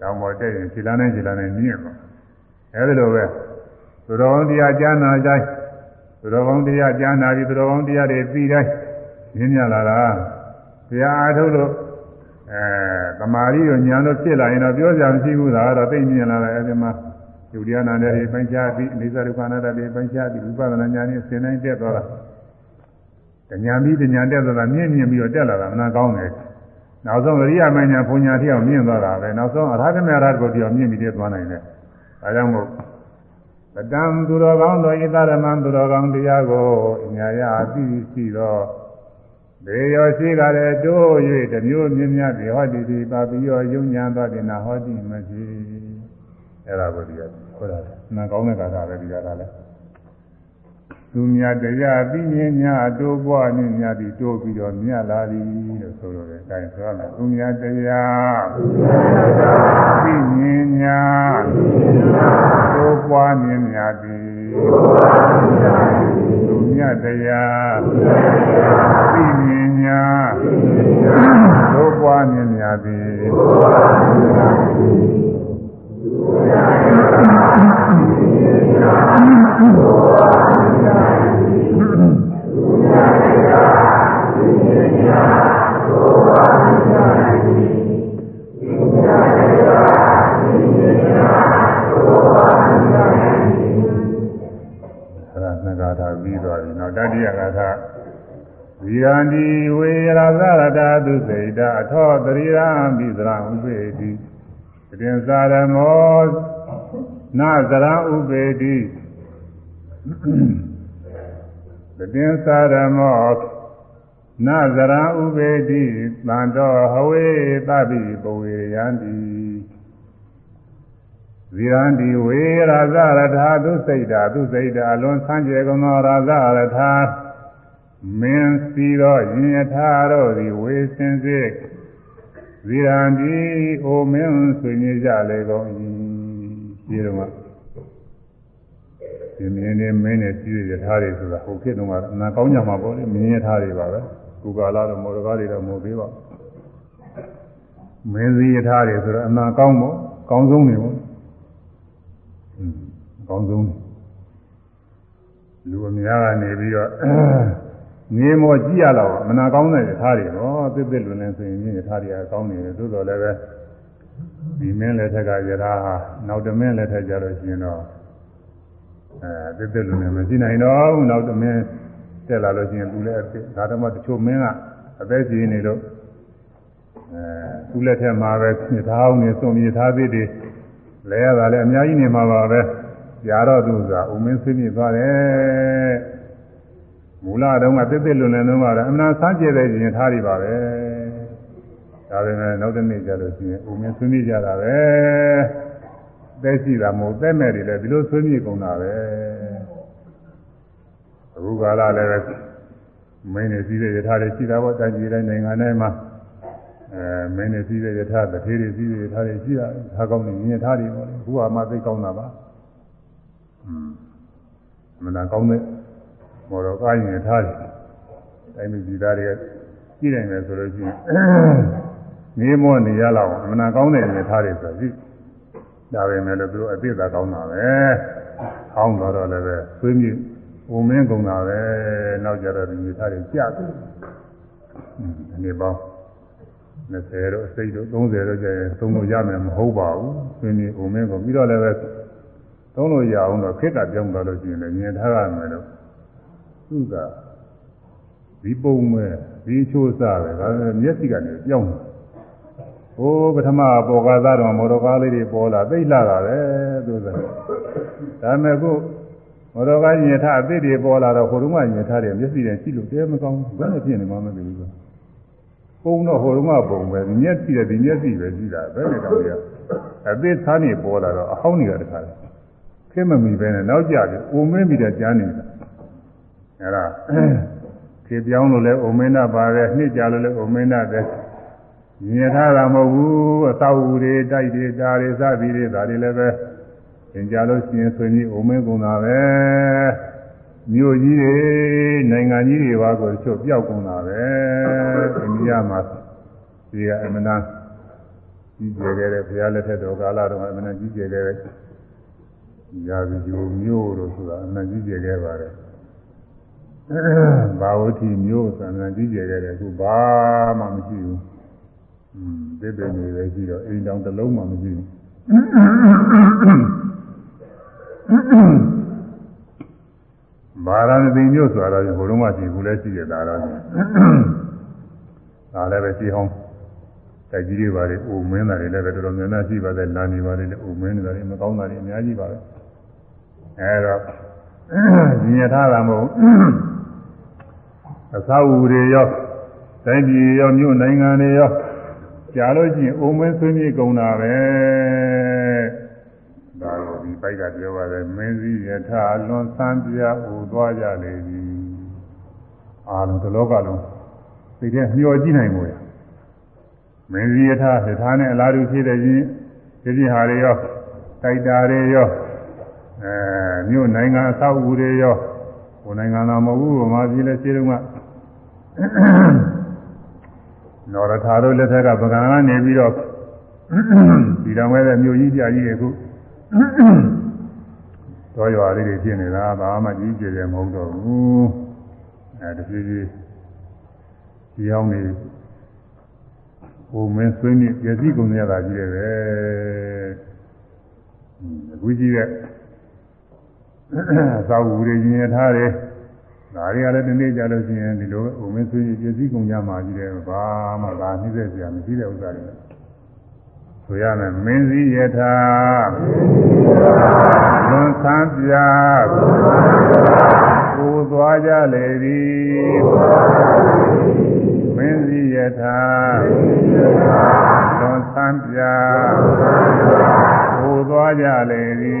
တောင်းပေါ်တက်ရင်ခြေလမ်းနဲ့ခြေလမ်းနဲ့မြင့်သွား။အဲဒီလိုပဲသူတော်ကောင်းတရားကြားနာကြသူတော်ကောင်းတရားကြားနာပြီးသူတော်ကောင်းတရားတွေသိတိုင်းမြင့်မြတ်လာတာ။တရားအားထုတ်လို့အဲသမာဓိတို့ဉာဏ်တို့ဖြစ်လာရင်တော့ပြောကြမရှိဘူးဒါကတော့သိမြင်လာတယ်အဲဒီမှာယုတ်တရားနာတဲ့ပိုင်းခြားပြီးအိသဒုက္ခနာတဲ့ပိုင်းခြားပြီးဝိပဿနာဉာဏ်နဲ့ဆင်နိုင်တက်သွားတာတဉာဏ်ပြီးတဉာဏ်တက်သွားတာမြင့်မြင့်ပြီးတော့တက်လာတာမနာကောင်းတယ် နောက်ဆုံးအရိယာမဉ္ဇဉ်ဘုံညာတိအောင်မြင့်သွားတာပဲနောက်ဆုံးအရဟတမေရတ်ကိုတိအောင်မြင့်ပြီးတက်သွားနိုင်တယ်ဒါကြောင့်မို့ပတံသူတော်ကောင်းသောဣသရမံသူတော်ကောင်းတရားကိုညာရအသိရှိသောဘေရောရှိကြတဲ့တိုး၍တမျိုးမြင့်မြတ်ပြီးဟောတိတိပါပြီးရောယုံညာသွားတင်နာဟောတိမရှိအဲ့ဒါကိုဒီကခေါ်တာနာကောင်းတဲ့ကာသာပဲဒီကလာလဲ သူမြတ်တရားပြီးမြင်ညာတိုးပွားမြင့်မြတ်ပြီးတိုးပြီးတော့မြတ်လာသည်လို့ဆိုလို့တယ်အဲဒါဆိုရမယ်သူမြတ်တရားပြီးမြင်ညာတိုးပွားမြင့်မြတ်ပြီးသူမြတ်တရားပြီးမြင်ညာတိုးပွားမြင့်မြတ်ပြီးပြီးသွားပြီနောက်တတိယကသာဝိရန္တိဝေရသရတာသူစိတ်တာအထောတရိယာပိသရဥပေတိတရင်စာရမော နာဇရဥပေတိတရင်စာရမောနာဇရဥပေတိတန်တော်ဟဝေသဗ္ဗိပဝေယန္တိဇီရန္တိဝေရာဇရထာသူစိတ်တာသူစိတ်တာအလွန်ဆန်းကျယ်ကုန်သောရာဇရထာမင်းစီသောယင်ယထာတို့သည်ဝေစင်စေဇီရန္တိအိုမင်းဆွေနေကြလေကုန်၏ ဒီတော့ဒီမင်းနဲ့မင်းနဲ့စီးရယထာတွေဆိုတာဟိုခေတ်တုန်းကအနာကောင်းကြမှာပေါ့လေမင်းယထာတွေပါပဲကုကာလာတို့မော်ဒကာတွေတော့မဟုတ်သေးပါဘူးမင်းစီယထာတွေဆိုတော့အနာကောင်းပေါ့ကောင်းဆုံးနေပေါ့အကောင်းဆုံးလူအများကနေပြီးတော့ငေးမောကြည့်ရတော့မနာကောင်းတဲ့ယထာတွေတော့သစ်သစ်လွန်လင်းဆိုရင်ယထာတွေကကောင်းနေတယ်သို့တော်လည်းပဲ ဒီမင်းလက်ထက်ကယထာဟာနောက်တမင်းလက်ထက်ကြလို့ရှိရင်တော့အဲသစ်သစ်လွန်လင်းမရှိနိုင်တော့ဘူးနောက်တမင်းတက်လာလို့ရှိရင်သူလည်းဒါတော့မှတချို့မင်းကအသက်ကြီးနေလို့အဲသူ့လက်ထက်မှာပဲယထာအောင်နေစုံယထာသစ်တွေလဲရတာလည်းအများကြီးနေမှာပါပဲကြာတော့သူကဥမင်းဆွေးမြေ့သွားတယ်မူလတုန်းကတစ်တစ်လွန်လွန်တုန်းကတော့အမှန်ဆန်းကျဲတဲ့ရင်ထားတွေပါပဲ ဒါပေမဲ့နောက်တစ်နေ့ကျလို့ရှိရင်ဥမင်းဆွေးမြေ့ကြတာပဲသက်ရှိတာမဟုတ်သက်မဲ့တွေလည်းဒီလိုဆွေးမြေ့ကုန်တာပဲအခုကာလလည်းပဲမင်းနေစည်းတဲ့ယထာတွေရှိတာပေါ့တိုင်းပြည်တိုင်းနိုင်ငံတိုင်းမှာအဲမင်းနေစည်းတဲ့ယထာတထေးတွေစည်းတဲ့ယထာတွေရှိတာဒါကောင်းနေယထာတွေပေါ့လေအခုကမှသိကောင်းတာပါอืมမနာကောင်းတဲ့မော်တော်ကားရင်ယထာတွေတိုင်းပြည်သားတွေကြည့်နိုင်တယ်ဆိုလို့ရှိရင် နေမောနေရလောက်မနာကောင်းတဲ့ယထာတွေဆိုရှိဒါပဲမဲ့လို့သူတို့အသိသာကောင်းတာပဲအောင်းတော့လည်းပဲဆွေးမြေ့ုံမင်းကုန်တာပဲနောက်ကြတော့ဒီမိသားတွေကြာတယ်ဒီနေ့ပေါင်း20တော့စိတ်တော့30တော့ကျရင်သုံးလို့ရမယ်မဟုတ်ပါဘူးဆွေးမြေ့ုံမင်းကုန်ပြီးတော့လည်းပဲသုံးလို့ရအောင်တော့ခက်ကပြောင်းသွားလို့ရှိရင်လည်းမြင်ထားရမယ်လို့သူကဒီပုံမဲ့ဒီချိုးစားပဲဒါမျက်စိကနေပြောင်းတယ် ဟိုပထမပေါ်ကားသားတော်မော်တော်ကားလေးတွေပေါ်လာသိလာတာပဲသူကဒါမဲ့ခုမော်တော်ကားညင်ထအသစ်တွေပေါ်လာတော့ဟိုတုန်းကညင်ထတယ်မျက်စိနဲ့ကြည့်လို့တဲမကောင်းဘူးဘယ်နဲ့ဖြစ်နေမှမသိဘူးဆိုပုံတော့ဟိုတုန်းကပုံပဲမျက်စိနဲ့ဒီမျက်စိပဲကြည့်တာဘယ်နဲ့ကောင်းလဲအသစ်သားနေပေါ်လာတော့အဟောင်းတွေကတခါလဲခင်းမမီပဲနဲ့နောက်ကြပြီအိုမင်းမိတဲ့ကြားနေတာအဲ့ဒါခေပြောင်းလို့လဲအိုမင်းနာပါတယ်နှစ်ကြလို့လဲအိုမင်းနာတဲ့ မြင်ထားတာမဟုတ်ဘူးအသောအူတွေတိုက်တွေတာတွေစသည်တွေဒါတွေလည်းပဲသင်ကြလို့ရှိရင်ဆွေကြီးအိုမင်းကုန်တာပဲမြို့ကြီးတွေနိုင်ငံကြီးတွေပါကိုချုပ်ပြောက်ကုန်တာပဲအိန္ဒိယမှာဒီကအမနာကြီးကျယ်ခဲ့တဲ့ဘုရားလက်ထက်တော်ကာလတော့အမနာကြီးကျယ်ခဲ့တဲ့ရာဇဂိုမြို့တို့ဆိုတာအမနာကြီးကျယ်ခဲ့ပါတယ်ဘာဝတိမြို့ဆိုတာအမနာကြီးကျယ်ခဲ့တယ်အခုဘာမှမရှိဘူး သစ်ပင်တွေပဲရှိတော့အိမ်တောင်တစ်လုံးမှမရှိဘူးဘာရဏသီမြို့ဆိုတာတော့ဟိုလုံးမှရှိဘူးလဲရှိရတာတော့ဒါလည်းပဲရှိဟောင်းတိုက်ကြီးတွေပါလေအိုမင်းတာတွေလည်းပဲတော်တော်များများရှိပါတယ်လာနေပါလေအိုမင်းတာတွေမကောင်းတာတွေအများကြီးပါပဲအဲတော့ညင်ထားတာမဟုတ်အသာဝူတွေရောတိုင်းပြည်ရောမြို့နိုင်ငံတွေရော ကြားလို့ရှိရင်အုံမင်းဆွေးမြေ့ကုန်တာပဲဒါတော့ဒီပိုက်ကပြောပါတယ်မင်းစည်းယထာလွန်ဆန်းပြဟူသွားကြလေသည်အာလုံးဒီလောကလုံးသိတဲ့မျောကြည့်နိုင်မို့ရမင်းစည်းယထာယထာနဲ့အလားတူဖြစ်တဲ့ချင်းဒီပြဟာတွေရောတိုက်တာတွေရောအဲမြို့နိုင်ငံအဆောက်အဦတွေရောဟိုနိုင်ငံတော်မဟုတ်ဘူးဗမာပြည်လည်းခြေတုံးက နော်ရထာတို့လက်ထက်ကပကံကနေပြီးတော့ဒီတော်မဲ့တဲ့မြို့ကြီးပြကြီးတွေခုတော်ရွာလေးတွေဖြစ်နေတာဘာမှကြီးကျယ်တယ်မဟုတ်တော့ဘူးအဲတဖြည်းဖြည်းဒီအောင်နေဟိုမင်းဆွေးနေပြည့်စည်ကုန်ရတာကြီးတယ်ပဲအခုကြီးတဲ့သာဝူတွေညင်ထားတယ် ဒါတွေကလည်းဒီနေ့ကြလို့ရှိရင်ဒီလိုပဲဥမင်းဆွေးပြည့်စည်ကုန်ကြမှာကြီးတယ်ဘာမှသာနှိမ့်ဆက်စရာမရှိတဲ့ဥစ္စာတွေဆိုရမယ်မင်းစည်းယထာလွန်ဆန်းပြကိုသွားကြလေသည်မင်းစည်းယထာလွန်ဆန်းပြကိုသွားကြလေသည်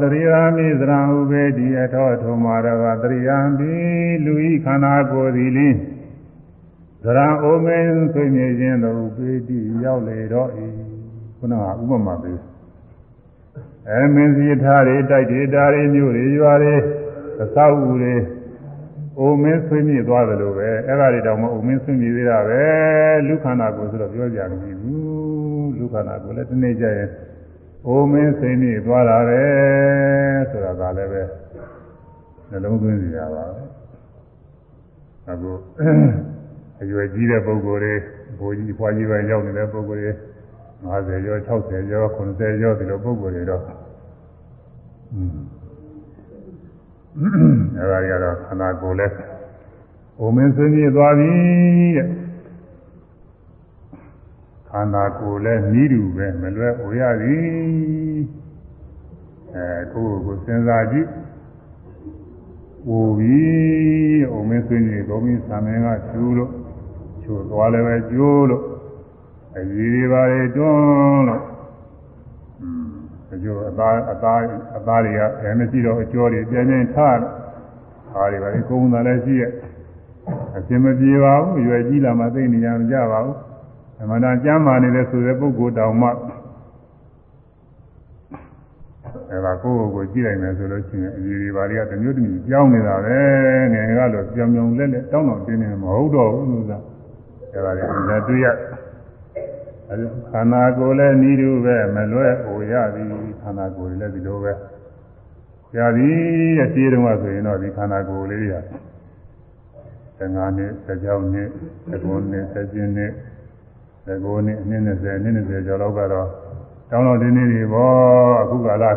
တရိယာမိသရံဥပေတိအထောထုံမာရကတရိယာမိလူဤခန္ဓာကိုယ်သည်လင်းသရံအိုမင်းဆွေမြေခြင်းသို့ပေတိရောက်လေ တော့ဤခုနကဥပမာပေးအဲမင်းစီထားတွေတိုက်တွေတာတွေမြို့တွေရွာတွေအသောက်ဦးတွေအိုမင်းဆွေမြေသွားတယ်လို့ပဲအဲ့ဒါတွေတောင်မှအိုမင်းဆွေမြေသေးတာပဲလူခန္ဓာကိုယ်ဆိုတော့ပြောကြမရှိဘူးလူခန္ဓာကိုယ်လည်းတနေ့ကျရင်အိုမင်းစိတ်နေသွားတာပဲဆိုတာကလည်းပဲနှလုံးသွင်းစီရပါပဲအခုအရွယ်ကြီးတဲ့ပုဂ္ဂိုလ်တွေ ဘိုးကြီးဖွားကြီးပဲရောက်နေတဲ့ပုဂ္ဂိုလ်တွေ50ကျော်60ကျော်90ကျော်ဒီလိုပုဂ္ဂိုလ်တွေတော့อืมအဲဒါတွေကတော့ခန္ဓာကိုယ်လဲအိုမင်းစိတ်နေသွားပြီတဲ့ခန္ဓာကိုယ်လည်းနီးတူပဲမလွဲအိုရသည်အဲကိုယ်ကိုစဉ်းစားကြည့်အိုပြီအိုမင်းဆွေးနေကောင်းပြီဆံမင်းကကျူးလို့ ချို့သွားလည်းပဲကျိုးလို့အကြီးတွေပါလေတွန်းလို့อืมအကျိုးအသားအသားအသားတွေကအဲမရှိတော့အကျော်တွေပြင်းပြင်းထားအားတွေပါလေကုန်းတာလည်းရှိရဲ့အရှင်မပြေပါဘူးရွယ်ကြီးလာမှသိနေရမကြပါဘူးအမှန်တန်ကြမ်းမာနေတဲ့ဆိုတဲ့ပုဂ္ဂိုလ်တောင်မှအဲဒါကိုယ့်ကိုယ်ကိုကြည့်လိုက်မယ်ဆိုလို့ရှိရင်အကြီးကြီးပါတွေကတမျိုးတမျိုးကြောင်းနေတာပဲငယ်ငယ်ကတော့ပြောင်ပြောင်လက်လက်တောင်းတောင်းတင်းနေမဟုတ်တော့ဘူးလို့သာ အဲဒါလည်းအများတွေ့ရခန္ဓာကိုယ်လည်းဤလိုပဲမလွဲ့ဟိုရသည်ခန္ဓာကိုယ်လည်းဒီလိုပဲရသည်အရှိတုန်းကဆိုရင်တော့ဒီခန္ဓာကိုယ်လေးရ15နှစ်16နှစ်19နှစ်17နှစ်19နှစ်အနည်း20နှစ်20ကျော်လောက်ကတော့တောင်းတော့တင်းနေပြီဗောအခုကလာ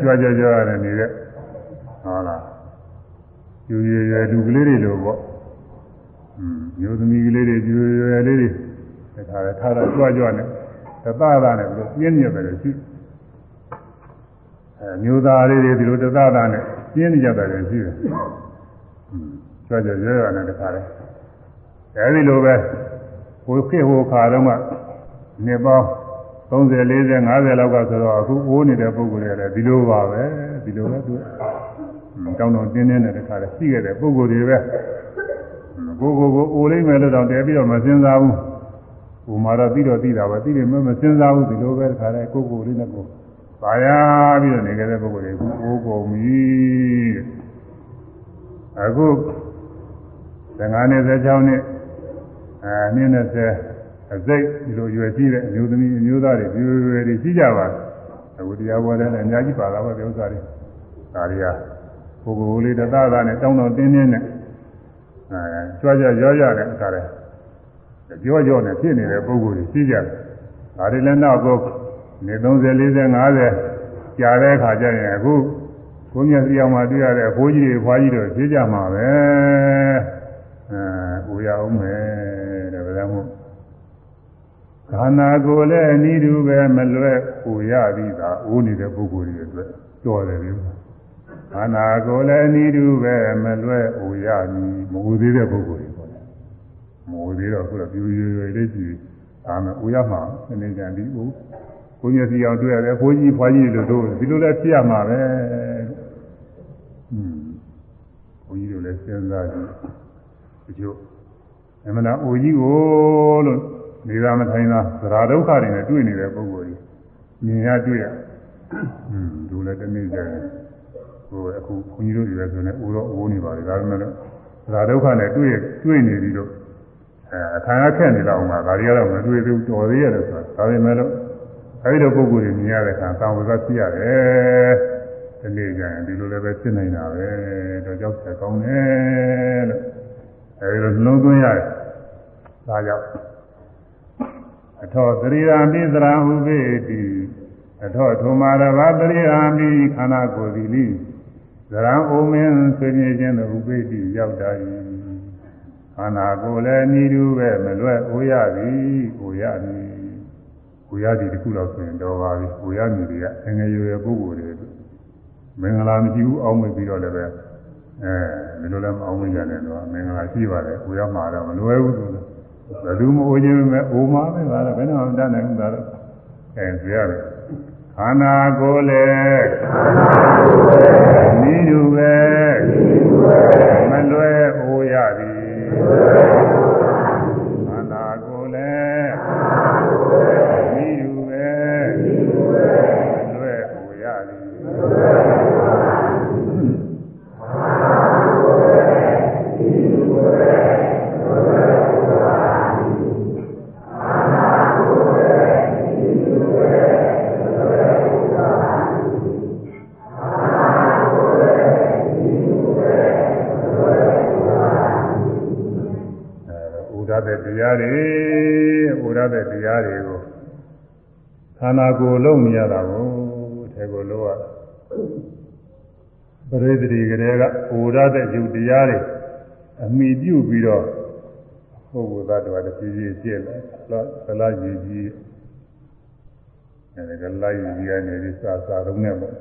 ကြွကြွကြွရတယ်နေတဲ့ဟုတ်လားယူရရလူကလေးတွေလိုပေါ့อืม မျိုးသမီးကလေးတွေယူရရလေးတွေဒါခါထားတာကြွကြွနဲ့တသတာနဲ့ဘယ်လိုပြင်းညက်တယ်ရှိအဲမျိုးသားလေးတွေဒီလိုတသတာနဲ့ပြင်းနေကြတယ်ရှိတယ်อืมကြွကြွကြွရနဲ့တခါလဲအဲဒီလိုပဲဟိုခေဟိုခါတော့မှနေပေါင်း30 40 50လောက်ကဆိုတော့အခုအိုးနေတဲ့ပုံကိုယ်တွေလည်းဒီလိုပါပဲဒီလိုပဲသူတောင်းတောင်းတင်းတင်းနဲ့တခါလဲရှိခဲ့တဲ့ပုံကိုယ်တွေပဲ ကိုကိုကိုအိုလိမ့်မယ်လို့တော့တဲပြီးတော့မစင်စားဘူးဟိုမှာတော့ပြီးတော့ပြီးတာပဲပြီးတယ်မမစင်စားဘူးဒီလိုပဲတခါလဲကိုကိုလေးနဲ့ကိုပါရပြီးတော့နေခဲ့တဲ့ပုံကိုယ်တွေအခုအိုးကုန်ပြီအခု15နှစ်16နှစ်အဲနှစ်20အစိတ်ဒီလိုရွယ်ကြည့်တဲ့အမျိုးသမီးအမျိုးသားတွေဒီလိုရွယ်တွေရှိကြပါအခုတရားပွဲတဲ့လည်းအများကြီးပါလာပါဒီဥစ္စာတွေဒါတွေကကိုယ်ကိုယ်လေးတသသာနဲ့တောင်းတောင်းတင်းတင်းနဲ့ အဲကြွကြွရောရတဲ့အခါလဲကြောကြောနဲ့ဖြစ်နေတဲ့ပုံကိုယ်တွေရှိကြတယ်ဒါတွေလည်းနောက်ကိုနေ30 40 50ကြာတဲ့အခါကျရင်အခုကိုမျက်စိအောင်မှတွေ့ရတဲ့အဖိုးကြီးတွေဖွားကြီးတွေဖြစ်ကြမှာပဲအဲဦးရအောင်မယ်တဲ့ဗလားမို့ခန္ဓာကိုယ်လည်းအနည်းတူပဲမလွဲ့ဟူရသည်သာအိုးနေတဲ့ပုဂ္ဂိုလ်တွေအတွက်တော်တယ်ဗျ ခန္ဓာကိုယ်လည်းအနည်းတူပဲမလွဲ့ဟူရသည်မဟူသေးတဲ့ပုဂ္ဂိုလ်တွေပေါ့မဟူသေးတော့ခုတော့ပြူရွယ်ရွယ်လေးကြည့်ဒါမှဟူရမှာအနေကြံဒီဦးကိုမျက်စိအောင်တွေ့ရတယ်ဘိုးကြီးဖွားကြီးတို့တို့ဒီလိုလဲဖြစ်ရမှာပဲอืมဘုန်းကြီးတို့လည်းစဉ်းစားကြည့်ဒီလိုအမှန်တော့အိုကြီးကိုလို့နေသာမထိုင်သာသရာဒုက္ခတွေနဲ့တွေ့နေတဲ့ပုဂ္ဂိုလ်ကြီးမြင်ရတွေ့ရဟွန်းသူလည်းတနေ့ကျရင် ဟိုအခုဘုန်းကြီးတို့ရွယ်ဆိုနေအိုတော့အိုးနေပါလေဒါပေမဲ့သရာဒုက္ခနဲ့တွေ့တွေ့နေပြီးတော့အဲအခါရခက်နေတော့မှဒါတွေကတော့မတွေ့သေးဘူးတော်သေးရတယ်ဆိုတာဒါပေမဲ့လို့အဲဒီလိုပုဂ္ဂိုလ်တွေမြင်ရတဲ့အခါသာဝကဖြစ်ရတယ်ဒီနေ့ကျရင်ဒီလိုလည်းပဲဖြစ်နေတာပဲတော့ကြောက်ဆက်ကောင်းတယ်လို့အဲဒီလိုနှလုံးသွင်းရတယ်ဒါကြောင့်အထောသရိယာပိသရဟုပေတိအထောထုမာရဘာသရိယာပိခန္ဓာကိုယ်သည်လိ သရံအိုမင်းဆွေမြေခြင်းတို့ဥပေတိရောက်တာ၏ခန္ဓာကိုယ်လည်းဤသူပဲမလွဲ့အိုရသည်အိုရသည်အိုရသည်တခုတော့ဆိုရင်တော်ပါပြီအိုရမည်တွေကငငယ်ရွယ်ပုဂ္ဂိုလ်တွေမင်္ဂလာမရှိဘူးအောင်းမိပြီးတော့လည်းပဲအဲဒီလိုလည်းမအောင်မကြနဲ့တော့မင်္ဂလာရှိပါတယ်ကိုရမှာတော့မလွယ်ဘူးသူဘယ်သူမအိုခြင်းပဲအိုမှာပဲဒါလည်းဘယ်တော့မှတတ်နိုင်ဘူးဒါတော့အဲဇရပဲ ခန္ဓာကိုယ်လည်းနိယူပဲမလွယ်အိုရသည်ခန္ဓာကိုယ်လည်းနိယူပဲလွယ်အိုရသည်တဲ့တရားတွေဟိုရတဲ့တရားတွေကိုခ န္ဓာကိုယ်လုံးနေရတာကိုထဲကိုလုံးရပရိသေတွေကလေးကဟိုရတဲ့ယူတရားတွေအမိပြုပြီးတော့ပုဂ္ဂိုလ်သားတော်တစ်ပြေးပြေးပြည့်လာသလားရည်ကြီးအဲဒီကလာရည်ကြီးကနေပြီးစာစာလုံးနဲ့ပေါ့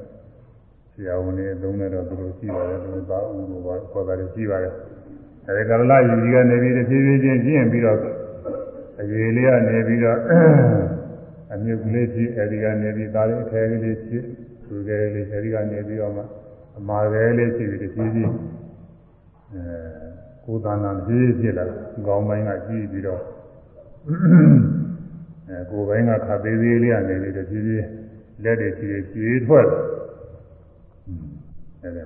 ဆရာဝန်တွေသုံးနေတော့သူတို့ရှိပါတယ်သူတို့သာဥလို့ပါခေါ်တာရှိပါတယ်အဲဒီကလယူကြီးကနေပြီးတဖြည်းဖြည်းချင်းကျင့်ပြီးတော့အရေးလေးကနေပြီးတော့ အမြုပ်ကလေးဖြစ်အဲဒီကနေပြီးသားလေးအခဲကလေးဖြစ်သူကလေးအဲဒီကနေပြီးတော့မှအမာကလေးဖြစ်ပြီးတဖြည်းဖြည်းအဲကိုယ်တဏ္ဍာကြီးဖြစ်လာကောင်းပိုင်းကကြီးပြီးတော့အဲကိုယ်ပိုင်းကခါသေးသေးလေးကနေပြီးတော့ကြီးကြီးလက်တွေကြီးကြီးပြေးထွက်တယ်အဲဒီ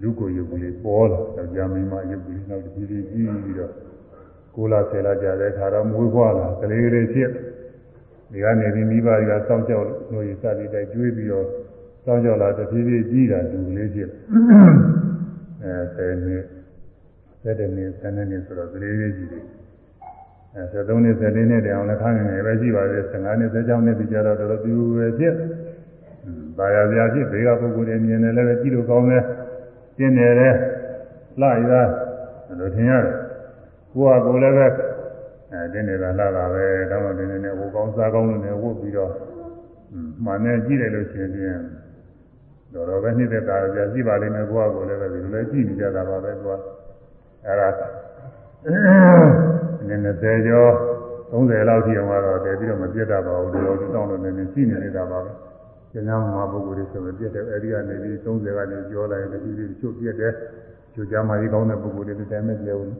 လူကိုရုပ်ကလေးပေါ်လာတော့ကြာမင်းမရုပ်ကလေးနောက်ကြီးကြီးကြီးပြီးတော့ကိုလာဆယ်လာကြတဲ့ခါတော့မွေးဖွားလာကလေးလေးဖြစ် ဒီကနေပြီးမိဘတွေကစောင့်ကြောက်လို့ရစသည်တိုက်ကျွေးပြီးတော့စောင့်ကြောက်လာတဖြည်းဖြည်းကြီးတာလူကလေးဖြစ်အဲဆယ်နှစ်ဆက်တဲ့နေ့ဆယ်နှစ်နှစ်ဆိုတော့ကလေးလေးကြီးတယ်အဲ73နှစ်74နှစ်တောင်လည်းခန်းငယ်ပဲရှိပါသေးတယ်15နှစ်16နှစ်ဒီကြတော့တော်တော်ပြူပဲဖြစ်။ဘာယာပြာဖြစ်ဘေးကပုဂ္ဂိုလ်တွေမြင်တယ်လည်းပဲကြည့်လို့ကောင်းတယ်။ကျင်းတယ်လေလှရတာလို့ထင်ရတယ်။ကိုယ်ကကိုယ်လည်းပဲ အဲတင်းနေတာလှတာပဲတောင်းတော့တင်းနေနေဟိုကောင်းစားကောင်းလို့နေဝုတ်ပြီးတော့မှန်နေကြည့်တယ်လို့ရှင်ပြင်းတော်တော်ပဲနှိမ့်သက်တာကြာကြည့်ပါလိမ့်မယ်ကိုယ်ကကိုယ်လည်းပဲဒီလိုလဲကြည့်နေကြတာပါပဲကွာ။အဲဒါနည်း20ကျော်30လောက်ရှိအောင်တော့တည်ပြီးတော့မပြတ်တတ်ပါဘူးဒီလိုတောင်းလို့နည်းနည်းရှိနေနေတာပါပဲကျန်တဲ့မှာပုဂ္ဂိုလ်တွေဆိုမပြတ်တဲ့အဲဒီကနေပြီး30ကနေကျော်လာရင်တတိတိချုပ်ပြတ်တယ်ကျိုးကြမှာကြီးကောင်းတဲ့ပုဂ္ဂိုလ်တွေဒီတိုင်းပဲပြောဘူး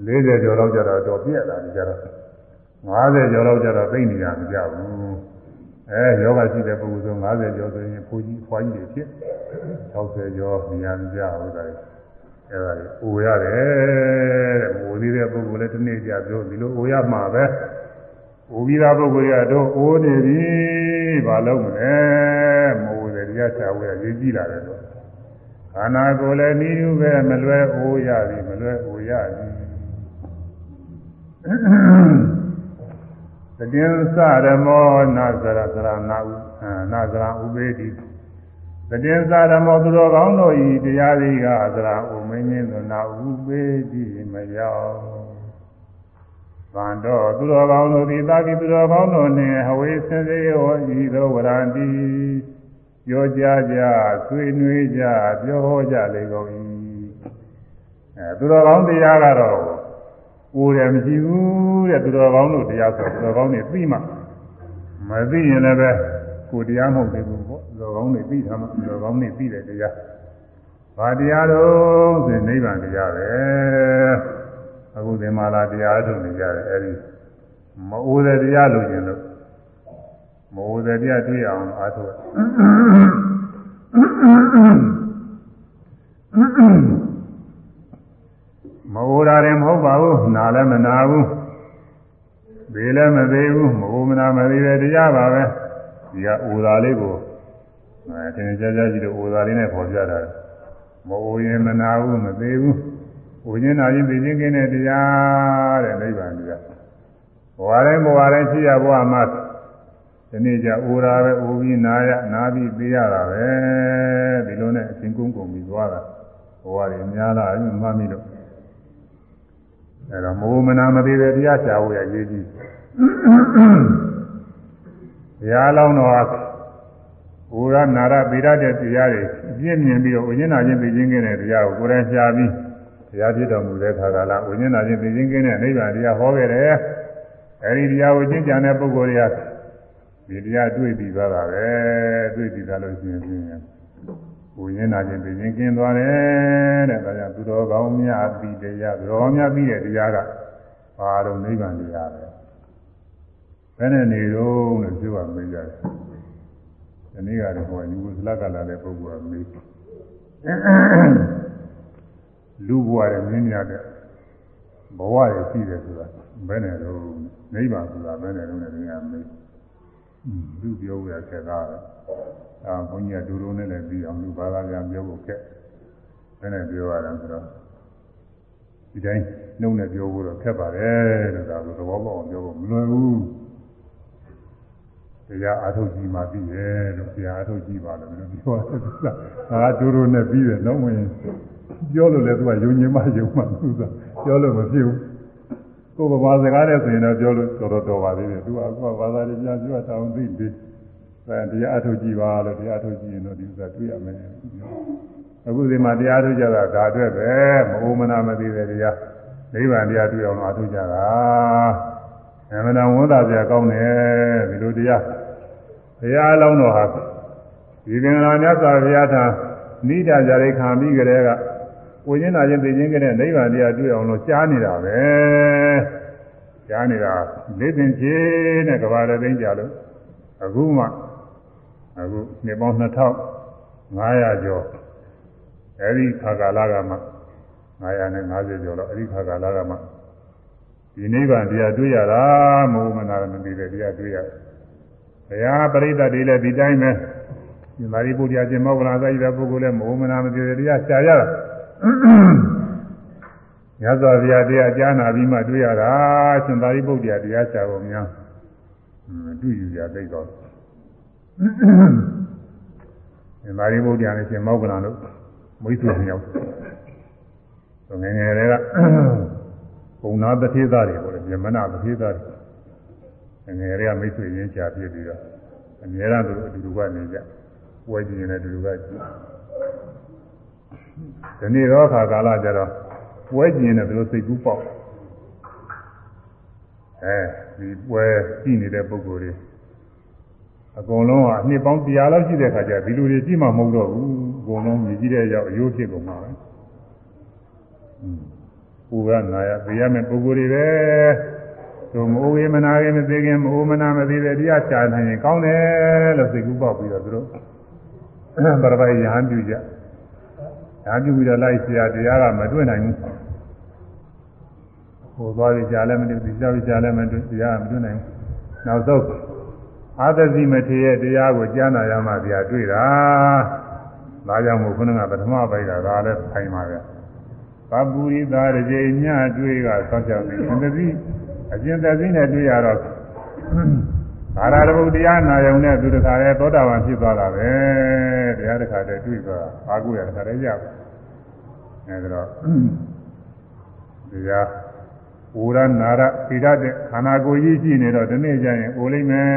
40ကျော်လောက်ကြတော့တော့ပြတ်လာကြတော့50ကျော်လောက်ကြတော့သိနေရမကြဘူးအဲယောဂရှိတဲ့ပုဂ္ဂိုလ်ဆို50ကျော်ဆိုရင်ဖိုးကြီးဖွားကြီးတွေဖြစ်60ကျော်နေရာမကြဘူးဒါတွေအဲဒါကြီးအိုရတယ်တဲ့အိုသေးတဲ့ပုဂ္ဂိုလ်လည်းဒီနေ့ကြပြောဒီလိုအိုရမှာပဲအိုပြီးသားပုဂ္ဂိုလ်ရတော့အိုနေပြီဘာလို့မလဲမိုးတယ်တရားချဝဲရေးကြည့်လာတယ်တော့ခန္ဓာကိုယ်လည်းဤယူပဲမလွဲအိုရပြီမလွဲအိုရပြီ တတိယသရမောနာဇရသရနာဥနာဇရဥပေတိတတိယသာဓမ္မောသူတော်ကောင်းတို့ဤတရားသည်ကသရာဥမင်းင်းတို့နာဥပေတိမရောက်ဗန္တော်သူတော်ကောင်းတို့သည်သာကိသူတော်ကောင်းတို့နှင့်အဝေးစင်စေဟောဤသောဝရန္တိပြောကြကြဆွေးနွေးကြပြောဟောကြလေကုန်၏အဲသူတော်ကောင်းတရားကတော့ ကိုယ်ရမရှိဘူးတဲ့သူတော်ကောင်းတို့တရားဆိုသူတော်ကောင်းတွေသိမှမသိရင်လည်းပဲကိုတရားမဟုတ်သေးဘူးပေါ့လောကောင်းနေပြီးထားမှလောကောင်းနေပြီးတဲ့တရားဘာတရားတော့ဆိုနိဗ္ဗာန်တရားပဲအခုဒီမှာလာတရားထုတ်နေကြတယ်အဲဒီမအိုးတဲ့တရားလို့ကျင်လို့မအိုးတဲ့တရားတွေ့အောင်အားထုတ် မအိုးတာရင်မဟုတ်ပါဘူးနာလည်းမနာဘူးဘေးလည်းမသေးဘူးမအိုးမနာမသေးတဲ့တရားပါပဲဒီကအိုသာလေးကိုအဲသင်ကြားကြားကြည့်လို့အိုသာလေးနဲ့ပေါ်ပြတာမအိုရင်မနာဘူးမသေးဘူးအိုရင်နာရင်သိချင်းကင်းတဲ့တရားတဲ့နိဗ္ဗာန်တရားဘဝတိုင်းဘဝတိုင်းရှိရဘဝမှာဒီနေ့ကျအိုတာပဲအိုပြီးနာရနာပြီးသိရတာပဲဒီလိုနဲ့အချင်းကုန်းကုန်ပြီးသွားတာဘဝတွေများလာရင်မှတ်မိလို့ အဲတော့မိုးမနာမသေးတဲ့တရားရှားဖို့ရရေးကြည့်ဘုရားလောင်းတော်ဘုရားနာရပေရတဲ့တရားတွေအပြည့်မြင်ပြီးတော့ဝိညာဉ်နာချင်းသိချင်းကင်းတဲ့တရားကိုကိုယ်တိုင်ရှားပြီးတရားဖြစ်တော်မူတဲ့ခါကလာဝိညာဉ်နာချင်းသိချင်းကင်းတဲ့နိဗ္ဗာန်တရားဟောခဲ့တယ်အဲဒီတရားကိုကျင့်ကြံတဲ့ပုဂ္ဂိုလ်တွေကဒီတရားတွေ့ပြီးသွားတာပဲတွေ့ပြီးသားလို့ရှိရင်ဖြင့် ဝိညာဉ်နာချင်းသိချင်းကင်းသွားတယ်တဲ့ဒါကြောင့်သူတော်ကောင်းများပြီးတရားသူတော်ကောင်းများပြီးတဲ့တရားကဘာလို့နိဗ္ဗာန်တရားပဲဘယ်နဲ့နေတော့လို့ပြောရမေးကြတယ်။ဒီနေ့ကတော့ဟိုယူဇလကလာတဲ့ပုဂ္ဂိုလ်ကမေးလူဘဝရဲ့မြင်ရတဲ့ဘဝရဲ့ရှိတယ်ဆိုတာဘယ်နဲ့တော့နိဗ္ဗာန်ဆိုတာဘယ်နဲ့တော့လည်းမြင်ရမေး လူပြောရခဲ့တာအာဘုန်းကြီးကဒူရုံနဲ့လည်းပြီးအောင်လူဘာသာပြန်ပြောဖို့ခက်ဘယ်နဲ့ပြောရလဲဆိုတော့ဒီတိုင်းနှုတ်နဲ့ပြောဖို့တော့ခက်ပါတယ်လို့ဒါဆိုသဘောပေါက်အောင်ပြောဖို့မလွယ်ဘူးတရားအထုတ်ကြည့်မှပြီးရဲ့လို့တရားအထုတ်ကြည့်ပါလို့ပြောတယ်။ငါတို့တို့နဲ့ပြီးတယ်တော့ဝင်ပြောလို့လည်းသူကယုံညင်မှယုံမှသူကပြောလို့မဖြစ်ဘူး။ ကိုယ်ကဘာစကားလဲဆိုရင်တော့ပြောလို့တော်တော်တော်ပါသေးတယ်။သူကအခုကဘာသာတွေပြန်ပြောတောင်းသိပြီ။အဲတရားအထုတ်ကြည့်ပါလို့တရားအထုတ်ကြည့်ရင်တော့ဒီဥစ္စာတွေ့ရမယ်။အခုဒီမှာတရားထုတ်ကြတာဒါအတွက်ပဲမအိုမနာမသိတဲ့တရားနိဗ္ဗာန်တရားတွေ့အောင်အထုတ်ကြတာ။အမှန်တန်ဝန်တာစရာကောင်းတယ်ဒီလိုတရားဘုရားလောင်းတော်ဟာဒီပင်လာမြတ်စွာဘုရားထာနိဒာကြရိခံပြီးကြတဲ့က ကိုရင်းနာချင်းသိချင်းကတဲ့နိဗ္ဗာန်တရားတွေ့အောင်လို့ကြားနေတာပဲကြားနေတာလေးပင်ချေနဲ့ကဘာတသိန်းကြလို့အခုမှအခုနှစ်ပေါင်း2500ကျော်အဲဒီခါကာလကမှ950ကျော်တော့အဲဒီခါကာလကမှဒီနိဗ္ဗာန်တရားတွေ့ရတာမဟုတ်မနာမသိတဲ့တရားတွေ့ရတယ်။ဘုရားပရိသတ်တွေလည်းဒီတိုင်းပဲဒီမာရိပုတ္တရာရှင်မောဂလာသာကြီးတဲ့ပုဂ္ဂိုလ်လည်းမဟုတ်မနာမသိတဲ့တရားရှားရတာ။ ညဇောဗျာတရားကြားနာပြီးမှတွေ့ရတာရှင်သာရိပုတ္တရာတရားရှားဖို့များမတွေ့ယူရသိတော့ရှင်သာရိပုတ္တရာနဲ့ရှင်မောဂလာတို့မိတ်ဆွေနှစ်ယောက်ဆိုငယ်ငယ်တွေကဘုံနာတထေသားတွေပေါ့လေမြမနာတထေသားတွေငယ်ငယ်တွေကမိတ်ဆွေရင်းချပြပြီးတော့အများအားသူအတူတူကနေကြပွဲကြည့်ရင်လည်းအတူတူကကြည့် ဒီနေ့တော့ခါကာလကြတော့ပွဲကြည့်ရင်လည်းသူတို့စိတ်ကူးပေါက်အဲဒီပွဲကြည့်နေတဲ့ပုံကိုယ်တွေအကုန်လုံးကအနှစ်ပေါင်း100လောက်ရှိတဲ့ခါကျဒီလူတွေကြည့်မှမဟုတ်တော့ဘူးအကုန်လုံးမြည်ကြည့်တဲ့ရောက်အယိုးဖြစ်ကုန်မှာပဲပူကနာရသိရမယ်ပုဂ္ဂိုလ်တွေပဲသူမအိုးဝေမနာခင်မသိခင်မအိုးမနာမသိတဲ့တရားချာနိုင်ရင်ကောင်းတယ်လို့စိတ်ကူးပေါက်ပြီးတော့သူတို့ပရပိုက်ရဟန်းပြုကြ ဒါပြုပြီးတော့လိုက်ဆရာတရားကမတွေ့နိုင်ဘူးဟိုသွားပြီးကြားလည်းမတွေ့ဒီကြောက်ကြားလည်းမတွေ့တရားမတွေ့နိုင်ဘူးနောက်ဆုံးအာသတိမထေရဲ့တရားကိုကြားနာရမှဆရာတွေ့တာဒါကြောင့်မို့ခုနကပထမပိုင်းကဒါလည်းဖိုင်ပါပဲပပုရိသရကြေညတွေ့ကဆောက်ချောင်းနေသတိအကျဉ်းသတိနဲ့တွေ့ရတော့ ဘာသာတပုတ်တရားနာယုံနဲ့သူတခါလဲသောတာပန်ဖြစ်သွားတာပဲတရားတစ်ခါတည်းတွေ့သွားတာအာဟုရတစ်ခါတည်းရပါအဲဒါတော့တရားဝရနာရဣဒတဲ့ခန္ဓာကိုယ်ကြီးရှိနေတော့ဒီနေ့ကျရင်အိုလိမ့်မယ်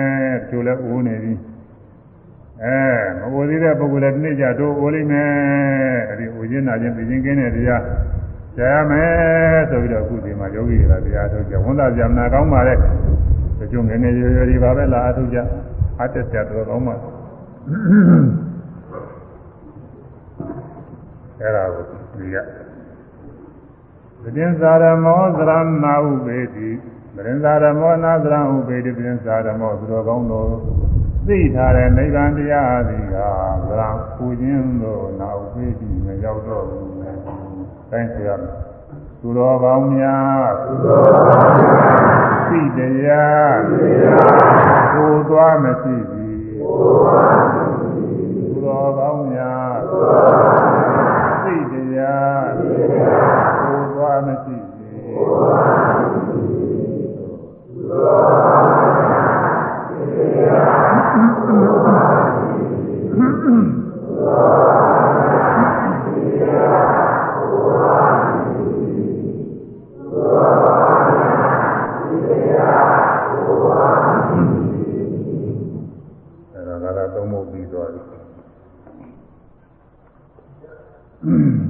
သူလည်းအိုးနေပြီအဲမအိုသေးတဲ့ပုဂ္ဂိုလ်လည်းဒီနေ့ကျတို့အိုလိမ့်မယ်အဲဒီအိုခြင်းနာခြင်းသိခြင်းကင်းတဲ့တရားကြားရမယ်ဆိုပြီးတော့အခုဒီမှာယောဂီတွေကတရားထုတ်ကြဝန်သာကြမနာကောင်းပါလေ တချို့ငယ်ငယ်ရွယ်ရွယ်ဒီပါပဲလာအထုတ်ကြအတက်ကြတော်ကောင်းပါအဲ့ဒါကိုဒီကသင်္သာရမောသရဏဥပေတိသင်္သာရမောနာသရဥပေတိသင်္သာရမောသူတော်ကောင်းတော်သိထားတဲ့နိဗ္ဗာန်တရားသည်ကသရပူခြင်းတို့နာဥပေတိမရောက်တော့ဘူး။တိုင်းဆိုရမယ်။သူတော်ကောင်းများသူတော်ကောင်းများ သိတရားသိတရားကိုသွားမရှိသည်ကိုသွားမရှိသည်သူတော်ကောင်းများသူတော်ကောင်းများသိတရားသိတရားသွားမရှိသေးအဲ့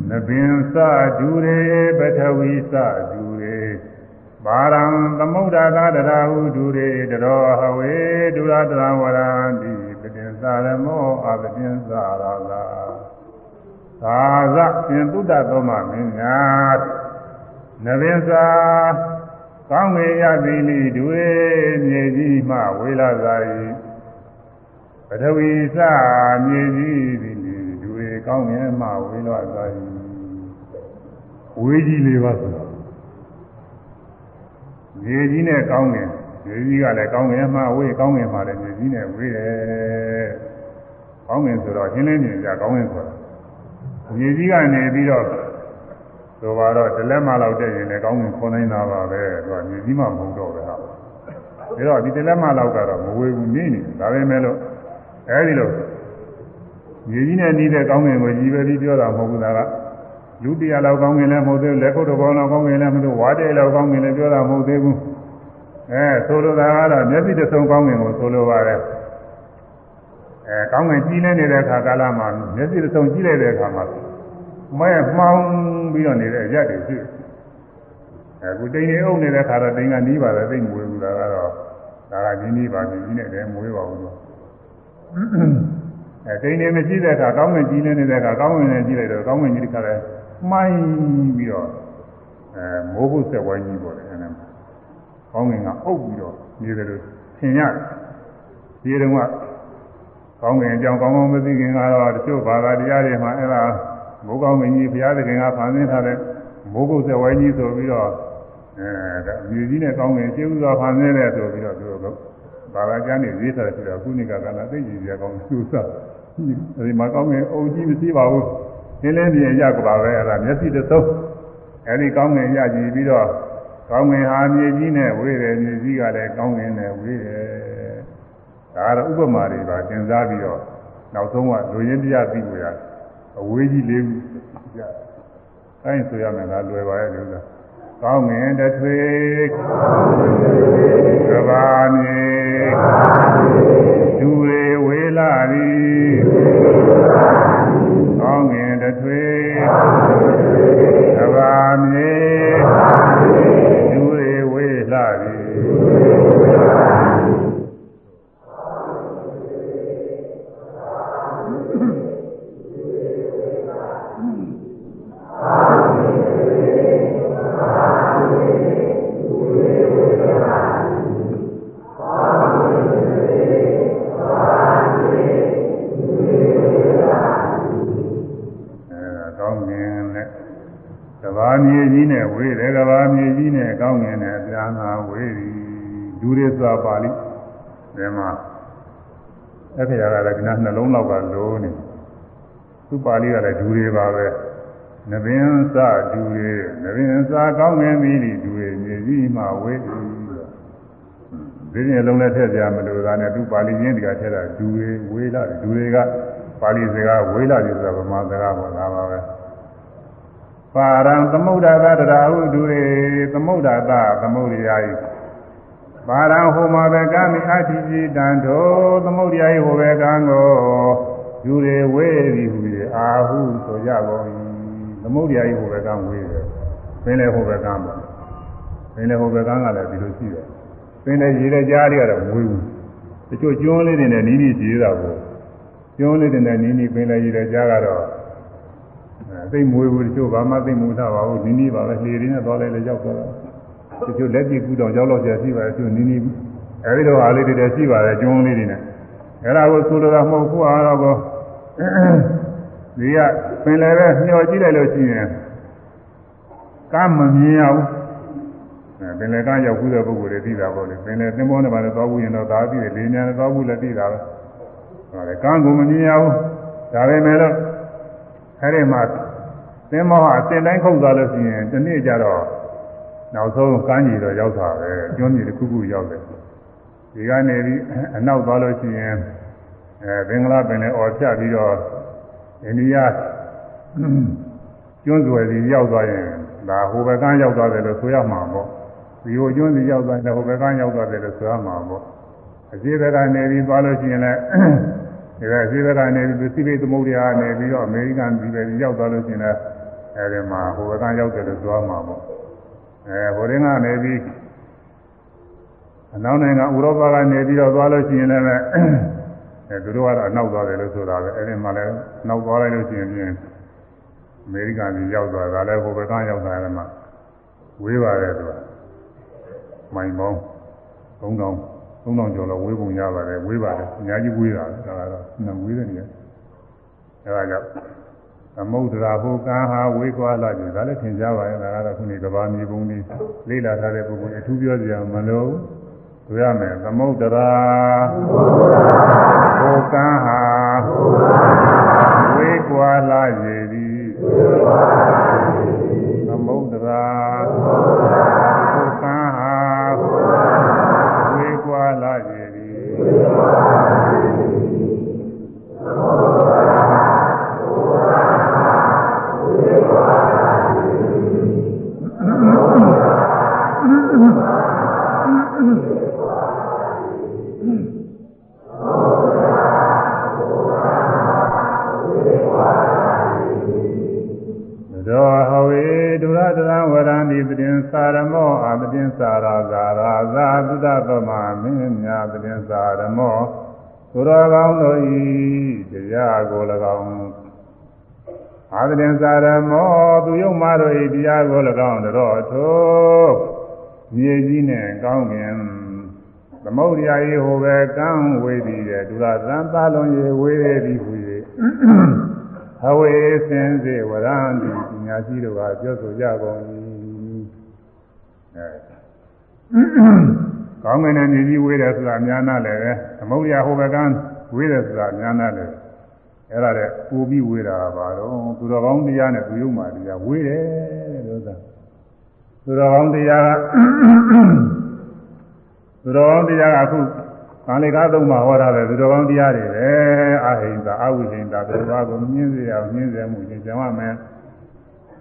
နပင်စဒူရေပထဝီစဒူရေပါရံသမုဒ္ဒသာတရာဟုဒူရေတရောဟဝေဒုရတရဝရံတိပတင်္စရမောအပတင်္စရလာသာဇပြင်တုဒ္ဒသောမမင်းများနပင်စာကောင်းငယ်ရသည်လိဒူရေမြေကြီးမှဝေလာသာ၏ပထဝီစမြေကြီးသည် ကောင်းငင်မှဝေလွတ်သွား၏ဝေးကြီးလေးပါဆိုတော့မြေကြီးနဲ့ကောင်းငင်မြေကြီးကလည်းကောင်းငင်မှဝေးကောင်းငင်မှလည်းမြေကြီးနဲ့ဝေးတယ်ကောင်းငင်ဆိုတော့ရှင်းလင်းနေကြကောင်းငင်ဆိုတာမြေကြီးကနေပြီးတော့ဆိုပါတော့တလက်မလောက်တက်ရင်လည်းကောင်းငင်ခေါ်နိုင်တာပါပဲသူကမြေကြီးမှမဟုတ်တော့ပဲဟာဒါတော့ဒီတလက်မလောက်ကတော့မဝေးဘူးမြင်နေဒါပဲမဲ့လို့အဲဒီလို မြေကြီးနဲ့နေတဲ့ကောင်းငင်ကိုကြီးပဲပြီးပြောတာမဟုတ်ဘူးဒါကလူတရားလောက်ကောင်းငင်လည်းမဟုတ်သေးဘူးလက်ခုပ်တော်ကောင်းလောက်ကောင်းငင်လည်းမဟုတ်ဝါတဲ့လောက်ကောင်းငင်လည်းပြောတာမဟုတ်သေးဘူးအဲဆိုလိုတာကတော့မျက်စိတစ်စုံကောင်းငင်ကိုဆိုလိုပါတယ်အဲကောင်းငင်ကြီးနေနေတဲ့အခါကာလမှာမျက်စိတစ်စုံကြီးလိုက်တဲ့အခါမှာမဲမှောင်းပြီးတော့နေတဲ့အရက်တွေရှိတယ်အခုတိန်နေအုပ်နေတဲ့အခါတော့တိန်ကနီးပါတယ်သိမွေဘူးဒါကတော့ဒါကနီးနီးပါနေကြီးနဲ့တည်းမွေးပါဘူးလို့ အဲတိန်နေမရှိတဲ့အခါကောင်းငင်ကြီးနေနေတဲ့အခါကောင်းငင်နဲ့ကြီးလိုက်တော့ကောင်းငင်ကြီးတစ်ခါလဲမှိုင်းပြီးတော့အဲမိုးကုတ်ဆက်ဝိုင်းကြီးပေါ်တယ်အဲ့ဒါကောင်းငင်ကအုပ်ပြီးတော့နေတယ်လို့ထင်ရတယ်ဒီတုန်းကကောင်းငင်အကြောင်းကောင်းကောင်းမသိခင်ကတော့တချို့ဘာသာတရားတွေမှာအဲ့ဒါမိုးကောင်းငင်ကြီးဘုရားသခင်ကဖန်ဆင်းထားတဲ့မိုးကုတ်ဆက်ဝိုင်းကြီးဆိုပြီးတော့အဲမြေကြီးနဲ့ကောင်းငင်ကျေးဇူးတော်ဖန်ဆင်းတယ်ဆိုပြီးတော့သူတို့ ဘာသာကျမ်းတွေရေးထားတယ်ဆိုတော့ခုနှစ်ကကလည်းသိကြည့်ကြကောင်းသူစားအဲဒီမှာကောင်းငင်အုပ်ကြီးမရှိပါဘူးနင်းလင်းပြင်ရကပါပဲအဲ့ဒါမျက်စိတစ်စုံအဲဒီကောင်းငင်ရကြည့်ပြီးတော့ကောင်းငင်ဟာမြေကြီးနဲ့ဝေးတယ်မြေကြီးကလည်းကောင်းငင်နဲ့ဝေးတယ်ဒါကတော့ဥပမာတွေပါသင်စားပြီးတော့နောက်ဆုံးကလူရင်းတရားသိလို့ရအဝေးကြီးလေးခုကြအဲဒါဆိုရမယ်လားလွယ်ပါရဲ့လို့ဆို ကောင်းငင်တစ်ထွေကဘာမြေဒူရေဝေလာသည်ကောင်းငင်တစ်ထွေကဘာမြေ ကဘာမြေကြီးနဲ့ကောင်းငင်နဲ့ပြန်လာဝေးပြီဒူရစ်သာပါဠိဒီမှာအဲ့ဒီရကလည်းဒီနှလုံးလောက်ကလိုးနေသူပါဠိကလည်းဒူတွေပါပဲနဗင်္စဒူတွေနဗင်္စကောင်းငင်ပြီးဒူတွေမြေကြီးမှဝေးပြီဒီနေ့လုံးနဲ့ထည့်ကြမလို့ဒါနဲ့သူပါဠိရင်းဒီကထည့်တာဒူတွေဝေးလာဒူတွေကပါဠိစကားဝေးလာပြီဆိုတာဗမာစကားပေါ့ဒါပါပဲ ပါရံသမုဒ္ဒတာတရားဟုဒုရေသမုဒ္ဒတာသမုဒ္ဒရာယပါရံဟောမှာပဲကာမိအတ္တိจิတံသောသမုဒ္ဒရာယဟောပဲကံကိုဒုရေဝေသည်ဟူ၍အာဟုဆိုကြကုန်၏သမုဒ္ဒရာယဟောပဲကံဝေတယ်ပင်လေဟောပဲကံပေါ့ပင်လေဟောပဲကံကလည်းဒီလိုရှိတယ်ပင်လေရေတဲ့ကြားတွေကတော့မွေးဘူးတချို့ကျွန်းလေးတွေနဲ့နီးနီးရှိရတာကိုကျွန်းလေးတွေနဲ့နီးနီးပင်လေရေတဲ့ကြားကတော့ သိမွေးဘူးတချို့ဘာမှသိမူတာပါဘူးနီးနီးပါပဲလေရင်းနဲ့သွားလိုက်လေရောက်သွားတာတချို့လက်ကြည့်ကူတောင်ရောက်တော့ဆရာရှိပါတယ်တချို့နီးနီးအဲဒီလိုအားလေးတွေတည်းရှိပါတယ်ကျွန်းလေးတွေနဲ့အဲဒါကိုဆိုလိုတာမဟုတ်ဘူးအားတော့ကိုဒီကပင်လည်းပဲမျောကြည့်လိုက်လို့ရှိရင်ကမ်းမမြင်ရဘူးအဲပင်လည်းကမ်းရောက်ဘူးတဲ့ပုဂ္ဂိုလ်တွေသိတာပေါ့လေပင်လည်းသင်္ဘောနဲ့ပါလဲသွားဘူးရင်တော့ဒါသိတယ်လေညာနဲ့သွားဘူးလည်းသိတာပဲဟောလေကမ်းကိုမမြင်ရဘူးဒါပေမဲ့လို့ အဲဒီမှာသင်္ဘောဟာအစဉ်တိုင်းခုတ်သွားလို့ရှိရင်ဒီနေ့ကျတော့နောက်ဆုံးကမ်းကြီးတော့ရောက်တာပဲကျွန်းကြီးတစ်ခုခုရောက်တယ်ဒီကနေပြီးအနောက်သွားလို့ရှိရင်အဲဘင်္ဂလားပင်လည်းអော်ဖြတ်ပြီးတော့အိန္ဒိယကျွန်းဆွယ်စီရောက်သွားရင်ဒါဟိုဘက်ကန်းရောက်သွားတယ်လို့ဆိုရမှာပေါ့ဒီဟိုကျွန်းစီရောက်သွားတယ်ဟိုဘက်ကန်းရောက်သွားတယ်လို့ဆိုရမှာပေါ့အရှိဘက်ကနေပြီးသွားလို့ရှိရင်လည်း ဒီကအရှိဘက်ကနေပြီးသိပိသမုဒ္ဒရာနေပြီးတော့အမေရိကန်ပြည်ပဲရောက်သွားလို့ရှိရင်လည်းအဲဒီမှာဟိုဘက်ကရောက်တယ်လို့ဆိုရမှာပေါ့အဲဟိုရင်းကနေပြီးအနောက်နိုင်ငံဥရောပကနေပြီးတော့သွားလို့ရှိရင်လည်းအဲသူတို့ကတော့အနောက်သွားတယ်လို့ဆိုတာပဲအဲဒီမှာလည်းနောက်သွားလိုက်လို့ရှိရင်ပြင်အမေရိကန်ကြီးရောက်သွားတာလည်းဟိုဘက်ကရောက်တာလည်းမှဝေးပါတယ်သူကမိုင်ပေါင်း3000 3000ကျော်လောက်ဝေးပုံရပါတယ်ဝေးပါတယ်အများကြီးဝေးတာဒါကတော့နှံဝေးတဲ့နေရာအဲဒါကြောင့်သမုဒ္ဒရာဟောကံဟာဝေးကွာလာကြဒါလည်းသင်ကြပါရဲ့ဒါကတော့ခုနေကဘာမြေပုံလေးလေ့လာထားတဲ့ပုဂ္ဂိုလ်အထူးပြောစရာမလိုဆိုရမယ်သမုဒ္ဒရာဟောကံဟာဝေးကွာလာရ ပတိစာရာဇာရာဇာသုဒသမမင်းမြာပတိစာရမောသူတော်ကောင်းတို့ဤတရားကို၎င်းအာသရင်စာရမောသူယုံမတို့ဤတရားကို၎င်းတော်ထိုမြေကြီးနဲ့ကောင်းကင်သမုဒ္ဒရာဤဟိုပဲကံဝေသည်တဲ့ဒုရသံသာလွန်ရေဝေသည်ဟူ၍အဝေစင်စေဝရံတိပညာရှိတို့ကပြောဆိုကြကုန်၏ အဲကောင်းကင်နဲ့မြေကြီးဝေးတယ်ဆိုတာအများနာလည်းပဲသမုဒ္ဒရာဟိုဘကံဝေးတယ်ဆိုတာအများနာလည်းအဲ့ဒါတဲ့ပူပြီးဝေးတာပါတော့သူတော်ကောင်းတရားနဲ့သူယုံမှတရားဝေးတယ်တဲ့လို့သာသူတော်ကောင်းတရားကသူတော်ကောင်းတရားကအခုကာလိကာသုံးမှာဟောတာပဲသူတော်ကောင်းတရားတွေပဲအာဟိန္တာအဝိဟိန္တာဘယ်ဘာကိုမြင်းစေအောင်မြင်းစေမှုကျင့်ကြရမယ်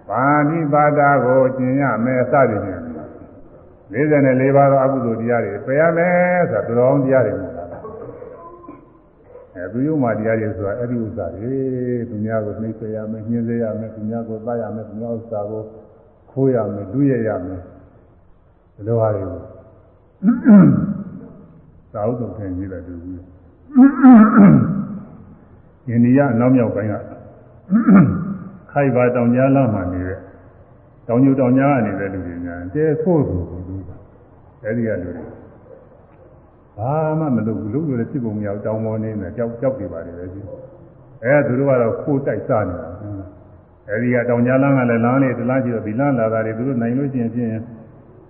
ပါဠိပါဒကိုကျင့်ရမယ်စသည်ဖြင့် 44ပါးသောအကုသိုလ်တရားတွေပယ်ရမယ်ဆိုတာသူတော်ကောင်းတရားတွေမို့လားအဲသူယုံမှတရားတွေဆိုတာအဲ့ဒီဥစ္စာတွေသူများကိုနှိမ့်စေရမယ်ညှင်းစေရမယ်သူများကိုသတ်ရမယ်သူများဥစ္စာကိုခိုးရမယ်လူရရမယ်ဒီလိုဟာတွေကိုသာဥတုထင်ကြီးတယ်သူကြီးအိန္ဒိယနောက်မြောက်ပိုင်းကခိုက်ပါတောင်ကြားလမ်းမှာနေတဲ့တောင်ညူတောင်ကြားကနေနေတဲ့လူတွေများတဲဖို့ဆိုသူ အဲဒီကလူတွေဘာမှမလုပ်ဘူးလုပ်လို့လည်းဖြစ်ပုံမရအောင်တောင်ပေါ်နေနေကြောက်ကြောက်နေပါလေပဲကြီးအဲသူတို့ကတော့ခိုးတိုက်စနေတာအဲဒီကတောင်ကြားလမ်းကလည်းလမ်းလေးတလားကြည့်တော့ဒီလမ်းလာတာတွေသူတို့နိုင်လို့ရှိရင်ဖြင့်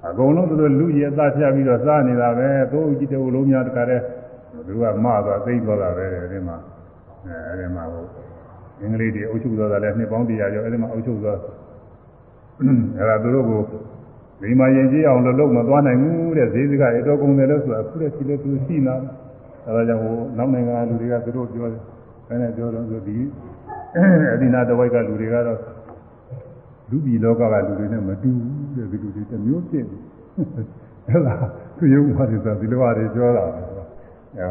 အကုန်လုံးသူတို့လူရည်အသားဖြတ်ပြီးတော့စားနေတာပဲသို့ကြည့်တဲ့လုံးများတခါတည်းသူကမသွားသိမ့်သွားတာပဲအဲဒီမှာအဲအဲဒီမှာဟိုအင်္ဂလိပ်တွေအုပ်ချုပ်သွားတာလည်းနှစ်ပေါင်းတရာကျော်အဲဒီမှာအုပ်ချုပ်သွားအဲဒါသူတို့ကို ဒီမှာယဉ်ကျေးအောင်လို့လုံးမသွားနိုင်ဘူးတဲ့ဈေးစကားရတော့ကုန်တယ်လို့ဆိုတာခုတည်းရှိလို့သူရှိနာအဲဒါကြောင့်ဟိုနောက်နိုင်ငံလူတွေကသူတို့ပြောတယ်ဘယ်နဲ့ပြောတော့ဆိုဒီအဒီနာတဝိုက်ကလူတွေကတော့လူပြည်လောကကလူတွေနဲ့မတူဘူးတဲ့ဒီလူတွေတစ်မျိုးဖြစ်နေအဲ့ဒါသူယုံပါတယ်ဆိုဒီလိုဟာတွေပြောတာအဲ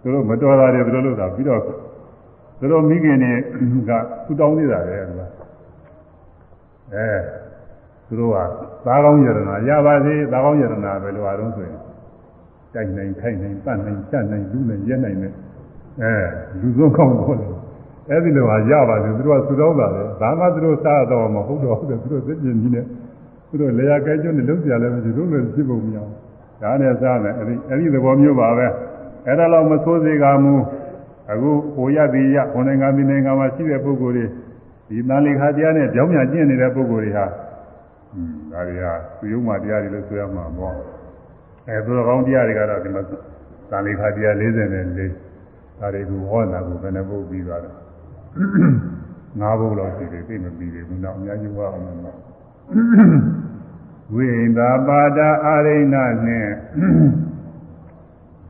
သူတို့မတော်တာတွေသူတို့လို့တာပြီးတော့သူတို့မိခင်တွေကသူတောင်းနေတာလေကွာအဲသူတို့က သားကောင်းယရနာရပါစေသားကောင်းယရနာပဲလို့အားလုံးဆိုရင်တိုက်နိုင်ခိုက်နိုင်ပတ်နိုင်ချက်နိုင်လူနိုင်ရက်နိုင်နဲ့အဲလူစုံကောင်းတော့လေအဲ့ဒီလိုဟာရပါစေသူတို့ကသူတော်ပါလေဒါမှသူတို့စားတော့မဟုတ်တော့ဘူးသူတို့သိပြင်းကြီးနဲ့သူတို့လေယာကဲကျွန်းနဲ့လုံးပြလည်းမရှိဘူးလို့ဖြစ်ပုံမရအောင်ဒါနဲ့စားမယ်အဲ့ဒီအဲ့ဒီသဘောမျိုးပါပဲအဲ့ဒါတော့မဆိုးစေကမူအခုဟိုရသည်ရဟိုနိုင်ငံဒီနိုင်ငံမှာရှိတဲ့ပုဂ္ဂိုလ်တွေဒီတန်လေခါတရားနဲ့ကြောင်းပြန်ကျင့်နေတဲ့ပုဂ္ဂိုလ်တွေဟာอืม ဒါတွေဟာသူယုံမှတရားတွေလို့ဆိုရမှာပေါ့အဲသူတော်ကောင်းတရားတွေကတော့ဒီမှာတန်လေခါတရား44ဒါတွေကိုဟောတာကိုဘယ်နှပုတ်ပြီးသွားတယ်ငါးဘုတ်လောက်ရှိတယ်သိမပြီးသေးဘူးတော့အများကြီးဟောအောင်မှာဝိသာပါဒအာရိဏနဲ့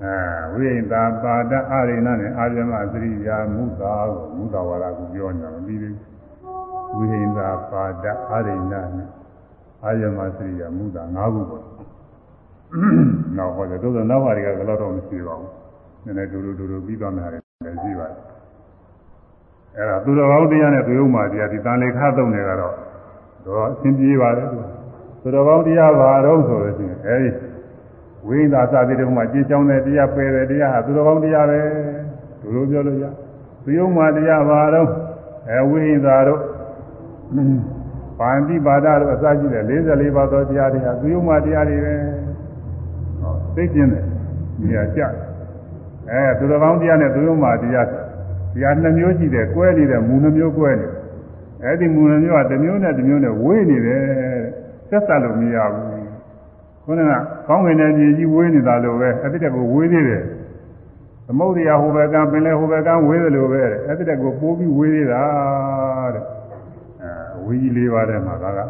အဲဝိသာပါဒအာရိဏနဲ့အာရမသရိယာမုသာကိုမုသာဝါဒကိုပြောနေတာမပြီးသေးဘူးဝိသာပါဒအာရိဏနဲ့ အာရမသရိယာမုသာ၅ခုပေါ့နောက်ဟောတယ်သို့သောနောက်ဟာတွေကလည်းတော့မရှိပါဘူးနည်းနည်းဒူဒူဒူဒူပြီးသွားမှာလည်းရှိပါတယ်အဲ့ဒါသူတော်ကောင်းတရားနဲ့သူယုံမှတရားဒီတန်လေခါသုံးနေကတော့တော့အရှင်းပြေးပါလေသူသူတော်ကောင်းတရားပါတော့ဆိုလို့ရှိရင်အဲဒီဝိညာသတိတုံးမှာကြည်ကြောင်းတဲ့တရားပယ်တဲ့တရားဟာသူတော်ကောင်းတရားပဲသူလိုပြောလို့ရသူယုံမှတရားပါတော့အဲဝိညာတို့ ပါဠိပါဒတို့အစရှိတဲ့44ပါးသောတရားတွေဟာသူယုံမှတရားတွေပဲဟောသိကျင်တယ်နေရာကျအဲသူတော်ကောင်းတရားနဲ့သူယုံမှတရားတရားနှမျိုးရှိတယ်ကွဲနေတဲ့မူနှမျိုးကွဲနေအဲ့ဒီမူနှမျိုးကတစ်မျိုးနဲ့တစ်မျိုးနဲ့ဝေးနေတယ်သက်သက်လို့မရဘူးခုနကကောင်းကင်နဲ့ပြည်ကြီးဝေးနေတာလို့ပဲအဲ့ဒီတက်ကိုဝေးသေးတယ်သမုဒ္ဒရာဟိုဘက်ကပင်လေဟိုဘက်ကဝေးတယ်လို့ပဲအဲ့ဒီတက်ကိုပိုးပြီးဝေးသေးတာတဲ့အဲ ဝေးကြီးလေးပါးတဲ့မှာဒါက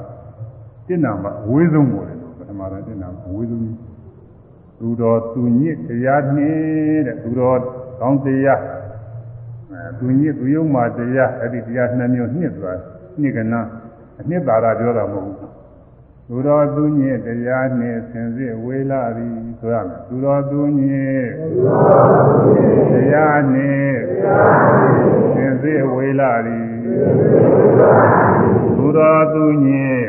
တင့်နာမှာဝေးဆုံးပေါ်တယ်လို့ပထမတော့တင့်နာမှာဝေးဆုံးသူတော်သူညစ်တရားနှင်းတဲ့သူတော်ကောင်းတရားသူညစ်သူယုံမှတရားအဲ့ဒီတရားနှစ်မျိုးနှစ်သွားနှစ်ကနာအနှစ်သာရပြောတာမဟုတ်ဘူးသူတော်သူညစ်တရားနှင့်ဆင်စစ်ဝေလာသည်ဆိုရမယ်သူတော်သူညစ်တရားနှင့်ဆင်စစ်ဝေလာသ ဟုသောသူညင်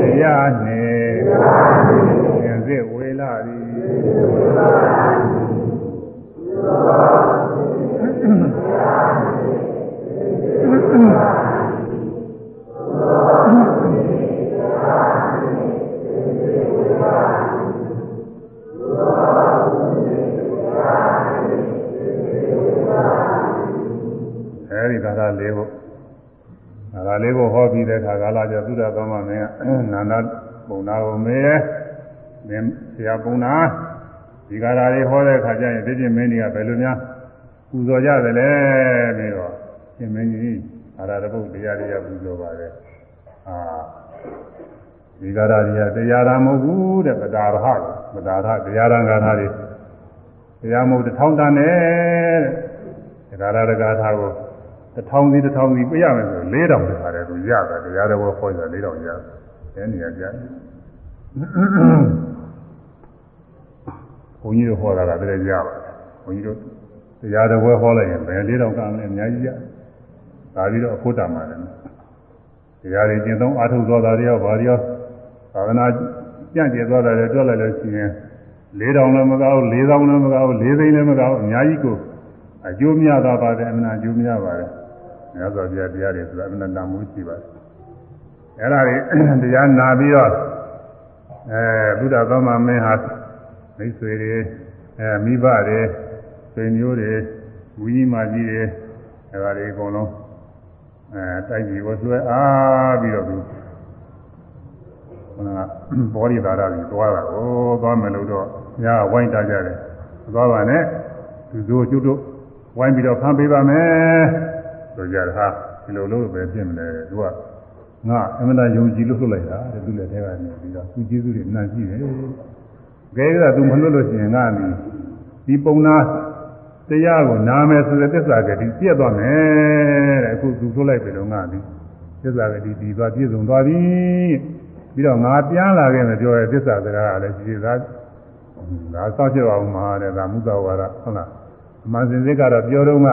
တရားနှင့်ဉာဏ်စေဝေလာသည်အဲဒီသာသာလေးဖို့ ကာလလေးဖို့ဟောပြီးတဲ့အခါကာလကျသုဒ္ဓသောမမင်းကနန္ဒပုံနာကိုမေးတယ်မင်းဆရာပုံနာဒီကာလလေးဟောတဲ့အခါကျရင်ဒီချင်းမင်းကြီးကဘယ်လိုများပူဇော်ကြသလဲပြီးတော့ရှင်မင်းကြီးအာရတပုတ်တရားတွေကပူဇော်ပါတယ်အာဒီကာရတွေကတရားရမဟုတ်ဘူးတဲ့ပဒါရဟပဒါရတရားရံကာထာတွေတရားမဟုတ်တစ်ထောင်တန်နဲ့တဲ့ဒါရရကာထာကို တစ်ထောင်စီတစ်ထောင်စီပြရမယ်ဆို၄တောင်တခါတည်းသူရတယ်တရားတော်ခေါ်ကြ၄တောင်ရတယ်အဲနေရာကြဘုန်းကြီးတို့ဟောတာကတည်းကရပါတယ်ဘုန်းကြီးတို့တရားတော်ဟောလိုက်ရင်ဘယ်၄တောင်ကလည်းအများကြီးရဒါပြီးတော့အဖို့တာမှာလည်းတရားတွေကျင့်သုံးအားထုတ်သွားတာတွေရောဗာတွေရောသာသနာပြန့်ကျက်သွားတာတွေတွက်လိုက်လို့ရှိရင်၄တောင်လည်းမကောက်၄တောင်လည်းမကောက်၄သိန်းလည်းမကောက်အများကြီးကိုအကျိုးများသွားပါတယ်အမှန်အကျိုးများပါတယ် မြတ်စွာဘုရားတရားတွေဆိုတာအမှန်တန်မှုရှိပါတယ်အဲ့ဒါတွေတရားနာပြီးတော့အဲဘုရားသမ္မာမင်းဟာမိတ်ဆွေတွေအဲမိဘတွေဆွေမျိုးတွေဝီကြီးမကြီးတွေအဲဒါတွေအကုန်လုံးအဲတိုက်ကြီးကိုဆွဲအားပြီးတော့သူကဘောရီသာရကြီးသွားတာကိုသွားမယ်လို့တော့ညာဝိုင်းတာကြတယ်သွားပါနဲ့သူတို့ကျွတ်တို့ဝိုင်းပြီးတော့ဖမ်းပေးပါမယ် ဆိုကြတယ်ဟာဒီလိုလို့ပဲပြင်မလဲသူကငါအမှန်တရားယုံကြည်လို့လွတ်လိုက်တာတဲ့သူလည်းထဲကနေပြီးတော့သူကျေးဇူးတွေနှံ့ကြည့်တယ်ခဲကသူမလွတ်လို့ရှိရင်ငါဒီဒီပုံနာတရားကိုနာမယ်ဆိုတဲ့သစ္စာကတိပြည့်သွားမယ်တဲ့အခုသူလွတ်လိုက်ပြီတော့ငါဒီသစ္စာကတိဒီသွားပြည့်စုံသွားပြီပြီးတော့ငါပြန်လာခဲ့မယ်ပြောရဲသစ္စာစကားကလည်းရှိသေးသားဒါစောင့်ကြည့်အောင်မှာတဲ့ဒါမုသဝါဒဟုတ်လားအမှန်စင်စစ်ကတော့ပြောတော့က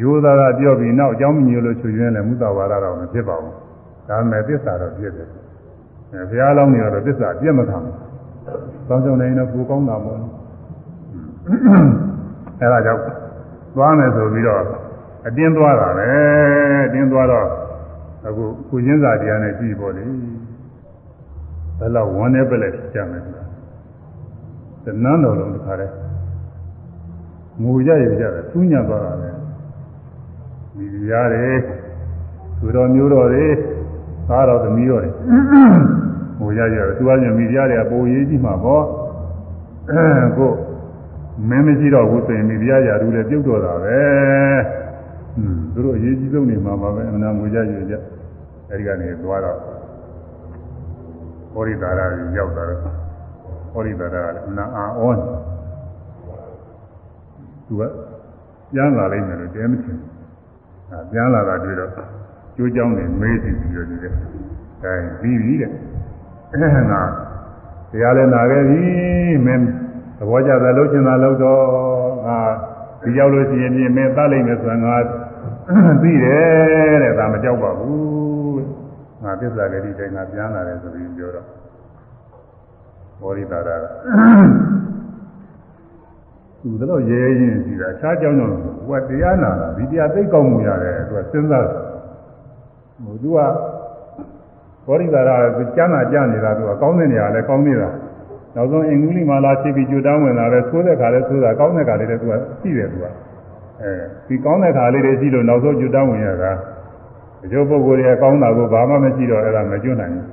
ရိုးသားကပြောပြီးနောက်အကြောင်းမညို့လို့ချွေရင်းလည်းမုသဝါဒတော့မဖြစ်ပါဘူးဒါပေမဲ့သစ္စာတော့ပြည့်တယ်အဲဘုရားလောင်းနေတော့သစ္စာပြည့်မခံဘူးစောင့်ကြနေရင်ကိုကောင်းတာပေါ့အဲဒါကြောင့်သွားမယ်ဆိုပြီးတော့အတင်းသွားတာပဲအတင်းသွားတော့အခုကိုရင်းစာတရားနဲ့ကြည့်ပေါ့လေဘယ်လောက်ဝမ်းနေပလက်ကြမယ်ဆိုတာတနန်းတော်လုံးတစ်ခါတည်းငိုကြရကြတယ်သူးညံသွားတာ ပဲဒီရတယ်သူတော်မျိုးတော်တွေသားတော်သမီးတော်တွေငိုကြရတယ်သူကညမိတရားတွေကပုံရေးကြည့်မှာပေါ့ကိုမင်းမရှိတော့ဘူးဆိုရင်မိတရားရာထူးလည်းပြုတ်တော်တာပဲဟွန်းသူတို့အရေးကြီးဆုံးနေမှာပါပဲအမှန်ငိုကြရကြအဲဒီကနေသွားတော့ဟောရိတာရရောက်တာဟောရိတာရကလည်းအနာအာဩသူကပြန်လာလိုက်မယ်လို့တဲမချင်ဘူးအဲ ပြန်လာတာတွေ့တော့ကျိုးကြောင်းနေမေးကြည့်ပြီးတော့ဒီကအဲပြီးပြီတဲ့အဲနာတရားလည်းနာခဲ့ပြီမင်းသဘောကျသလိုချင်တာလို့တော့ငါဒီရောက်လို့ရှိရင်ပြင်မင်းသတ်လိုက်မယ်ဆိုရင်ငါသိတယ်တဲ့ဒါမကြောက်ပါဘူးငါသစ္စာကလေးတိုင်းငါပြန်လာတယ်ဆိုပြီးပြောတော့ဘောရိတာက သူတို့ရဲရဲချင်းရှိတာအခြားကြောင်းတော့ဟိုကတရားနာတာဒီတရားသိကောင်းမှုရတယ်သူကစဉ်းစားဟိုသူကဘောရိတာရကကျမ်းသာကြနေတာသူကကောင်းတဲ့နေရာလဲကောင်းနေတာနောက်ဆုံးအင်္ဂလိပ်မာလာဖြစ်ပြီးကြွတောင်းဝင်လာတယ်သိုးတဲ့ခါလဲသိုးတာကောင်းတဲ့ခါလေးလည်းသူကရှိတယ်သူကအဲဒီကောင်းတဲ့ခါလေးတွေရှိလို့နောက်ဆုံးကြွတောင်းဝင်ရတာဒီလိုပုဂ္ဂိုလ်တွေကကောင်းတာကိုဘာမှမရှိတော့အဲ့ဒါမကျွတ်နိုင်ဘူး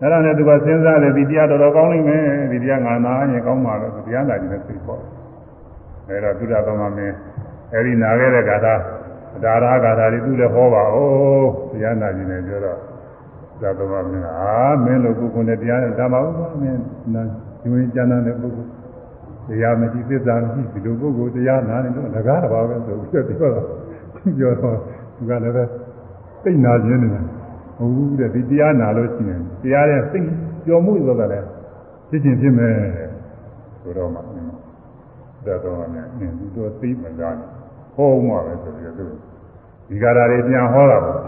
အဲ့ဒါနဲ့သူကစဉ်းစားတယ်ဒီတရားတော်တော်ကောင်းလိမ့်မယ်ဒီတရားငါနာရင်ကောင်းမှာပဲတရားနာကြည့်နေသိပေါ့ အဲ့တော့သုဒ္ဓသမမင်းအဲ့ဒီနာခဲ့တဲ့ဂါထာဒါရာဂါထာတွေသူလည်းဟောပါဦးတရားနာကြည့်နေပြောတော့သာသမမင်းအာမင်းလိုပုဂ္ဂိုလ်နဲ့တရားဓမ္မဥပ္ပါမင်းနာဒီဝင်ကျမ်းတဲ့ပုဂ္ဂိုလ်တရားမရှိသစ္စာမရှိဒီလိုပုဂ္ဂိုလ်တရားနာနေတော့ငကားတစ်ပါးပဲဆိုပြီးတော့ပြောတော့သူကလည်းပဲသိနာခြင်းနေတာဟုတ်ဘူးတဲ့ဒီတရားနာလို့ရှိရင်တရားရဲ့စိတ်ကြော်မှုဆိုတာလည်းဖြစ်ချင်းဖြစ်မယ်ဆိုတော့မှ ဒါတော့မှအင်းသူတို့သိမှကြားနေဟောမှပဲဆိုပြီးတော့ဒီကာရာတွေပြန်ဟောတာပေါ့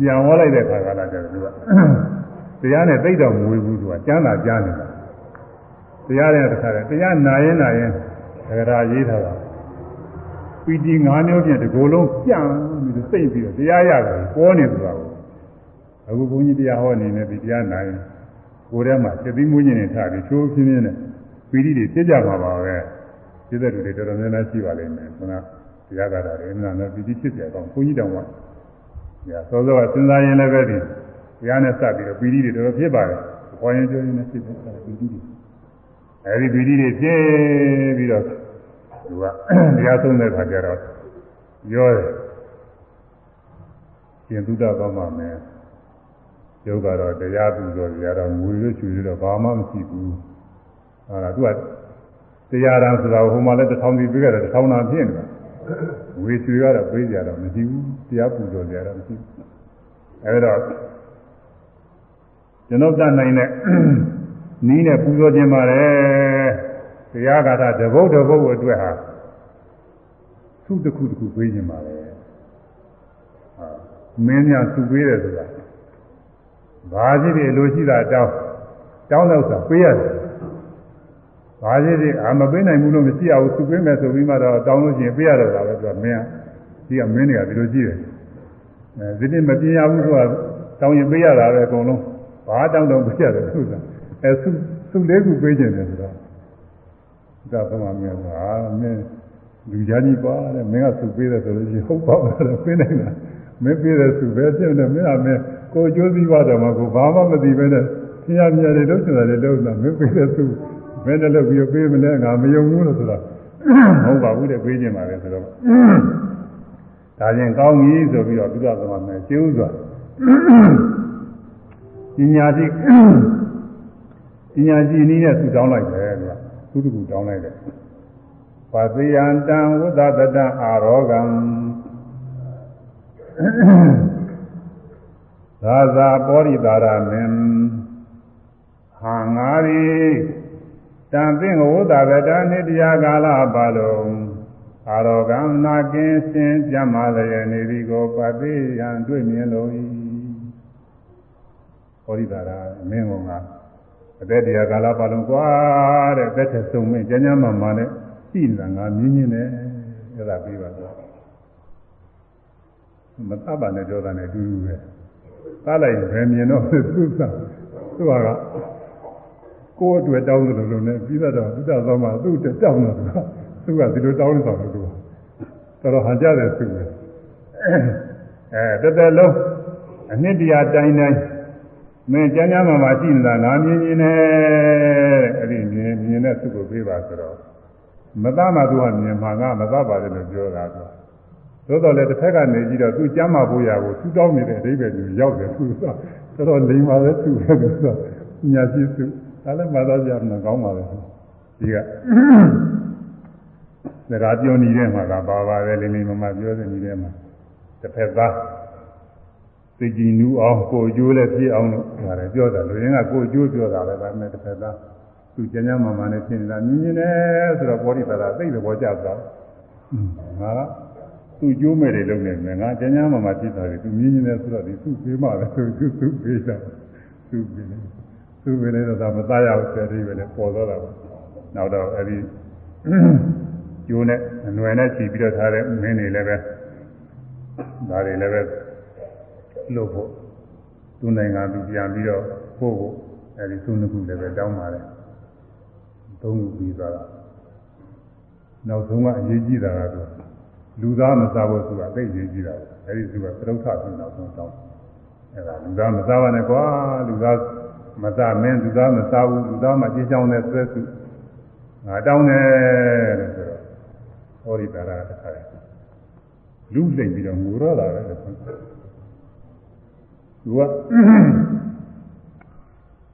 ပြန်ဟောလိုက်တဲ့ခါကလာကြတယ်သူကတရားနဲ့သိတော့မဝေဘူးသူကကျမ်းသာကြားနေတာတရားနဲ့တခါတည်းတရားနာရင်နာရင်သက္ကရာရေးထားတာပီတိ၅မျိုးဖြင့်ဒီကိုယ်လုံးပြန့်ပြီးတော့စိတ်ပြီးတော့တရားရတယ်ပေါ်နေသူကအခုဘုန်းကြီးတရားဟောနေနေဒီတရားနာရင်ကိုယ်ထဲမှာစိတ်ပြီးမွေးညင်နေထားပြီးချိုးပြင်းပြင်းနဲ့ ပီတိတွေဖြစ်ကြမှာပါပဲဖြစ်တဲ့လူတွေတော်တော်များများရှိပါလိမ့်မယ်ခန္ဓာတရားကာတာတွေနာနဲ့ပီတိဖြစ်ကြအောင်ဘုန်းကြီးတောင်ကညာစောစောကစဉ်းစားရင်လည်းပဲဒီတရားနဲ့စပ်ပြီးတော့ပီတိတွေတော်တော်ဖြစ်ပါတယ်ဟောရင်ပြောရင်လည်းဖြစ်တယ်ပီတိတွေအဲဒီပီတိတွေဖြစ်ပြီးတော့သူကတရားဆုံးတဲ့ခါကျတော့ပြောတယ်ရှင်သုဒ္ဓကောင်းပါမယ်ယောဂကတော့တရားပူဇော်ကြတော့ငွေရွှေရွှေတော့ဘာမှမရှိဘူး ဟာလားသူကတရားရန်ဆိုတာဟိုမှာလည်းတစ်ထောင်ပြီးပြခဲ့တယ်တစ်ထောင်သာဖြစ်နေတာဝေချွေကတော့ပေးကြတော့မရှိဘူးတရားပူဇော်ကြတော့မရှိဘူးအဲဒါကျွန်တော်တတ်နိုင်တဲ့နီးနဲ့ပူဇော်ခြင်းပါတယ်တရားဂါထာတပုတ်တပုတ်အတွက်ဟာသူ့တစ်ခုတစ်ခုပေးခြင်းပါလေဟာမင်းများသူပေးတယ်ဆိုတာဘာကြီးတွေလိုရှိတာတောင်းတောင်းတော့ဆိုပေးရတယ် ဘာကြီးတွေအာမပေးနိုင်ဘူးလို့မရှိရဘူးသူပေးမယ်ဆိုပြီးမှတော့တောင်းလို့ရှိရင်ပေးရတော့တာပဲသူကမင်းဒီကမင်းတွေကဒီလိုကြည့်တယ်အဲဒီနေ့မပြင်းရဘူးဆိုတာတောင်းရင်ပေးရတာပဲအကုန်လုံးဘာတောင်းတော့ပေးရတယ်သူကအဲသူသူလေးခုပေးခြင်းတယ်ဆိုတော့ဒါကမှမင်းကအာမင်းလူသားကြီးပါတဲ့မင်းကသူပေးတယ်ဆိုလို့ရှိရင်ဟုတ်ပါတော့ပေးနိုင်တာမင်းပေးတယ်သူပဲပြည့်တယ်မင်းကမင်းကိုကျိုးစည်းပါတော့မှကိုဘာမှမသိပဲနဲ့ဆင်းရဲမြဲတယ်လို့ဆိုတာလေလို့ဆိုမင်းပေးတယ် သူဘယ်နဲ့လို့ပြီးပေးမလဲငါမယုံဘူးလို့ဆိုတော့ဟုတ်ပါဘူးတဲ့ပေးခြင်းပါလေဆိုတော့ဒါချင်းကောင်းပြီဆိုပြီးတော့ပြုရသမားမယ်ကျိုးစွာပညာရှိပညာရှိနည်းနဲ့သူတောင်းလိုက်တယ်သူကသူတကူတောင်းလိုက်တယ်ပါတိယံတံဝုဒ္ဒတတအာရောဂံသာသာပောရိတာရမင်ဟာငါရီ တံသင်္ဝုဒ္ဒဗတနိတရားကာလပါလုံးအာရောဂံနာကင်းစင်ကြမ်းမာလျက်နေသည်ကိုပတိယံတွေ့မြင်လို့၏ပောရိတာရမင်းကအသက်တရားကာလပါလုံးကွာတဲ့သက်သက်ဆုံးမင်းကျမ်းကျမ်းမာမာနဲ့ရှိနေတာငါမြင်မြင်နဲ့အဲ့ဒါပြီးပါတော့မသဘာနဲ့ပြောတာနဲ့အတူတူပဲသားလိုက်ပဲမြင်တော့သူ့သာသူက ကိုယ်အတွက်တောင်းတယ်လို့လည်းပြီးတော့ဘုရားသောမှာသူ့တက်တောင်းတော့သူကဒီလိုတောင်းနေတော့သူကတော်တော်ဟန်ကြတယ်သူပဲအဲတက်တက်လုံးအနှစ်တရာတိုင်းတိုင်းမင်းကျမ်းကျမ်းမှာမှရှိနေတာငါမြင်မြင်နဲ့အဲ့ဒီမြင်မြင်တဲ့သူ့ကိုပြေးပါဆိုတော့မသားမှသူကမြင်မှငါမသားပါတယ်လို့ပြောတာသူသို့တော်လည်းတစ်ဖက်ကနေကြည့်တော့သူကျမ်းမာဖို့ရကိုသူတောင်းနေတဲ့အဓိပ္ပာယ်ကြီးရောက်တယ်သူကတော်တော်လိမ်ပါလေသူပဲသူကညာရှိသူ ဒါလည်းမသားကြမှာကောင်းပါလေဒီကစကားပြောနေတဲ့မှာကပါပါတယ်လိမ့်လိမ့်မမပြောတဲ့နေတဲ့မှာတစ်ဖက်သားသိကြည်နူးအောင်ကိုအကျိုးလည်းဖြစ်အောင်လို့ပါတယ်ပြောတာလူရင်းကကိုအကျိုးပြောတာပဲဒါနဲ့တစ်ဖက်သားသူကျမ်းကျမ်းမာမာနဲ့ဖြစ်နေတာမြင်မြင်နဲ့ဆိုတော့ပေါ်ရိပါတာသိတဲ့ဘောကြသွားငါကသူ့ကျိုးမဲ့တွေလုပ်နေမယ်ငါကျမ်းကျမ်းမာမာဖြစ်တာတွေသူမြင်မြင်နဲ့ဆိုတော့ဒီသူ့ပေးမှလည်းသူသူ့ပေးတာသူ့ပေးတယ် သူ့ပေးတယ်တော့ဒါမသားရဘူးဆယ်တိပဲလေပေါ်တော့တာပါနောက်တော့အဲဒီကျိုးနဲ့အနွယ်နဲ့ချီပြီးတော့ထားတဲ့မင်းတွေလည်းပဲဒါတွေလည်းပဲလို့ဖို့သူ့နိုင်ငံသူပြန်ပြီးတော့ဖို့ဖို့အဲဒီသူ့နှစ်ခုလည်းပဲတောင်းပါတယ်သုံးခုပြီးသွားတာနောက်ဆုံးကအရေးကြီးတာကတော့လူသားမစားဖို့ဆိုတာသိရေးကြီးတာအဲဒီသူကသရုပ်ထပြီးနောက်ဆုံးတောင်းအဲဒါလူသားမစားပါနဲ့ကွာလူသား မစားမင်းလူသားမစားဘူးလူသားမှကြည်ကြောင်းတဲ့သက်စုငါတောင်းတယ်လို့ဆိုတော့ဟောဒီတာရတခါလူလိမ့်ပြီးတော့ငိုတော့တာပဲလို့ဆိုသူက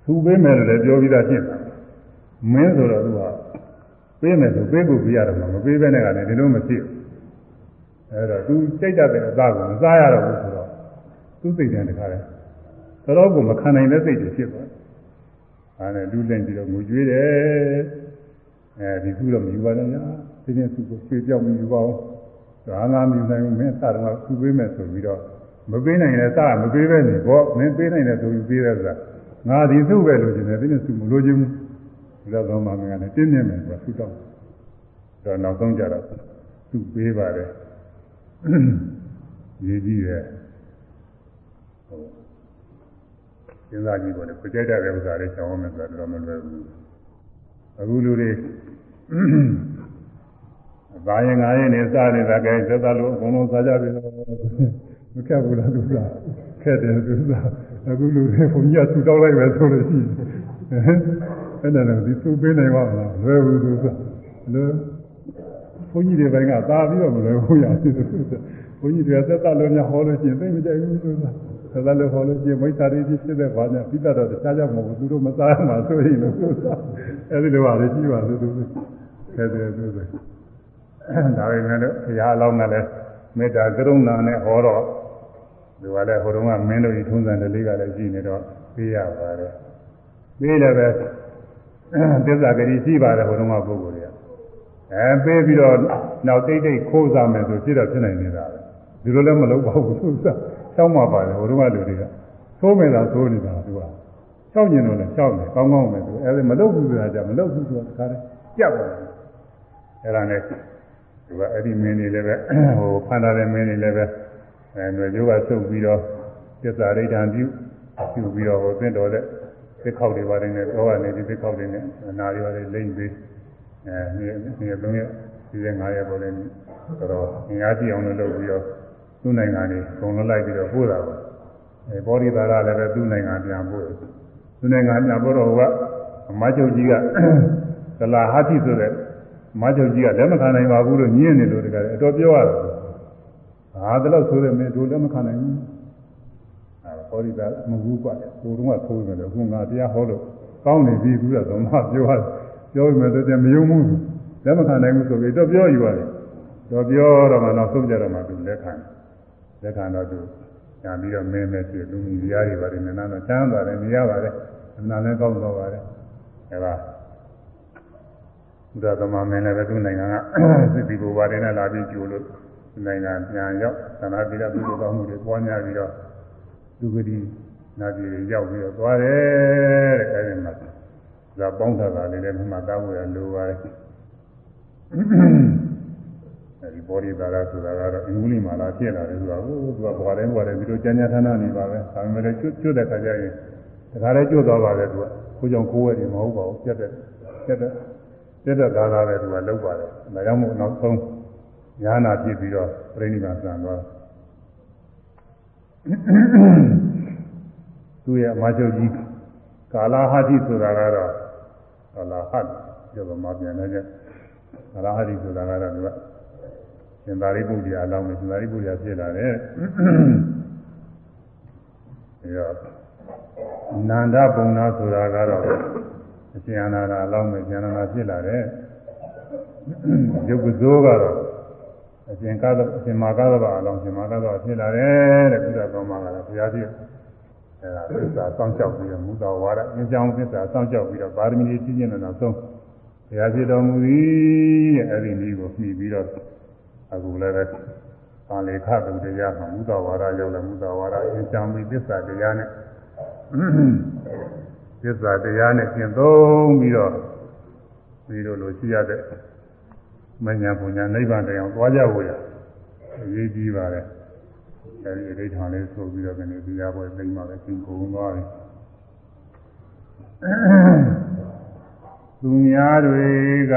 သူပေးမယ်လို့လည်းပြောပြီးသားဖြစ်တာမင်းဆိုတော့သူကပေးမယ်ဆိုပေးဖို့ပြရတယ်မှာမပေးဘဲနဲ့ကလည်းဒီလိုမဖြစ်ဘူးအဲတော့သူစိတ်တတ်တဲ့အသားကိုမစားရတော့ဘူးဆိုတော့သူစိတ်တန်တခါလဲ တော်တော်ကိုမခံနိုင်တဲ့စိတ်တွေဖြစ်သွားအဲနဲ့လူလိမ့်ပြီးတော့ငိုကြွေးတယ်အဲဒီသူတော့မယူပါနဲ့ညာဒီနေ့သူကိုရွှေပြောင်းပြီးယူပါအောင်ဒါငါမယူနိုင်ဘူးမင်းစားတော့သူပေးမယ်ဆိုပြီးတော့မပေးနိုင်လည်းစားမပေးပဲနေပေါ့မင်းပေးနိုင်တယ်ဆိုပြီးပေးတယ်ဆိုတာငါဒီသူ့ပဲလို့ရှင်တယ်ဒီနေ့သူမလို့ခြင်းဘူးဘုရားတော်မှာငါနဲ့တင်းနေမယ်ဆိုတာသူတော့တော့နောက်ဆုံးကြတော့သူပေးပါတယ်ရေးကြည့်တယ်ဟုတ် စဉ်းစားကြည့်ပါလေကိုကြိုက်တဲ့ဥစ္စာလေးချောင်းအောင်မယ်ဆိုတာတော့မလွယ်ဘူးအခုလူတွေဘာရင်ငါရင်နဲ့စားနေတာကဲသက်သာလို့အကုန်လုံးစားကြပြီတော့မခက်ဘူးလားသူစားခက်တယ်သူစားအခုလူတွေဘုံကြီးကသူတောက်လိုက်ပဲဆိုလို့ရှိတယ်အဲ့ဒါလည်းဒီသူပေးနိုင်ပါမလားလွယ်ဘူးသူစားလွယ်ဘုန်းကြီးတွေဘက်ကသာပြီးတော့မလွယ်ဘူးရသူစားဘုန်းကြီးတွေကသက်သာလို့များဟောလို့ရှိရင်သိမကြိုက်ဘူးသူစား သက်သာလို့ဟောလို့ရှိရင်မိစ္ဆာတွေကြီးဖြစ်တဲ့ဘာညာပြီးတော့တခြားကြောင့်မဟုတ်ဘူးသူတို့မစားမှဆိုရင်လို့သူစားအဲ့ဒီလိုပါလေကြီးပါသူသူခက်တယ်သူစားဒါပေမဲ့လို့ဘုရားအလောင်းကလည်းမေတ္တာကရုဏာနဲ့ဟောတော့ဒီကလည်းဟိုတုန်းကမင်းတို့ဤထုံးစံတလေးကလည်းရှိနေတော့ပြေးရပါတယ်ပြေးလည်းပဲသစ္စာဂတိရှိပါတယ်ဟိုတုန်းကပုဂ္ဂိုလ်တွေကအဲပြေးပြီးတော့နောက်တိတ်တိတ်ခိုးစားမယ်ဆိုဖြစ်တော့ဖြစ်နိုင်နေတာပဲဒီလိုလည်းမလုပ်ပါဘူးသူက ချောင်းမှာပါတယ်ဟိုတုန်းကလူတွေကသိုးမယ်သာသိုးနေတာသူကချောင်းကျင်တော့လည်းချောင်းတယ်ကောင်းကောင်းပဲသူအဲဒီမလုပ်ဘူးဆိုတာကြမလုပ်ဘူးဆိုတာတခါတည်းကြက်တယ်အဲဒါနဲ့သူကအဲ့ဒီမင်းတွေလည်းပဲဟိုဖန်တာတဲ့မင်းတွေလည်းပဲအဲຫນွေကျိုးကဆုပ်ပြီးတော့သစ္စာရိဋ္ဌံပြုပြုပြီးတော့ဟိုသင်တော်တဲ့သစ်ခေါက်တွေပါတယ်နဲ့တော့ကနေဒီသစ်ခေါက်တွေနဲ့နာရီပါတယ်လိမ့်ပြီးအဲဒီဒီလုံးရဲ့ဒီရဲ့9ရက်ပေါ်လဲတော့တော့ငါးကြည့်အောင်လို့လုပ်ပြီးတော့ သူ့နိုင်ငံတွေအကုန်လုံးလိုက်ပြီးတော့ပို့တာပါအဲဘောဓိသာရလည်းပဲသူ့နိုင်ငံပြန်ပို့တယ်သူ့နိုင်ငံပြန်ပို့တော့ဟိုကအမချုပ်ကြီးကသလာဟာတိဆိုတဲ့မချုပ်ကြီးကလက်မခံနိုင်ပါဘူးလို့ညင်းနေလို့တကယ်အတော်ပြောရတယ်။ဟာတလို့ဆိုတယ်မင်းတို့လက်မခံနိုင်ဘူး။အဲဟောဒီကမဟုတ်ဘူးကွာ။ကိုတုံးကသိုးနေတယ်ခုငါတရားဟောလို့ကောင်းနေပြီကူတော့မပြောရပြောမယ်တည်းမယုံဘူး။လက်မခံနိုင်ဘူးဆိုပြီးတော့ပြောယူရတယ်။တော့ပြောတော့မှနောက်ဆုံးကြတော့မှသူလက်ခံ လက်ခံတော့သူညာပြီးတော့မင်းနဲ့ပြလူကြီးရားတွေပါတယ်နန်းတော့ချမ်းသာတယ်နေရပါတယ်။အမှန်လည်းကောင်းတော့ပါတယ်။အဲဒါဘုရားသမမင်းလည်းပဲသူ့နိုင်ငံကစစ်တီဘဝတွေနဲ့လာပြီးကြိုလို့နိုင်ငံပြန်ရောက်သနာတိရပြုလို့ကောင်းမှုတွေပွားများပြီးတော့သူကတိနာပြည်ရောက်ပြီးတော့သွားတယ်တဲ့အဲဒီမှာဒါပေါင်းထတာလေးလည်းမှတ်သားဖို့ရလိုပါတယ် အဲဒီဘောဓိသာရဆိုတာကတော့အင်္ဂလိပ်မှာလာဖြစ်လာတယ်ဆိုတာကိုသူကဘွားတိုင်းဘွားတိုင်းပြီးတော့ကျမ်းစာဌာနနေပါပဲဒါပေမဲ့လည်းကျွတ်ကျွတ်တဲ့ခါကျရင်တခါလဲကျွတ်သွားပါတယ်သူကကိုကြောင့်ကိုယ်ဝဲတယ်မဟုတ်ပါဘူးပြတ်တယ်ပြတ်တယ်တက်တဲ့သာသာပဲသူကလောက်ပါတယ်။ဒါကြောင့်မို့နောက်ဆုံးညာနာဖြစ်ပြီးတော့ပြိဋိဘံဆံသွားသူရဲ့အမချုပ်ကြီးကာလာဟတိဆိုတာကတော့ကာလာဟတ်ပြောတော့မှပြန်နေကြကာလာဟတိဆိုတာကတော့သူက ရှင်သာရိပုတ္တရာအလောင်းနဲ့ရှင်သာရိပုတ္တရာဖြစ်လာတယ်။အဲတော့နန္ဒပုံနာဆိုတာကတော့အရှင်အနာရအလောင်းမဲ့ဉာဏနာဖြစ်လာတယ်။ယုတ်ကဇိုးကတော့အရှင်ကာသအရှင်မာကာသဘာအလောင်းရှင်မာကာသဘာဖြစ်လာတယ်တဲ့ဘုရားကောင်းမှာကတော့ဘုရားပြည့်အဲဒါသစ္စာစောင့်ရှောက်ပြီးတော့မူတော်ဝါဒအင်းကြောင်းသစ္စာစောင့်ရှောက်ပြီးတော့ပါရမီကြီးကျင့်တဲ့နောက်ဆုံးဘုရားပြည့်တော်မူသည်တဲ့အဲဒီနည်းကိုဖြည့်ပြီးတော့ အခုလည်းပဲပါလေခတုတရားမှာမူတော်ဝါဒရောက်လာမူတော်ဝါဒအင်းကြောင်းပြီးသစ္စာတရားနဲ့သစ္စာတရားနဲ့ကျင့်သုံးပြီးတော့ပြီးတော့လို့ရှိရတဲ့မညာပညာနိဗ္ဗာန်တရားသွားကြဖို့ရအရေးကြီးပါတယ်အဲဒီအဋ္ဌာန်လေးဆိုပြီးတော့ကနေတရားပွဲသိမှပဲသင်ကုန်သွားတယ်သူများတွေက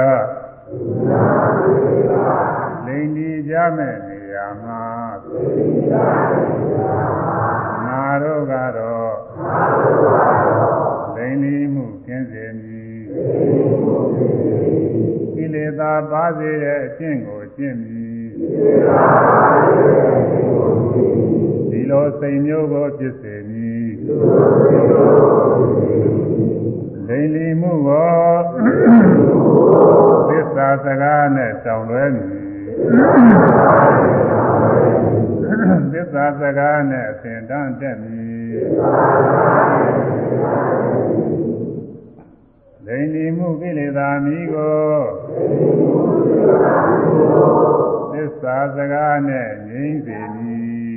လိန်ဒီကြမဲ့နေရာမှာငါတို့ကတော့လိန်ဒီမှုကျင်းစေမည်ကိလေသာပါစေတဲ့အကျင့်ကိုကျင့်မည်ဒီလိုစိတ်မျိုးကိုဖြစ်စေမည်လိန်လီမှုကိုသစ္စာစကားနဲ့ဆောင်လွဲမည် သစ္စာစကားနဲ့အစဉ်တန်းတက်မည်လိန်လီမှုကိလေသာမီကိုသစ္စာစကားနဲ့ငြိမ့်စေမည်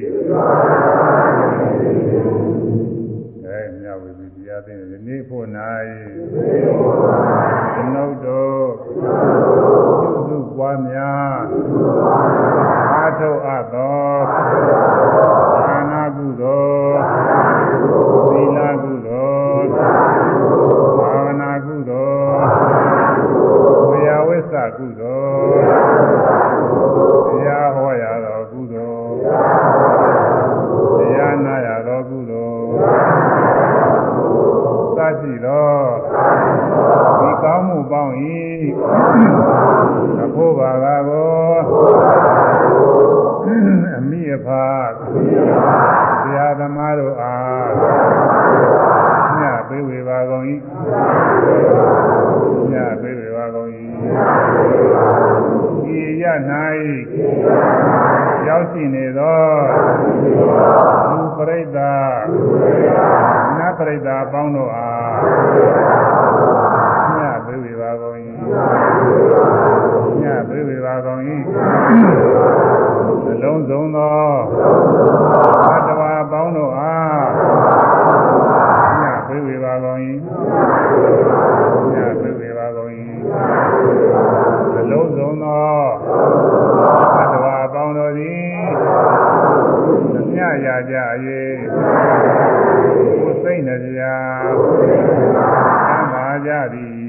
အဲမြောက်ဝိပီတရားသိနေဒီနေ့ဖို့၌ကျွန်ုပ်တို့ပြု စုပွားများအာထုအပ်သောဌာနကုသိုလ်သီလကုသိုလ်ဘာဝနာကုသိုလ်ဝေယဝိသကုသိုလ်တရားဟောရသောကုသိုလ်တရားနာရသောကုသိုလ်သရှိသောဒီကောင်းမှုပေါင်း၏ ကကိုအမိအဖဆရာသမားတို့အားညပေးဝေပါကုန်၏ညပေးဝေပါကုန်၏ဤရ၌ရောက်ရှိနေသောလူပရိသတ်နတ်ပရိသတ်အပေါင်းတို့အားညပေးဝေပါကုန်၏ည ပေးဝေပါကုန်၏နှလုံးစုံသောသတ္တဝါအပေါင်းတို့အားညပေးဝေပါကုန်၏ညပေးဝေပါကုန်၏နှလုံးစုံသောသတ္တဝါအပေါင်းတို့သည်ညရာကြ၍ကိုယ်စိတ်နှပြချမ်းသာကြသည်